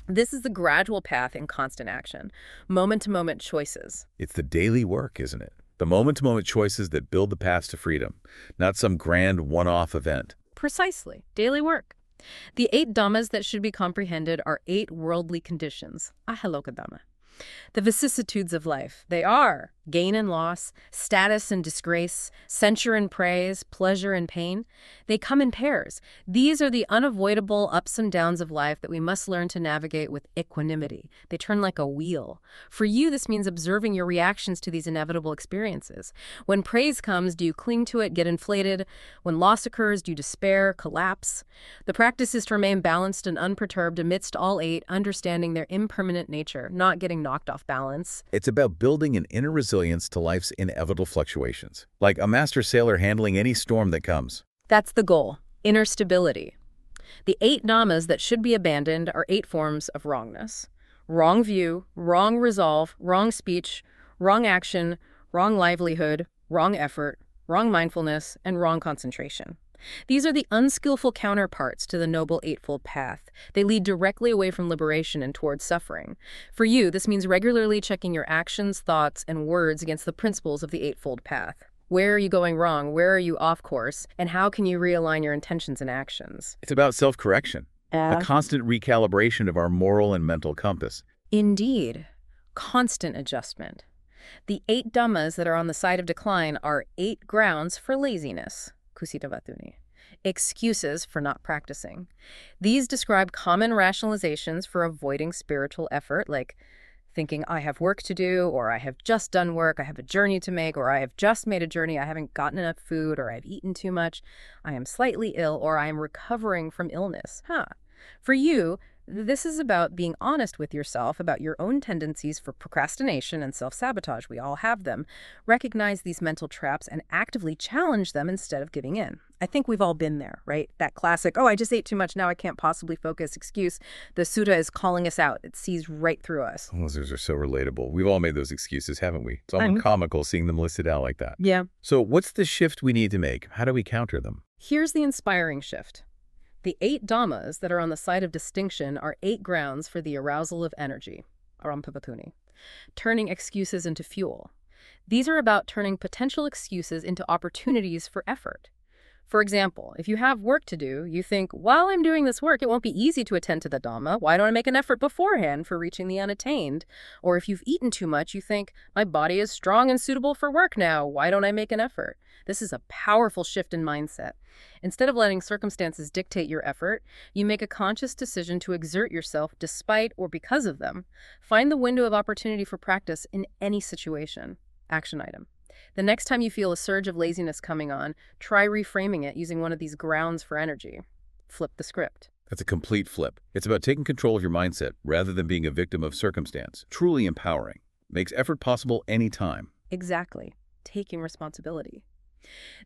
This is the gradual path in constant action, moment to moment choices. It's the daily work, isn't it? The moment to moment choices that build the path to freedom, not some grand one off event. Precisely, daily work. The eight dhammas that should be comprehended are eight worldly conditions, ahaloka dhamma. The vicissitudes of life. They are gain and loss, status and disgrace, censure and praise, pleasure and pain. They come in pairs. These are the unavoidable ups and downs of life that we must learn to navigate with equanimity. They turn like a wheel. For you, this means observing your reactions to these inevitable experiences. When praise comes, do you cling to it, get inflated? When loss occurs, do you despair, collapse? The practice is to remain balanced and unperturbed amidst all eight, understanding their impermanent nature, not getting knocked off balance. It's about building an inner resilience to life's inevitable fluctuations, like a master sailor handling any storm that comes. That's the goal inner stability. The eight dhammas that should be abandoned are eight forms of wrongness wrong view, wrong resolve, wrong speech, wrong action, wrong livelihood, wrong effort, wrong mindfulness, and wrong concentration. These are the unskillful counterparts to the Noble Eightfold Path. They lead directly away from liberation and towards suffering. For you, this means regularly checking your actions, thoughts, and words against the principles of the Eightfold Path. Where are you going wrong? Where are you off course? And how can you realign your intentions and actions? It's about self-correction, Yeah. a constant recalibration of our moral and mental compass. Indeed. Constant adjustment. The eight dhammas that are on the side of decline are eight grounds for laziness, kusita vatuni, excuses for not practicing. These describe common rationalizations for avoiding spiritual effort, like thinking I have work to do, or I have just done work, I have a journey to make, or I have just made a journey, I haven't gotten enough food, or I've eaten too much, I am slightly ill, or I am recovering from illness. Huh. For you, this is about being honest with yourself about your own tendencies for procrastination and self sabotage. We all have them. Recognize these mental traps and actively challenge them instead of giving in. I think we've all been there, right? That classic, oh, I just ate too much, now I can't possibly focus excuse. The Sutta is calling us out. It sees right through us. Oh, those are so relatable. We've all made those excuses, haven't we? It's I'm- almost comical seeing them listed out like that. Yeah. So what's the shift we need to make? How do we counter them? Here's the inspiring shift. The eight dhammas that are on the side of distinction are eight grounds for the arousal of energy, arampapatuni, turning excuses into fuel. These are about turning potential excuses into opportunities for effort. For example, if you have work to do, you think, while I'm doing this work, it won't be easy to attend to the Dhamma. Why don't I make an effort beforehand for reaching the unattained? Or if you've eaten too much, you think, my body is strong and suitable for work now. Why don't I make an effort? This is a powerful shift in mindset. Instead of letting circumstances dictate your effort, you make a conscious decision to exert yourself despite or because of them. Find the window of opportunity for practice in any situation. Action item. The next time you feel a surge of laziness coming on, try reframing it using one of these grounds for energy. Flip the script. That's a complete flip. It's about taking control of your mindset rather than being a victim of circumstance. Truly empowering. Makes effort possible anytime. Exactly. Taking responsibility.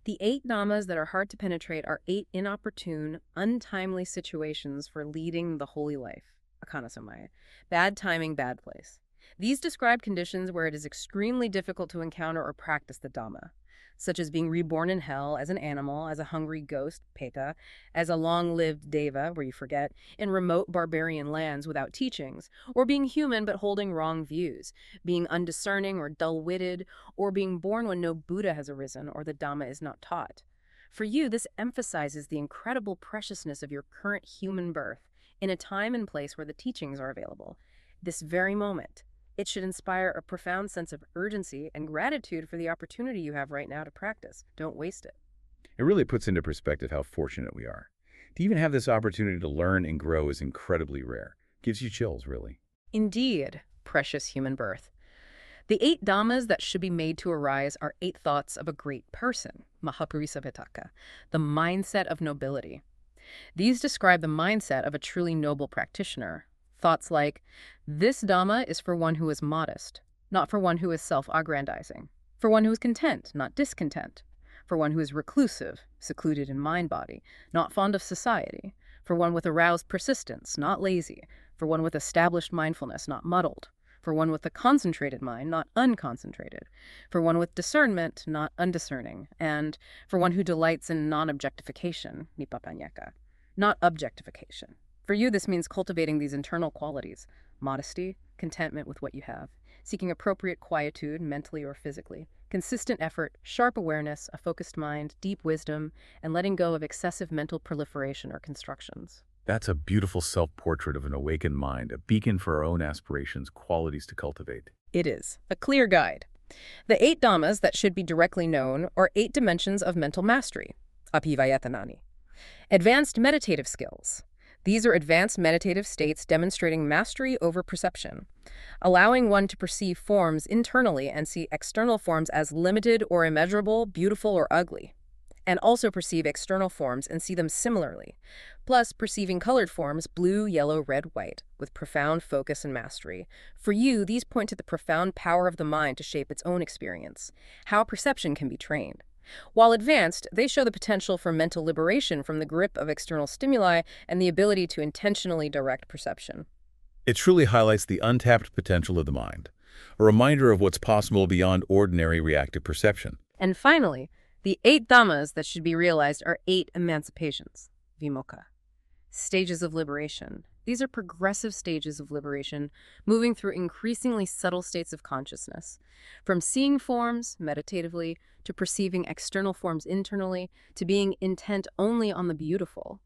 The eight dhammas that are hard to penetrate are eight inopportune, untimely situations for leading the holy life. Akana Samaya. Bad timing, bad place. These describe conditions where it is extremely difficult to encounter or practice the Dhamma, such as being reborn in hell as an animal, as a hungry ghost, Peta, as a long lived Deva, where you forget, in remote barbarian lands without teachings, or being human but holding wrong views, being undiscerning or dull witted, or being born when no Buddha has arisen or the Dhamma is not taught. For you, this emphasizes the incredible preciousness of your current human birth in a time and place where the teachings are available. This very moment. It should inspire a profound sense of urgency and gratitude for the opportunity you have right now to practice. Don't waste it. It really puts into perspective how fortunate we are. To even have this opportunity to learn and grow is incredibly rare. Gives you chills, really. Indeed, precious human birth. The eight dhammas that should be made to arise are eight thoughts of a great person, Mahapurisavitaka, the mindset of nobility. These describe the mindset of a truly noble practitioner. Thoughts like, this Dhamma is for one who is modest, not for one who is self-aggrandizing, for one who is content, not discontent, for one who is reclusive, secluded in mind-body, not fond of society, for one with aroused persistence, not lazy, for one with established mindfulness, not muddled, for one with a concentrated mind, not unconcentrated, for one with discernment, not undiscerning, and for one who delights in non-objectification, not objectification. For you, this means cultivating these internal qualities modesty, contentment with what you have, seeking appropriate quietude, mentally or physically, consistent effort, sharp awareness, a focused mind, deep wisdom, and letting go of excessive mental proliferation or constructions. That's a beautiful self-portrait of an awakened mind, a beacon for our own aspirations, qualities to cultivate. It is a clear guide. The eight dhammas that should be directly known are eight dimensions of mental mastery, apivayatanani. Advanced meditative skills. These are advanced meditative states demonstrating mastery over perception, allowing one to perceive forms internally and see external forms as limited or immeasurable, beautiful or ugly, and also perceive external forms and see them similarly, plus perceiving colored forms blue, yellow, red, white, with profound focus and mastery. For you, these point to the profound power of the mind to shape its own experience, how perception can be trained. While advanced, they show the potential for mental liberation from the grip of external stimuli and the ability to intentionally direct perception. It truly highlights the untapped potential of the mind, a reminder of what's possible beyond ordinary reactive perception. And finally, the eight dhammas that should be realized are eight emancipations, vimokkha, stages of liberation. These are progressive stages of liberation, moving through increasingly subtle states of consciousness, from seeing forms meditatively to perceiving external forms internally to being intent only on the beautiful,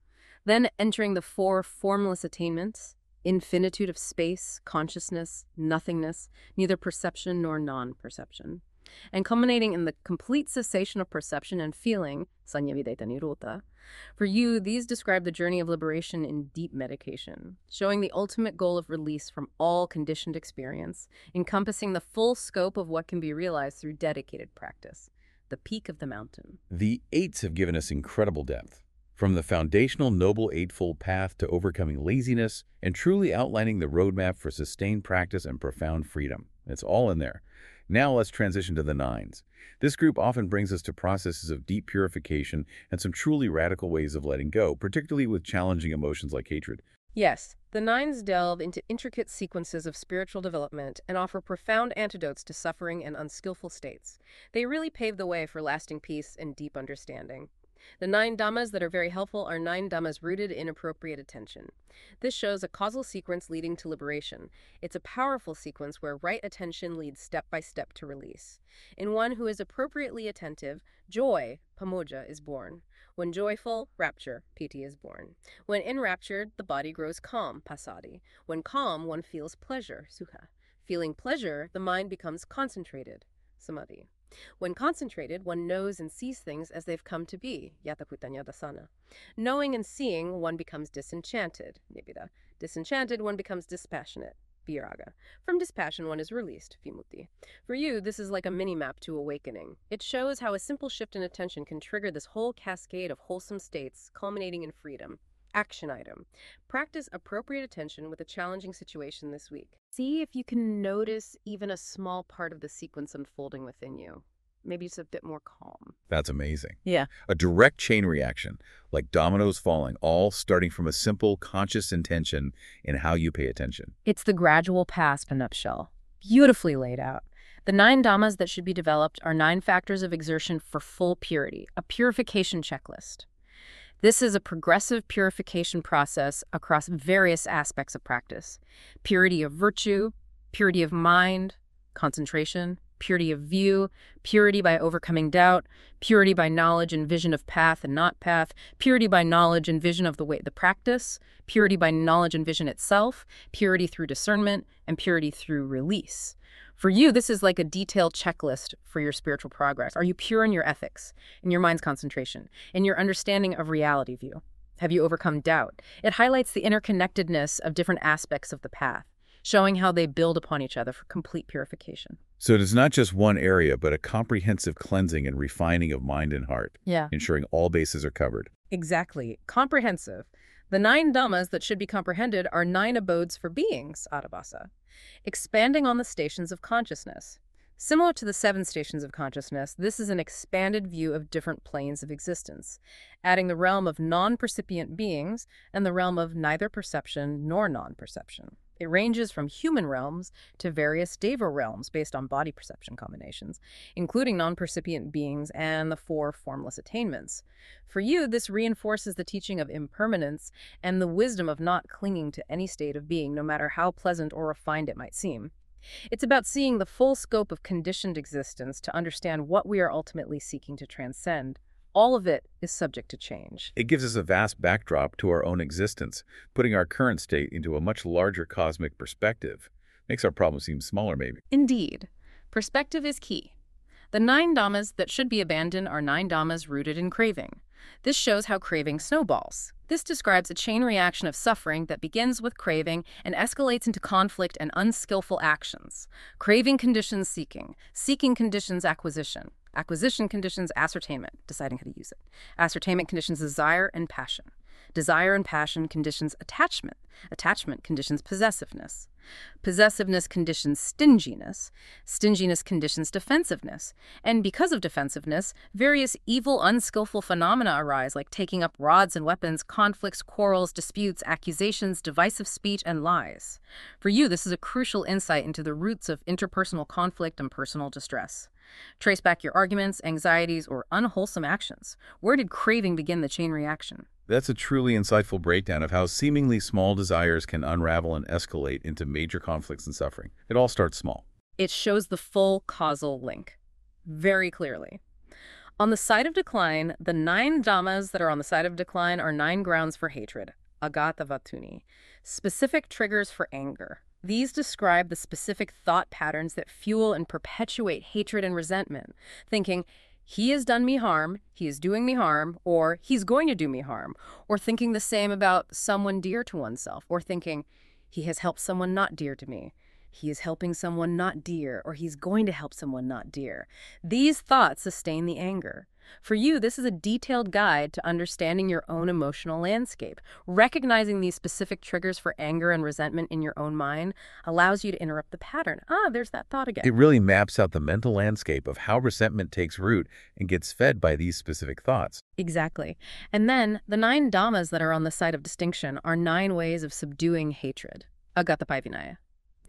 then entering the four formless attainments infinitude of space, consciousness, nothingness, neither perception nor non perception, and culminating in the complete cessation of perception and feeling, Nirodha. For you, these describe the journey of liberation in deep meditation, showing the ultimate goal of release from all conditioned experience, encompassing the full scope of what can be realized through dedicated practice, the peak of the mountain. The eights have given us incredible depth. From the foundational Noble Eightfold Path to overcoming laziness and truly outlining the roadmap for sustained practice and profound freedom. It's all in there. Now let's transition to the nines. This group often brings us to processes of deep purification and some truly radical ways of letting go, particularly with challenging emotions like hatred. Yes, the nines delve into intricate sequences of spiritual development and offer profound antidotes to suffering and unskillful states. They really pave the way for lasting peace and deep understanding. The nine dhammas that are very helpful are nine dhammas rooted in appropriate attention. This shows a causal sequence leading to liberation. It's a powerful sequence where right attention leads step by step to release. In one who is appropriately attentive, joy, pamoja, is born. When joyful, rapture, piti, is born. When enraptured, the body grows calm, pasadi. When calm, one feels pleasure, sukha. Feeling pleasure, the mind becomes concentrated, samadhi. When concentrated, one knows and sees things as they've come to be, yatakutanya dasana. Knowing and seeing, one becomes disenchanted, nibbida. Disenchanted, one becomes dispassionate, viraga. From dispassion, one is released, vimutti. For you, this is like a mini-map to awakening. It shows how a simple shift in attention can trigger this whole cascade of wholesome states, culminating in freedom. Action item. Practice appropriate attention with a challenging situation this week. See if you can notice even a small part of the sequence unfolding within you. Maybe it's a bit more calm. That's amazing. Yeah. A direct chain reaction, like dominoes falling, all starting from a simple conscious intention in how you pay attention. It's the gradual path in a nutshell. Beautifully laid out. The nine dhammas that should be developed are nine factors of exertion for full purity, a purification checklist. This is a progressive purification process across various aspects of practice. Purity of virtue, purity of mind, concentration, purity of view, purity by overcoming doubt, purity by knowledge and vision of path and not path, purity by knowledge and vision of the way the practice, purity by knowledge and vision itself, purity through discernment, and purity through release. For you, this is like a detailed checklist for your spiritual progress. Are you pure in your ethics, in your mind's concentration, in your understanding of reality view? Have you overcome doubt? It highlights the interconnectedness of different aspects of the path, showing how they build upon each other for complete purification. So it is not just one area, but a comprehensive cleansing and refining of mind and heart, Yeah. ensuring all bases are covered. Exactly. Comprehensive. The nine dhammas that should be comprehended are nine abodes for beings, Adabhasa, expanding on the stations of consciousness. Similar to the seven stations of consciousness, this is an expanded view of different planes of existence, adding the realm of non-percipient beings and the realm of neither perception nor non-perception. It ranges from human realms to various deva realms based on body perception combinations, including non-percipient beings and the four formless attainments. For you, this reinforces the teaching of impermanence and the wisdom of not clinging to any state of being, no matter how pleasant or refined it might seem. It's about seeing the full scope of conditioned existence to understand what we are ultimately seeking to transcend. All of it is subject to change. It gives us a vast backdrop to our own existence, putting our current state into a much larger cosmic perspective. Makes our problem seem smaller, maybe. Indeed, perspective is key. The nine dhammas that should be abandoned are nine dhammas rooted in craving. This shows how craving snowballs. This describes a chain reaction of suffering that begins with craving and escalates into conflict and unskillful actions. Craving conditions seeking, seeking conditions acquisition, acquisition conditions ascertainment, deciding how to use it, ascertainment conditions desire and passion. Desire and passion conditions attachment. Attachment conditions possessiveness. Possessiveness conditions stinginess. Stinginess conditions defensiveness. And because of defensiveness, various evil, unskillful phenomena arise, like taking up rods and weapons, conflicts, quarrels, disputes, accusations, divisive speech, and lies. For you, this is a crucial insight into the roots of interpersonal conflict and personal distress. Trace back your arguments, anxieties, or unwholesome actions. Where did craving begin the chain reaction? That's a truly insightful breakdown of how seemingly small desires can unravel and escalate into major conflicts and suffering. It all starts small. It shows the full causal link very clearly. On the side of decline, the nine dhammas that are on the side of decline are nine grounds for hatred, agata vatuni, specific triggers for anger. These describe the specific thought patterns that fuel and perpetuate hatred and resentment, thinking, he has done me harm, he is doing me harm, or he's going to do me harm, or thinking the same about someone dear to oneself, or thinking, he has helped someone not dear to me. He is helping someone not dear, or he's going to help someone not dear. These thoughts sustain the anger. For you, this is a detailed guide to understanding your own emotional landscape. Recognizing these specific triggers for anger and resentment in your own mind allows you to interrupt the pattern. Ah, there's that thought again. It really maps out the mental landscape of how resentment takes root and gets fed by these specific thoughts. Exactly. And then the nine dhammas that are on the side of distinction are nine ways of subduing hatred. Agatha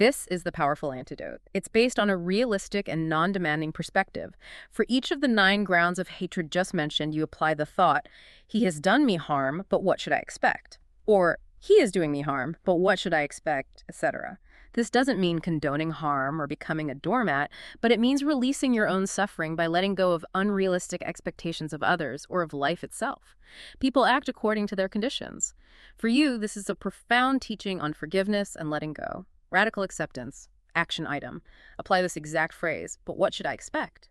This is the powerful antidote. It's based on a realistic and non-demanding perspective. For each of the nine grounds of hatred just mentioned, you apply the thought, he has done me harm, but what should I expect? Or, he is doing me harm, but what should I expect, etc. This doesn't mean condoning harm or becoming a doormat, but it means releasing your own suffering by letting go of unrealistic expectations of others or of life itself. People act according to their conditions. For you, this is a profound teaching on forgiveness and letting go. Radical acceptance. Action item. Apply this exact phrase, but what should I expect?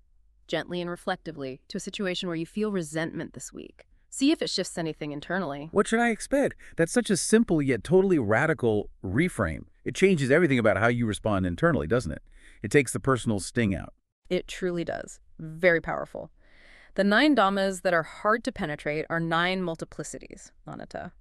Gently and reflectively to a situation where you feel resentment this week. See if it shifts anything internally. What should I expect? That's such a simple yet totally radical reframe. It changes everything about how you respond internally, doesn't it? It takes the personal sting out. It truly does. Very powerful. The nine dhammas that are hard to penetrate are nine multiplicities, anatta.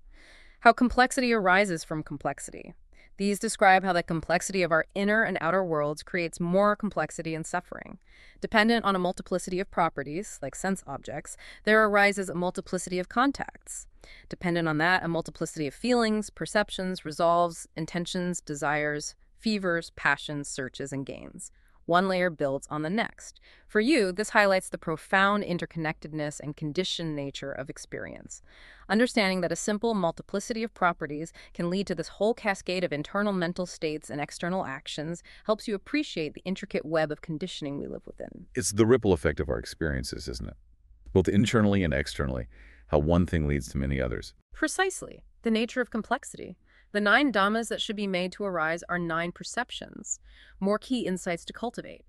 How complexity arises from complexity. These describe how the complexity of our inner and outer worlds creates more complexity and suffering. Dependent on a multiplicity of properties, like sense objects, there arises a multiplicity of contacts. Dependent on that, a multiplicity of feelings, perceptions, resolves, intentions, desires, fevers, passions, searches, and gains. One layer builds on the next. For you, this highlights the profound interconnectedness and conditioned nature of experience. Understanding that a simple multiplicity of properties can lead to this whole cascade of internal mental states and external actions helps you appreciate the intricate web of conditioning we live within. It's the ripple effect of our experiences, isn't it? Both internally and externally, how one thing leads to many others. Precisely. The nature of complexity. The nine dhammas that should be made to arise are nine perceptions, more key insights to cultivate.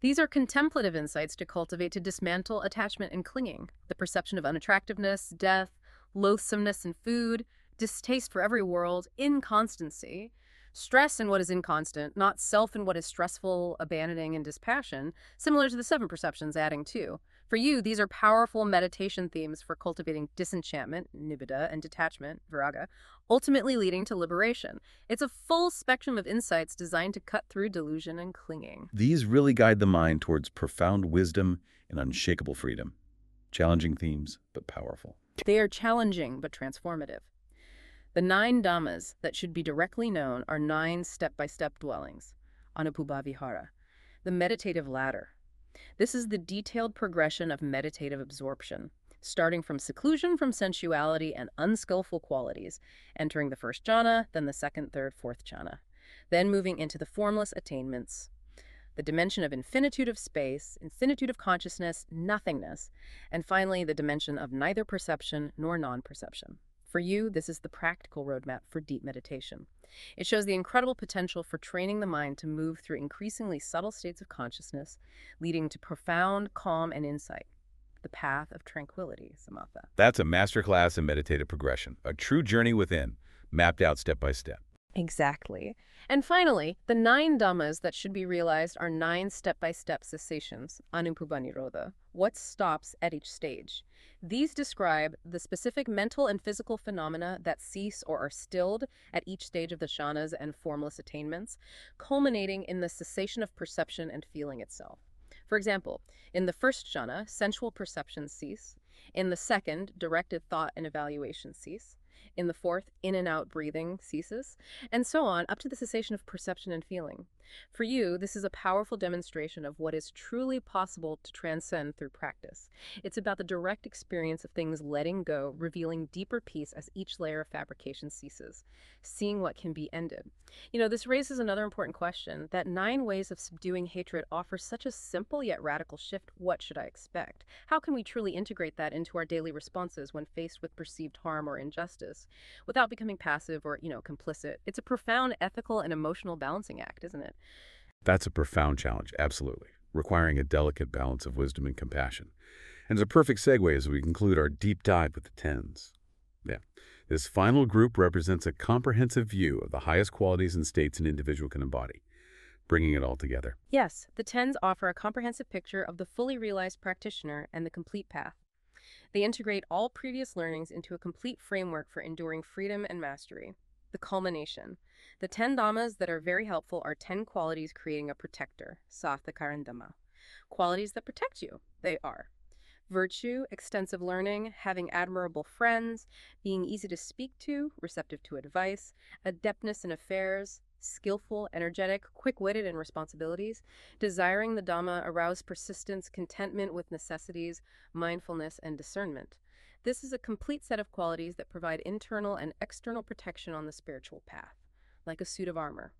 These are contemplative insights to cultivate to dismantle attachment and clinging, the perception of unattractiveness, death, loathsomeness in food, distaste for every world, inconstancy, stress in what is inconstant, not self in what is stressful, abandoning, and dispassion, similar to the seven perceptions adding two. For you, these are powerful meditation themes for cultivating disenchantment, nibbida, and detachment, viraga, ultimately leading to liberation. It's a full spectrum of insights designed to cut through delusion and clinging. These really guide the mind towards profound wisdom and unshakable freedom. Challenging themes, but powerful. They are challenging, but transformative. The nine dhammas that should be directly known are nine step-by-step -step dwellings, Anupubbavihara, the meditative ladder, this is the detailed progression of meditative absorption, starting from seclusion from sensuality and unskillful qualities, entering the first jhana, then the second, third, fourth jhana, then moving into the formless attainments, the dimension of infinitude of space, infinitude of consciousness, nothingness, and finally the dimension of neither perception nor non-perception. For you, this is the practical roadmap for deep meditation. It shows the incredible potential for training the mind to move through increasingly subtle states of consciousness, leading to profound calm and insight. The path of tranquility, Samatha. That's a masterclass in meditative progression, a true journey within, mapped out step by step. Exactly. And finally, the nine dhammas that should be realized are nine step-by-step cessations, anupubbanirodha. What stops at each stage? These describe the specific mental and physical phenomena that cease or are stilled at each stage of the jhanas and formless attainments, culminating in the cessation of perception and feeling itself. For example, in the first jhana, sensual perceptions cease. In the second, directed thought and evaluation cease. In the fourth, in and out breathing ceases, and so on up to the cessation of perception and feeling. For you, this is a powerful demonstration of what is truly possible to transcend through practice. It's about the direct experience of things letting go, revealing deeper peace as each layer of fabrication ceases, seeing what can be ended. You know, this raises another important question that nine ways of subduing hatred offer such a simple yet radical shift. What should I expect? How can we truly integrate that into our daily responses when faced with perceived harm or injustice without becoming passive or, you know, complicit? It's a profound ethical and emotional balancing act, isn't it? That's a profound challenge, absolutely, requiring a delicate balance of wisdom and compassion. And it's a perfect segue as we conclude our deep dive with the tens. Yeah. This final group represents a comprehensive view of the highest qualities and states an individual can embody, bringing it all together. Yes, the tens offer a comprehensive picture of the fully realized practitioner and the complete path. They integrate all previous learnings into a complete framework for enduring freedom and mastery. The culmination. The ten dhammas that are very helpful are ten qualities creating a protector, Sathakarandama. Qualities that protect you, they are virtue, extensive learning, having admirable friends, being easy to speak to, receptive to advice, adeptness in affairs, skillful, energetic, quick-witted in responsibilities, desiring the Dhamma, arouse persistence, contentment with necessities, mindfulness, and discernment. This is a complete set of qualities that provide internal and external protection on the spiritual path, like a suit of armor.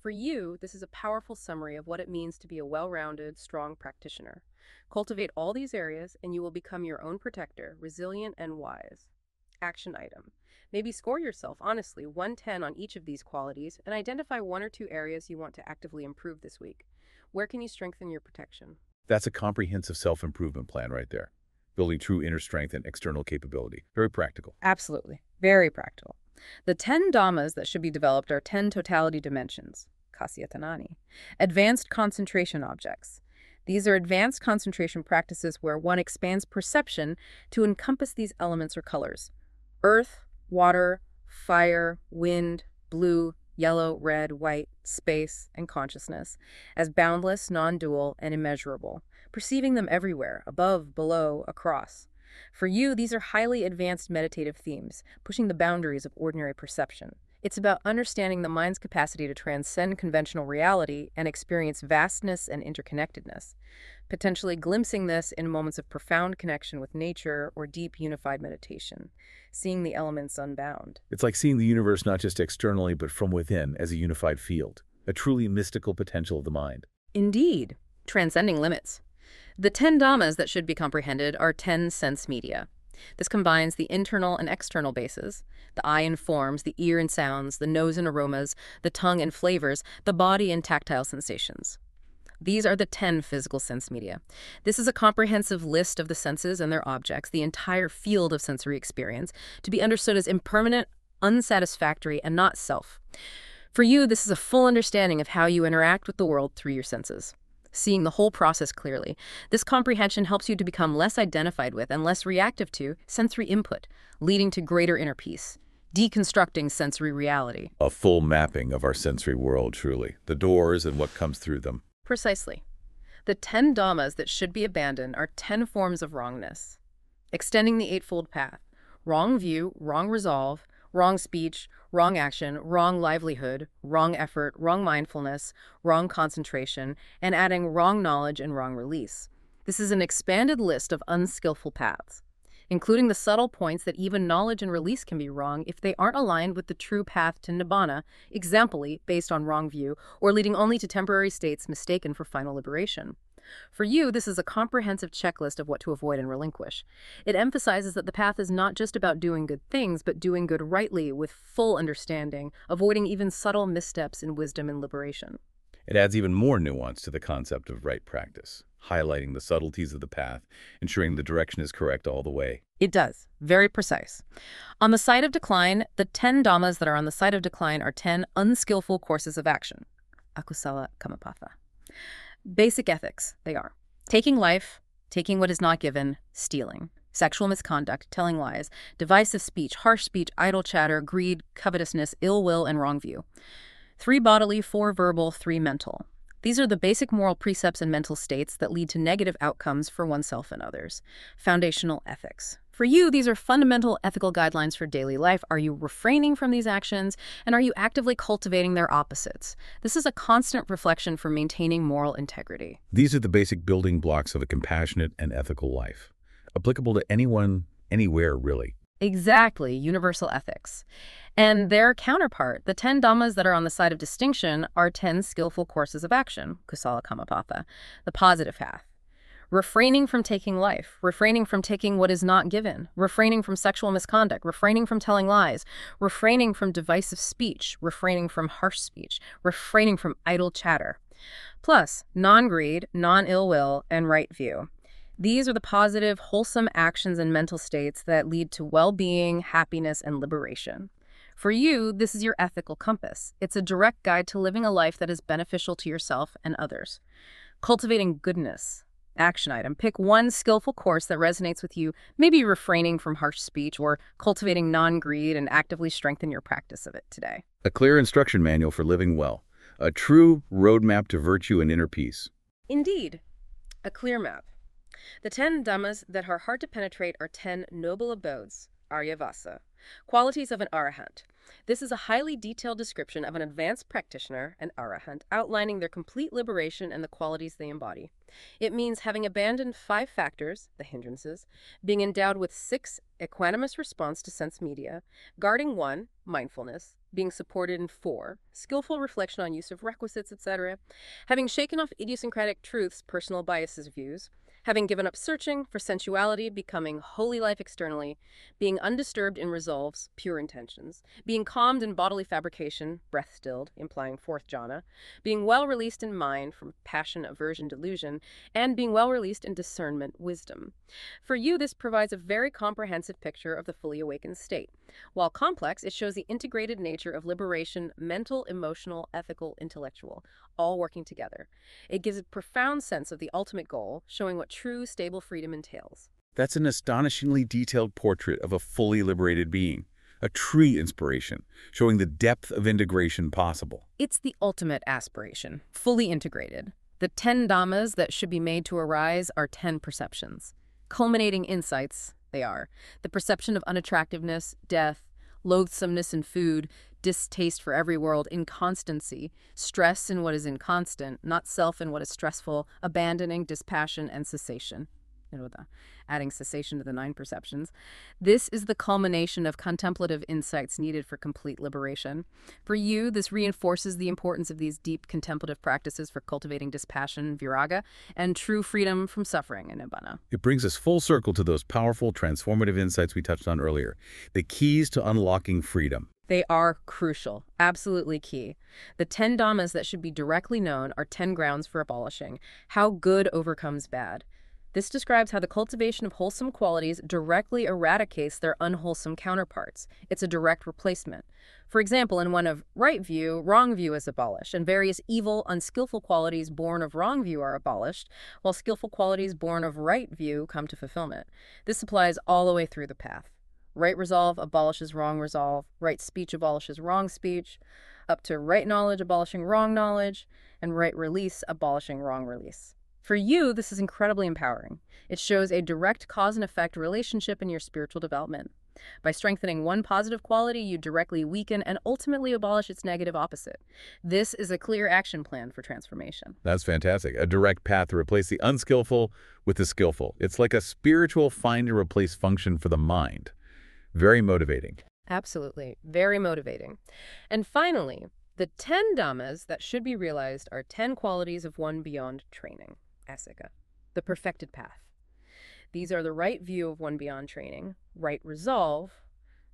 For you, this is a powerful summary of what it means to be a well-rounded, strong practitioner. Cultivate all these areas, and you will become your own protector, resilient and wise. Action item. Maybe score yourself, honestly, 110 on each of these qualities, and identify one or two areas you want to actively improve this week. Where can you strengthen your protection? That's a comprehensive self-improvement plan right there, building true inner strength and external capability. Very practical. Absolutely. Very practical. The 10 dhammas that should be developed are 10 totality dimensions, kasyatanani, advanced concentration objects. These are advanced concentration practices where one expands perception to encompass these elements or colors. Earth, water, fire, wind, blue, yellow, red, white, space, and consciousness, as boundless, non-dual, and immeasurable, perceiving them everywhere, above, below, across. For you, these are highly advanced meditative themes, pushing the boundaries of ordinary perception. It's about understanding the mind's capacity to transcend conventional reality and experience vastness and interconnectedness, potentially glimpsing this in moments of profound connection with nature or deep unified meditation, seeing the elements unbound. It's like seeing the universe not just externally but from within as a unified field, a truly mystical potential of the mind. Indeed, transcending limits. The 10 dhammas that should be comprehended are 10 sense media. This combines the internal and external bases, the eye and forms, the ear and sounds, the nose and aromas, the tongue and flavors, the body and tactile sensations. These are the 10 physical sense media. This is a comprehensive list of the senses and their objects, the entire field of sensory experience, to be understood as impermanent, unsatisfactory, and not self. For you, this is a full understanding of how you interact with the world through your senses seeing the whole process clearly. This comprehension helps you to become less identified with and less reactive to sensory input, leading to greater inner peace, deconstructing sensory reality. A full mapping of our sensory world, truly. The doors and what comes through them. Precisely. The 10 dhammas that should be abandoned are 10 forms of wrongness. Extending the Eightfold Path. Wrong view, wrong resolve, wrong speech, wrong action, wrong livelihood, wrong effort, wrong mindfulness, wrong concentration, and adding wrong knowledge and wrong release. This is an expanded list of unskillful paths, including the subtle points that even knowledge and release can be wrong if they aren't aligned with the true path to nibbana, examply based on wrong view, or leading only to temporary states mistaken for final liberation. For you, this is a comprehensive checklist of what to avoid and relinquish. It emphasizes that the path is not just about doing good things, but doing good rightly with full understanding, avoiding even subtle missteps in wisdom and liberation. It adds even more nuance to the concept of right practice. highlighting the subtleties of the path, ensuring the direction is correct all the way. It does. Very precise. On the side of decline, the 10 dhammas that are on the side of decline are 10 unskillful courses of action. Akusala Kamapatha. Basic ethics, they are. Taking life, taking what is not given, stealing, sexual misconduct, telling lies, divisive speech, harsh speech, idle chatter, greed, covetousness, ill will, and wrong view. Three bodily, four verbal, three mental. These are the basic moral precepts and mental states that lead to negative outcomes for oneself and others. Foundational ethics. For you, these are fundamental ethical guidelines for daily life. Are you refraining from these actions? And are you actively cultivating their opposites? This is a constant reflection for maintaining moral integrity. These are the basic building blocks of a compassionate and ethical life, applicable to anyone, anywhere, really. Exactly, universal ethics. And their counterpart, the 10 dhammas that are on the side of distinction, are 10 skillful courses of action, kusala kamapatha, the positive path. Refraining from taking life, refraining from taking what is not given, refraining from sexual misconduct, refraining from telling lies, refraining from divisive speech, refraining from harsh speech, refraining from idle chatter. Plus, non-greed, non-ill will, and right view. These are the positive, wholesome actions and mental states that lead to well being, happiness, and liberation. For you, this is your ethical compass. It's a direct guide to living a life that is beneficial to yourself and others. Cultivating goodness. Action item. Pick one skillful course that resonates with you, maybe refraining from harsh speech or cultivating non greed and actively strengthen your practice of it today. A clear instruction manual for living well, a true roadmap to virtue and inner peace. Indeed, a clear map. The ten dhammas that are hard to penetrate are ten noble abodes, Aryavasa, qualities of an arahant. This is a highly detailed description of an advanced practitioner, an arahant, outlining their complete liberation and the qualities they embody. It means having abandoned five factors, the hindrances, being endowed with six, equanimous response to sense media, guarding one, mindfulness, being supported in four, skillful reflection on use of requisites, etc., having shaken off idiosyncratic truths, personal biases, views, having given up searching for sensuality, becoming holy life externally, being undisturbed in resolves, pure intentions, being calmed in bodily fabrication, breath stilled, implying fourth jhana, being well released in mind from passion, aversion, delusion, and being well released in discernment, wisdom. For you, this provides a very comprehensive picture of the fully awakened state. While complex, it shows the integrated nature of liberation, mental, emotional, ethical, intellectual, all working together. It gives a profound sense of the ultimate goal, showing what true, stable freedom entails. That's an astonishingly detailed portrait of a fully liberated being, a true inspiration, showing the depth of integration possible. It's the ultimate aspiration, fully integrated. The 10 dhammas that should be made to arise are 10 perceptions. Culminating insights, they are the perception of unattractiveness, death, loathsomeness in food, distaste for every world, inconstancy, stress in what is inconstant, not self in what is stressful, abandoning, dispassion, and cessation. Adding cessation to the nine perceptions. This is the culmination of contemplative insights needed for complete liberation. For you, this reinforces the importance of these deep contemplative practices for cultivating dispassion, viraga, and true freedom from suffering in nibbana. It brings us full circle to those powerful, transformative insights we touched on earlier, the keys to unlocking freedom. They are crucial, absolutely key. The 10 dhammas that should be directly known are 10 grounds for abolishing. How good overcomes bad. This describes how the cultivation of wholesome qualities directly eradicates their unwholesome counterparts. It's a direct replacement. For example, in one of right view, wrong view is abolished, and various evil, unskillful qualities born of wrong view are abolished, while skillful qualities born of right view come to fulfillment. This applies all the way through the path. Right resolve abolishes wrong resolve, right speech abolishes wrong speech, up to right knowledge abolishing wrong knowledge, and right release abolishing wrong release. For you, this is incredibly empowering. It shows a direct cause and effect relationship in your spiritual development. By strengthening one positive quality, you directly weaken and ultimately abolish its negative opposite. This is a clear action plan for transformation. That's fantastic. A direct path to replace the unskillful with the skillful. It's like a spiritual find and replace function for the mind. Very motivating. Absolutely. Very motivating. And finally, the 10 dhammas that should be realized are 10 qualities of one beyond training. Asika. The perfected path. These are the right view of one beyond training, right resolve,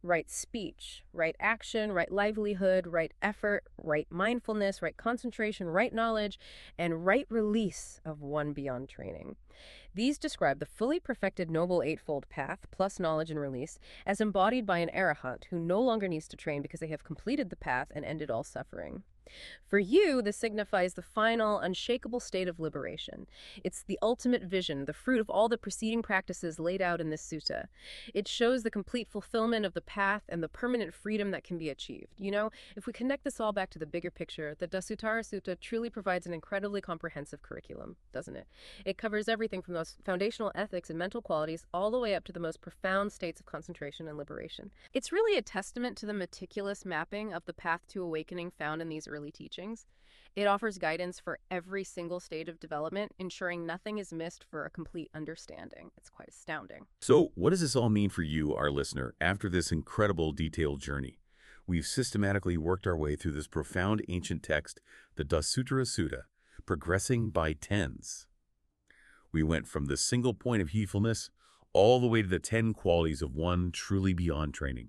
right speech, right action, right livelihood, right effort, right mindfulness, right concentration, right knowledge, and right release of one beyond training. These describe the fully perfected Noble Eightfold Path, plus knowledge and release, as embodied by an arahant who no longer needs to train because they have completed the path and ended all suffering. For you, this signifies the final, unshakable state of liberation. It's the ultimate vision, the fruit of all the preceding practices laid out in this sutta. It shows the complete fulfillment of the path and the permanent freedom that can be achieved. You know, if we connect this all back to the bigger picture, the Dasuttara Sutta truly provides an incredibly comprehensive curriculum, doesn't it? It covers everything from those foundational ethics and mental qualities all the way up to the most profound states of concentration and liberation. It's really a testament to the meticulous mapping of the path to awakening found in these early teachings. It offers guidance for every single stage of development, ensuring nothing is missed for a complete understanding. It's quite astounding. So, what does this all mean for you, our listener, after this incredible detailed journey? We've systematically worked our way through this profound ancient text, the Dasuttara Sutta, progressing by tens. We went from the single point of heedfulness all the way to the 10 qualities of one truly beyond training.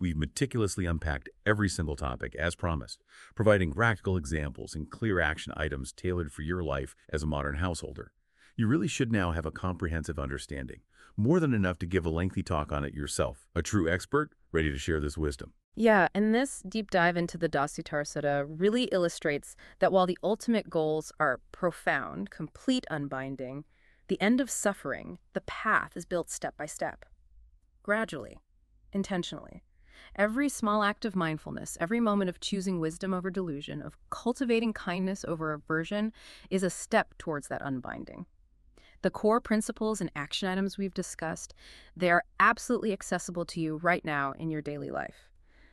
We've meticulously unpacked every single topic, as promised, providing practical examples and clear action items tailored for your life as a modern householder. You really should now have a comprehensive understanding, more than enough to give a lengthy talk on it yourself, a true expert ready to share this wisdom. Yeah, and this deep dive into the Dasuttara Sutta really illustrates that while the ultimate goals are profound, complete unbinding, the end of suffering, the path is built step by step, gradually, intentionally. Every small act of mindfulness, every moment of choosing wisdom over delusion, of cultivating kindness over aversion, is a step towards that unbinding. The core principles and action items we've discussed, they are absolutely accessible to you right now in your daily life.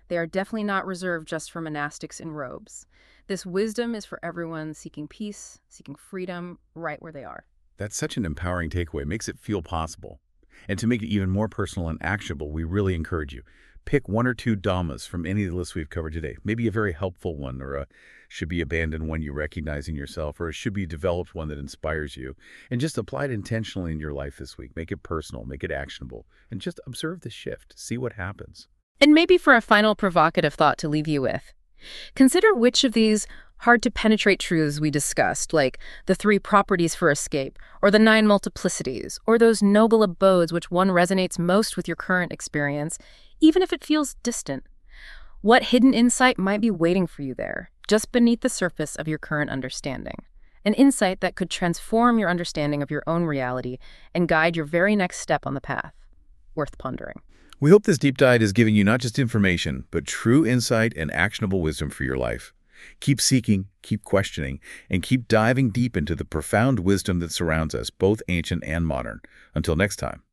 They are definitely not reserved just for monastics in robes. This wisdom is for everyone seeking peace, seeking freedom, right where they are. That's such an empowering takeaway. It makes it feel possible. And to make it even more personal and actionable, we really encourage you. Pick one or two dhammas from any of the lists we've covered today. Maybe a very helpful one, or a should be abandoned one you recognize in yourself, or a should be developed one that inspires you. And just apply it intentionally in your life this week. Make it personal, make it actionable, and just observe the shift. See what happens. And maybe for a final provocative thought to leave you with, consider which of these hard to penetrate truths we discussed, like the three properties for escape, or the nine multiplicities, or those noble abodes which one resonates most with your current experience, even if it feels distant. What hidden insight might be waiting for you there, just beneath the surface of your current understanding? An insight that could transform your understanding of your own reality and guide your very next step on the path. Worth pondering. We hope this deep dive is giving you not just information, but true insight and actionable wisdom for your life. Keep seeking, keep questioning, and keep diving deep into the profound wisdom that surrounds us, both ancient and modern. Until next time.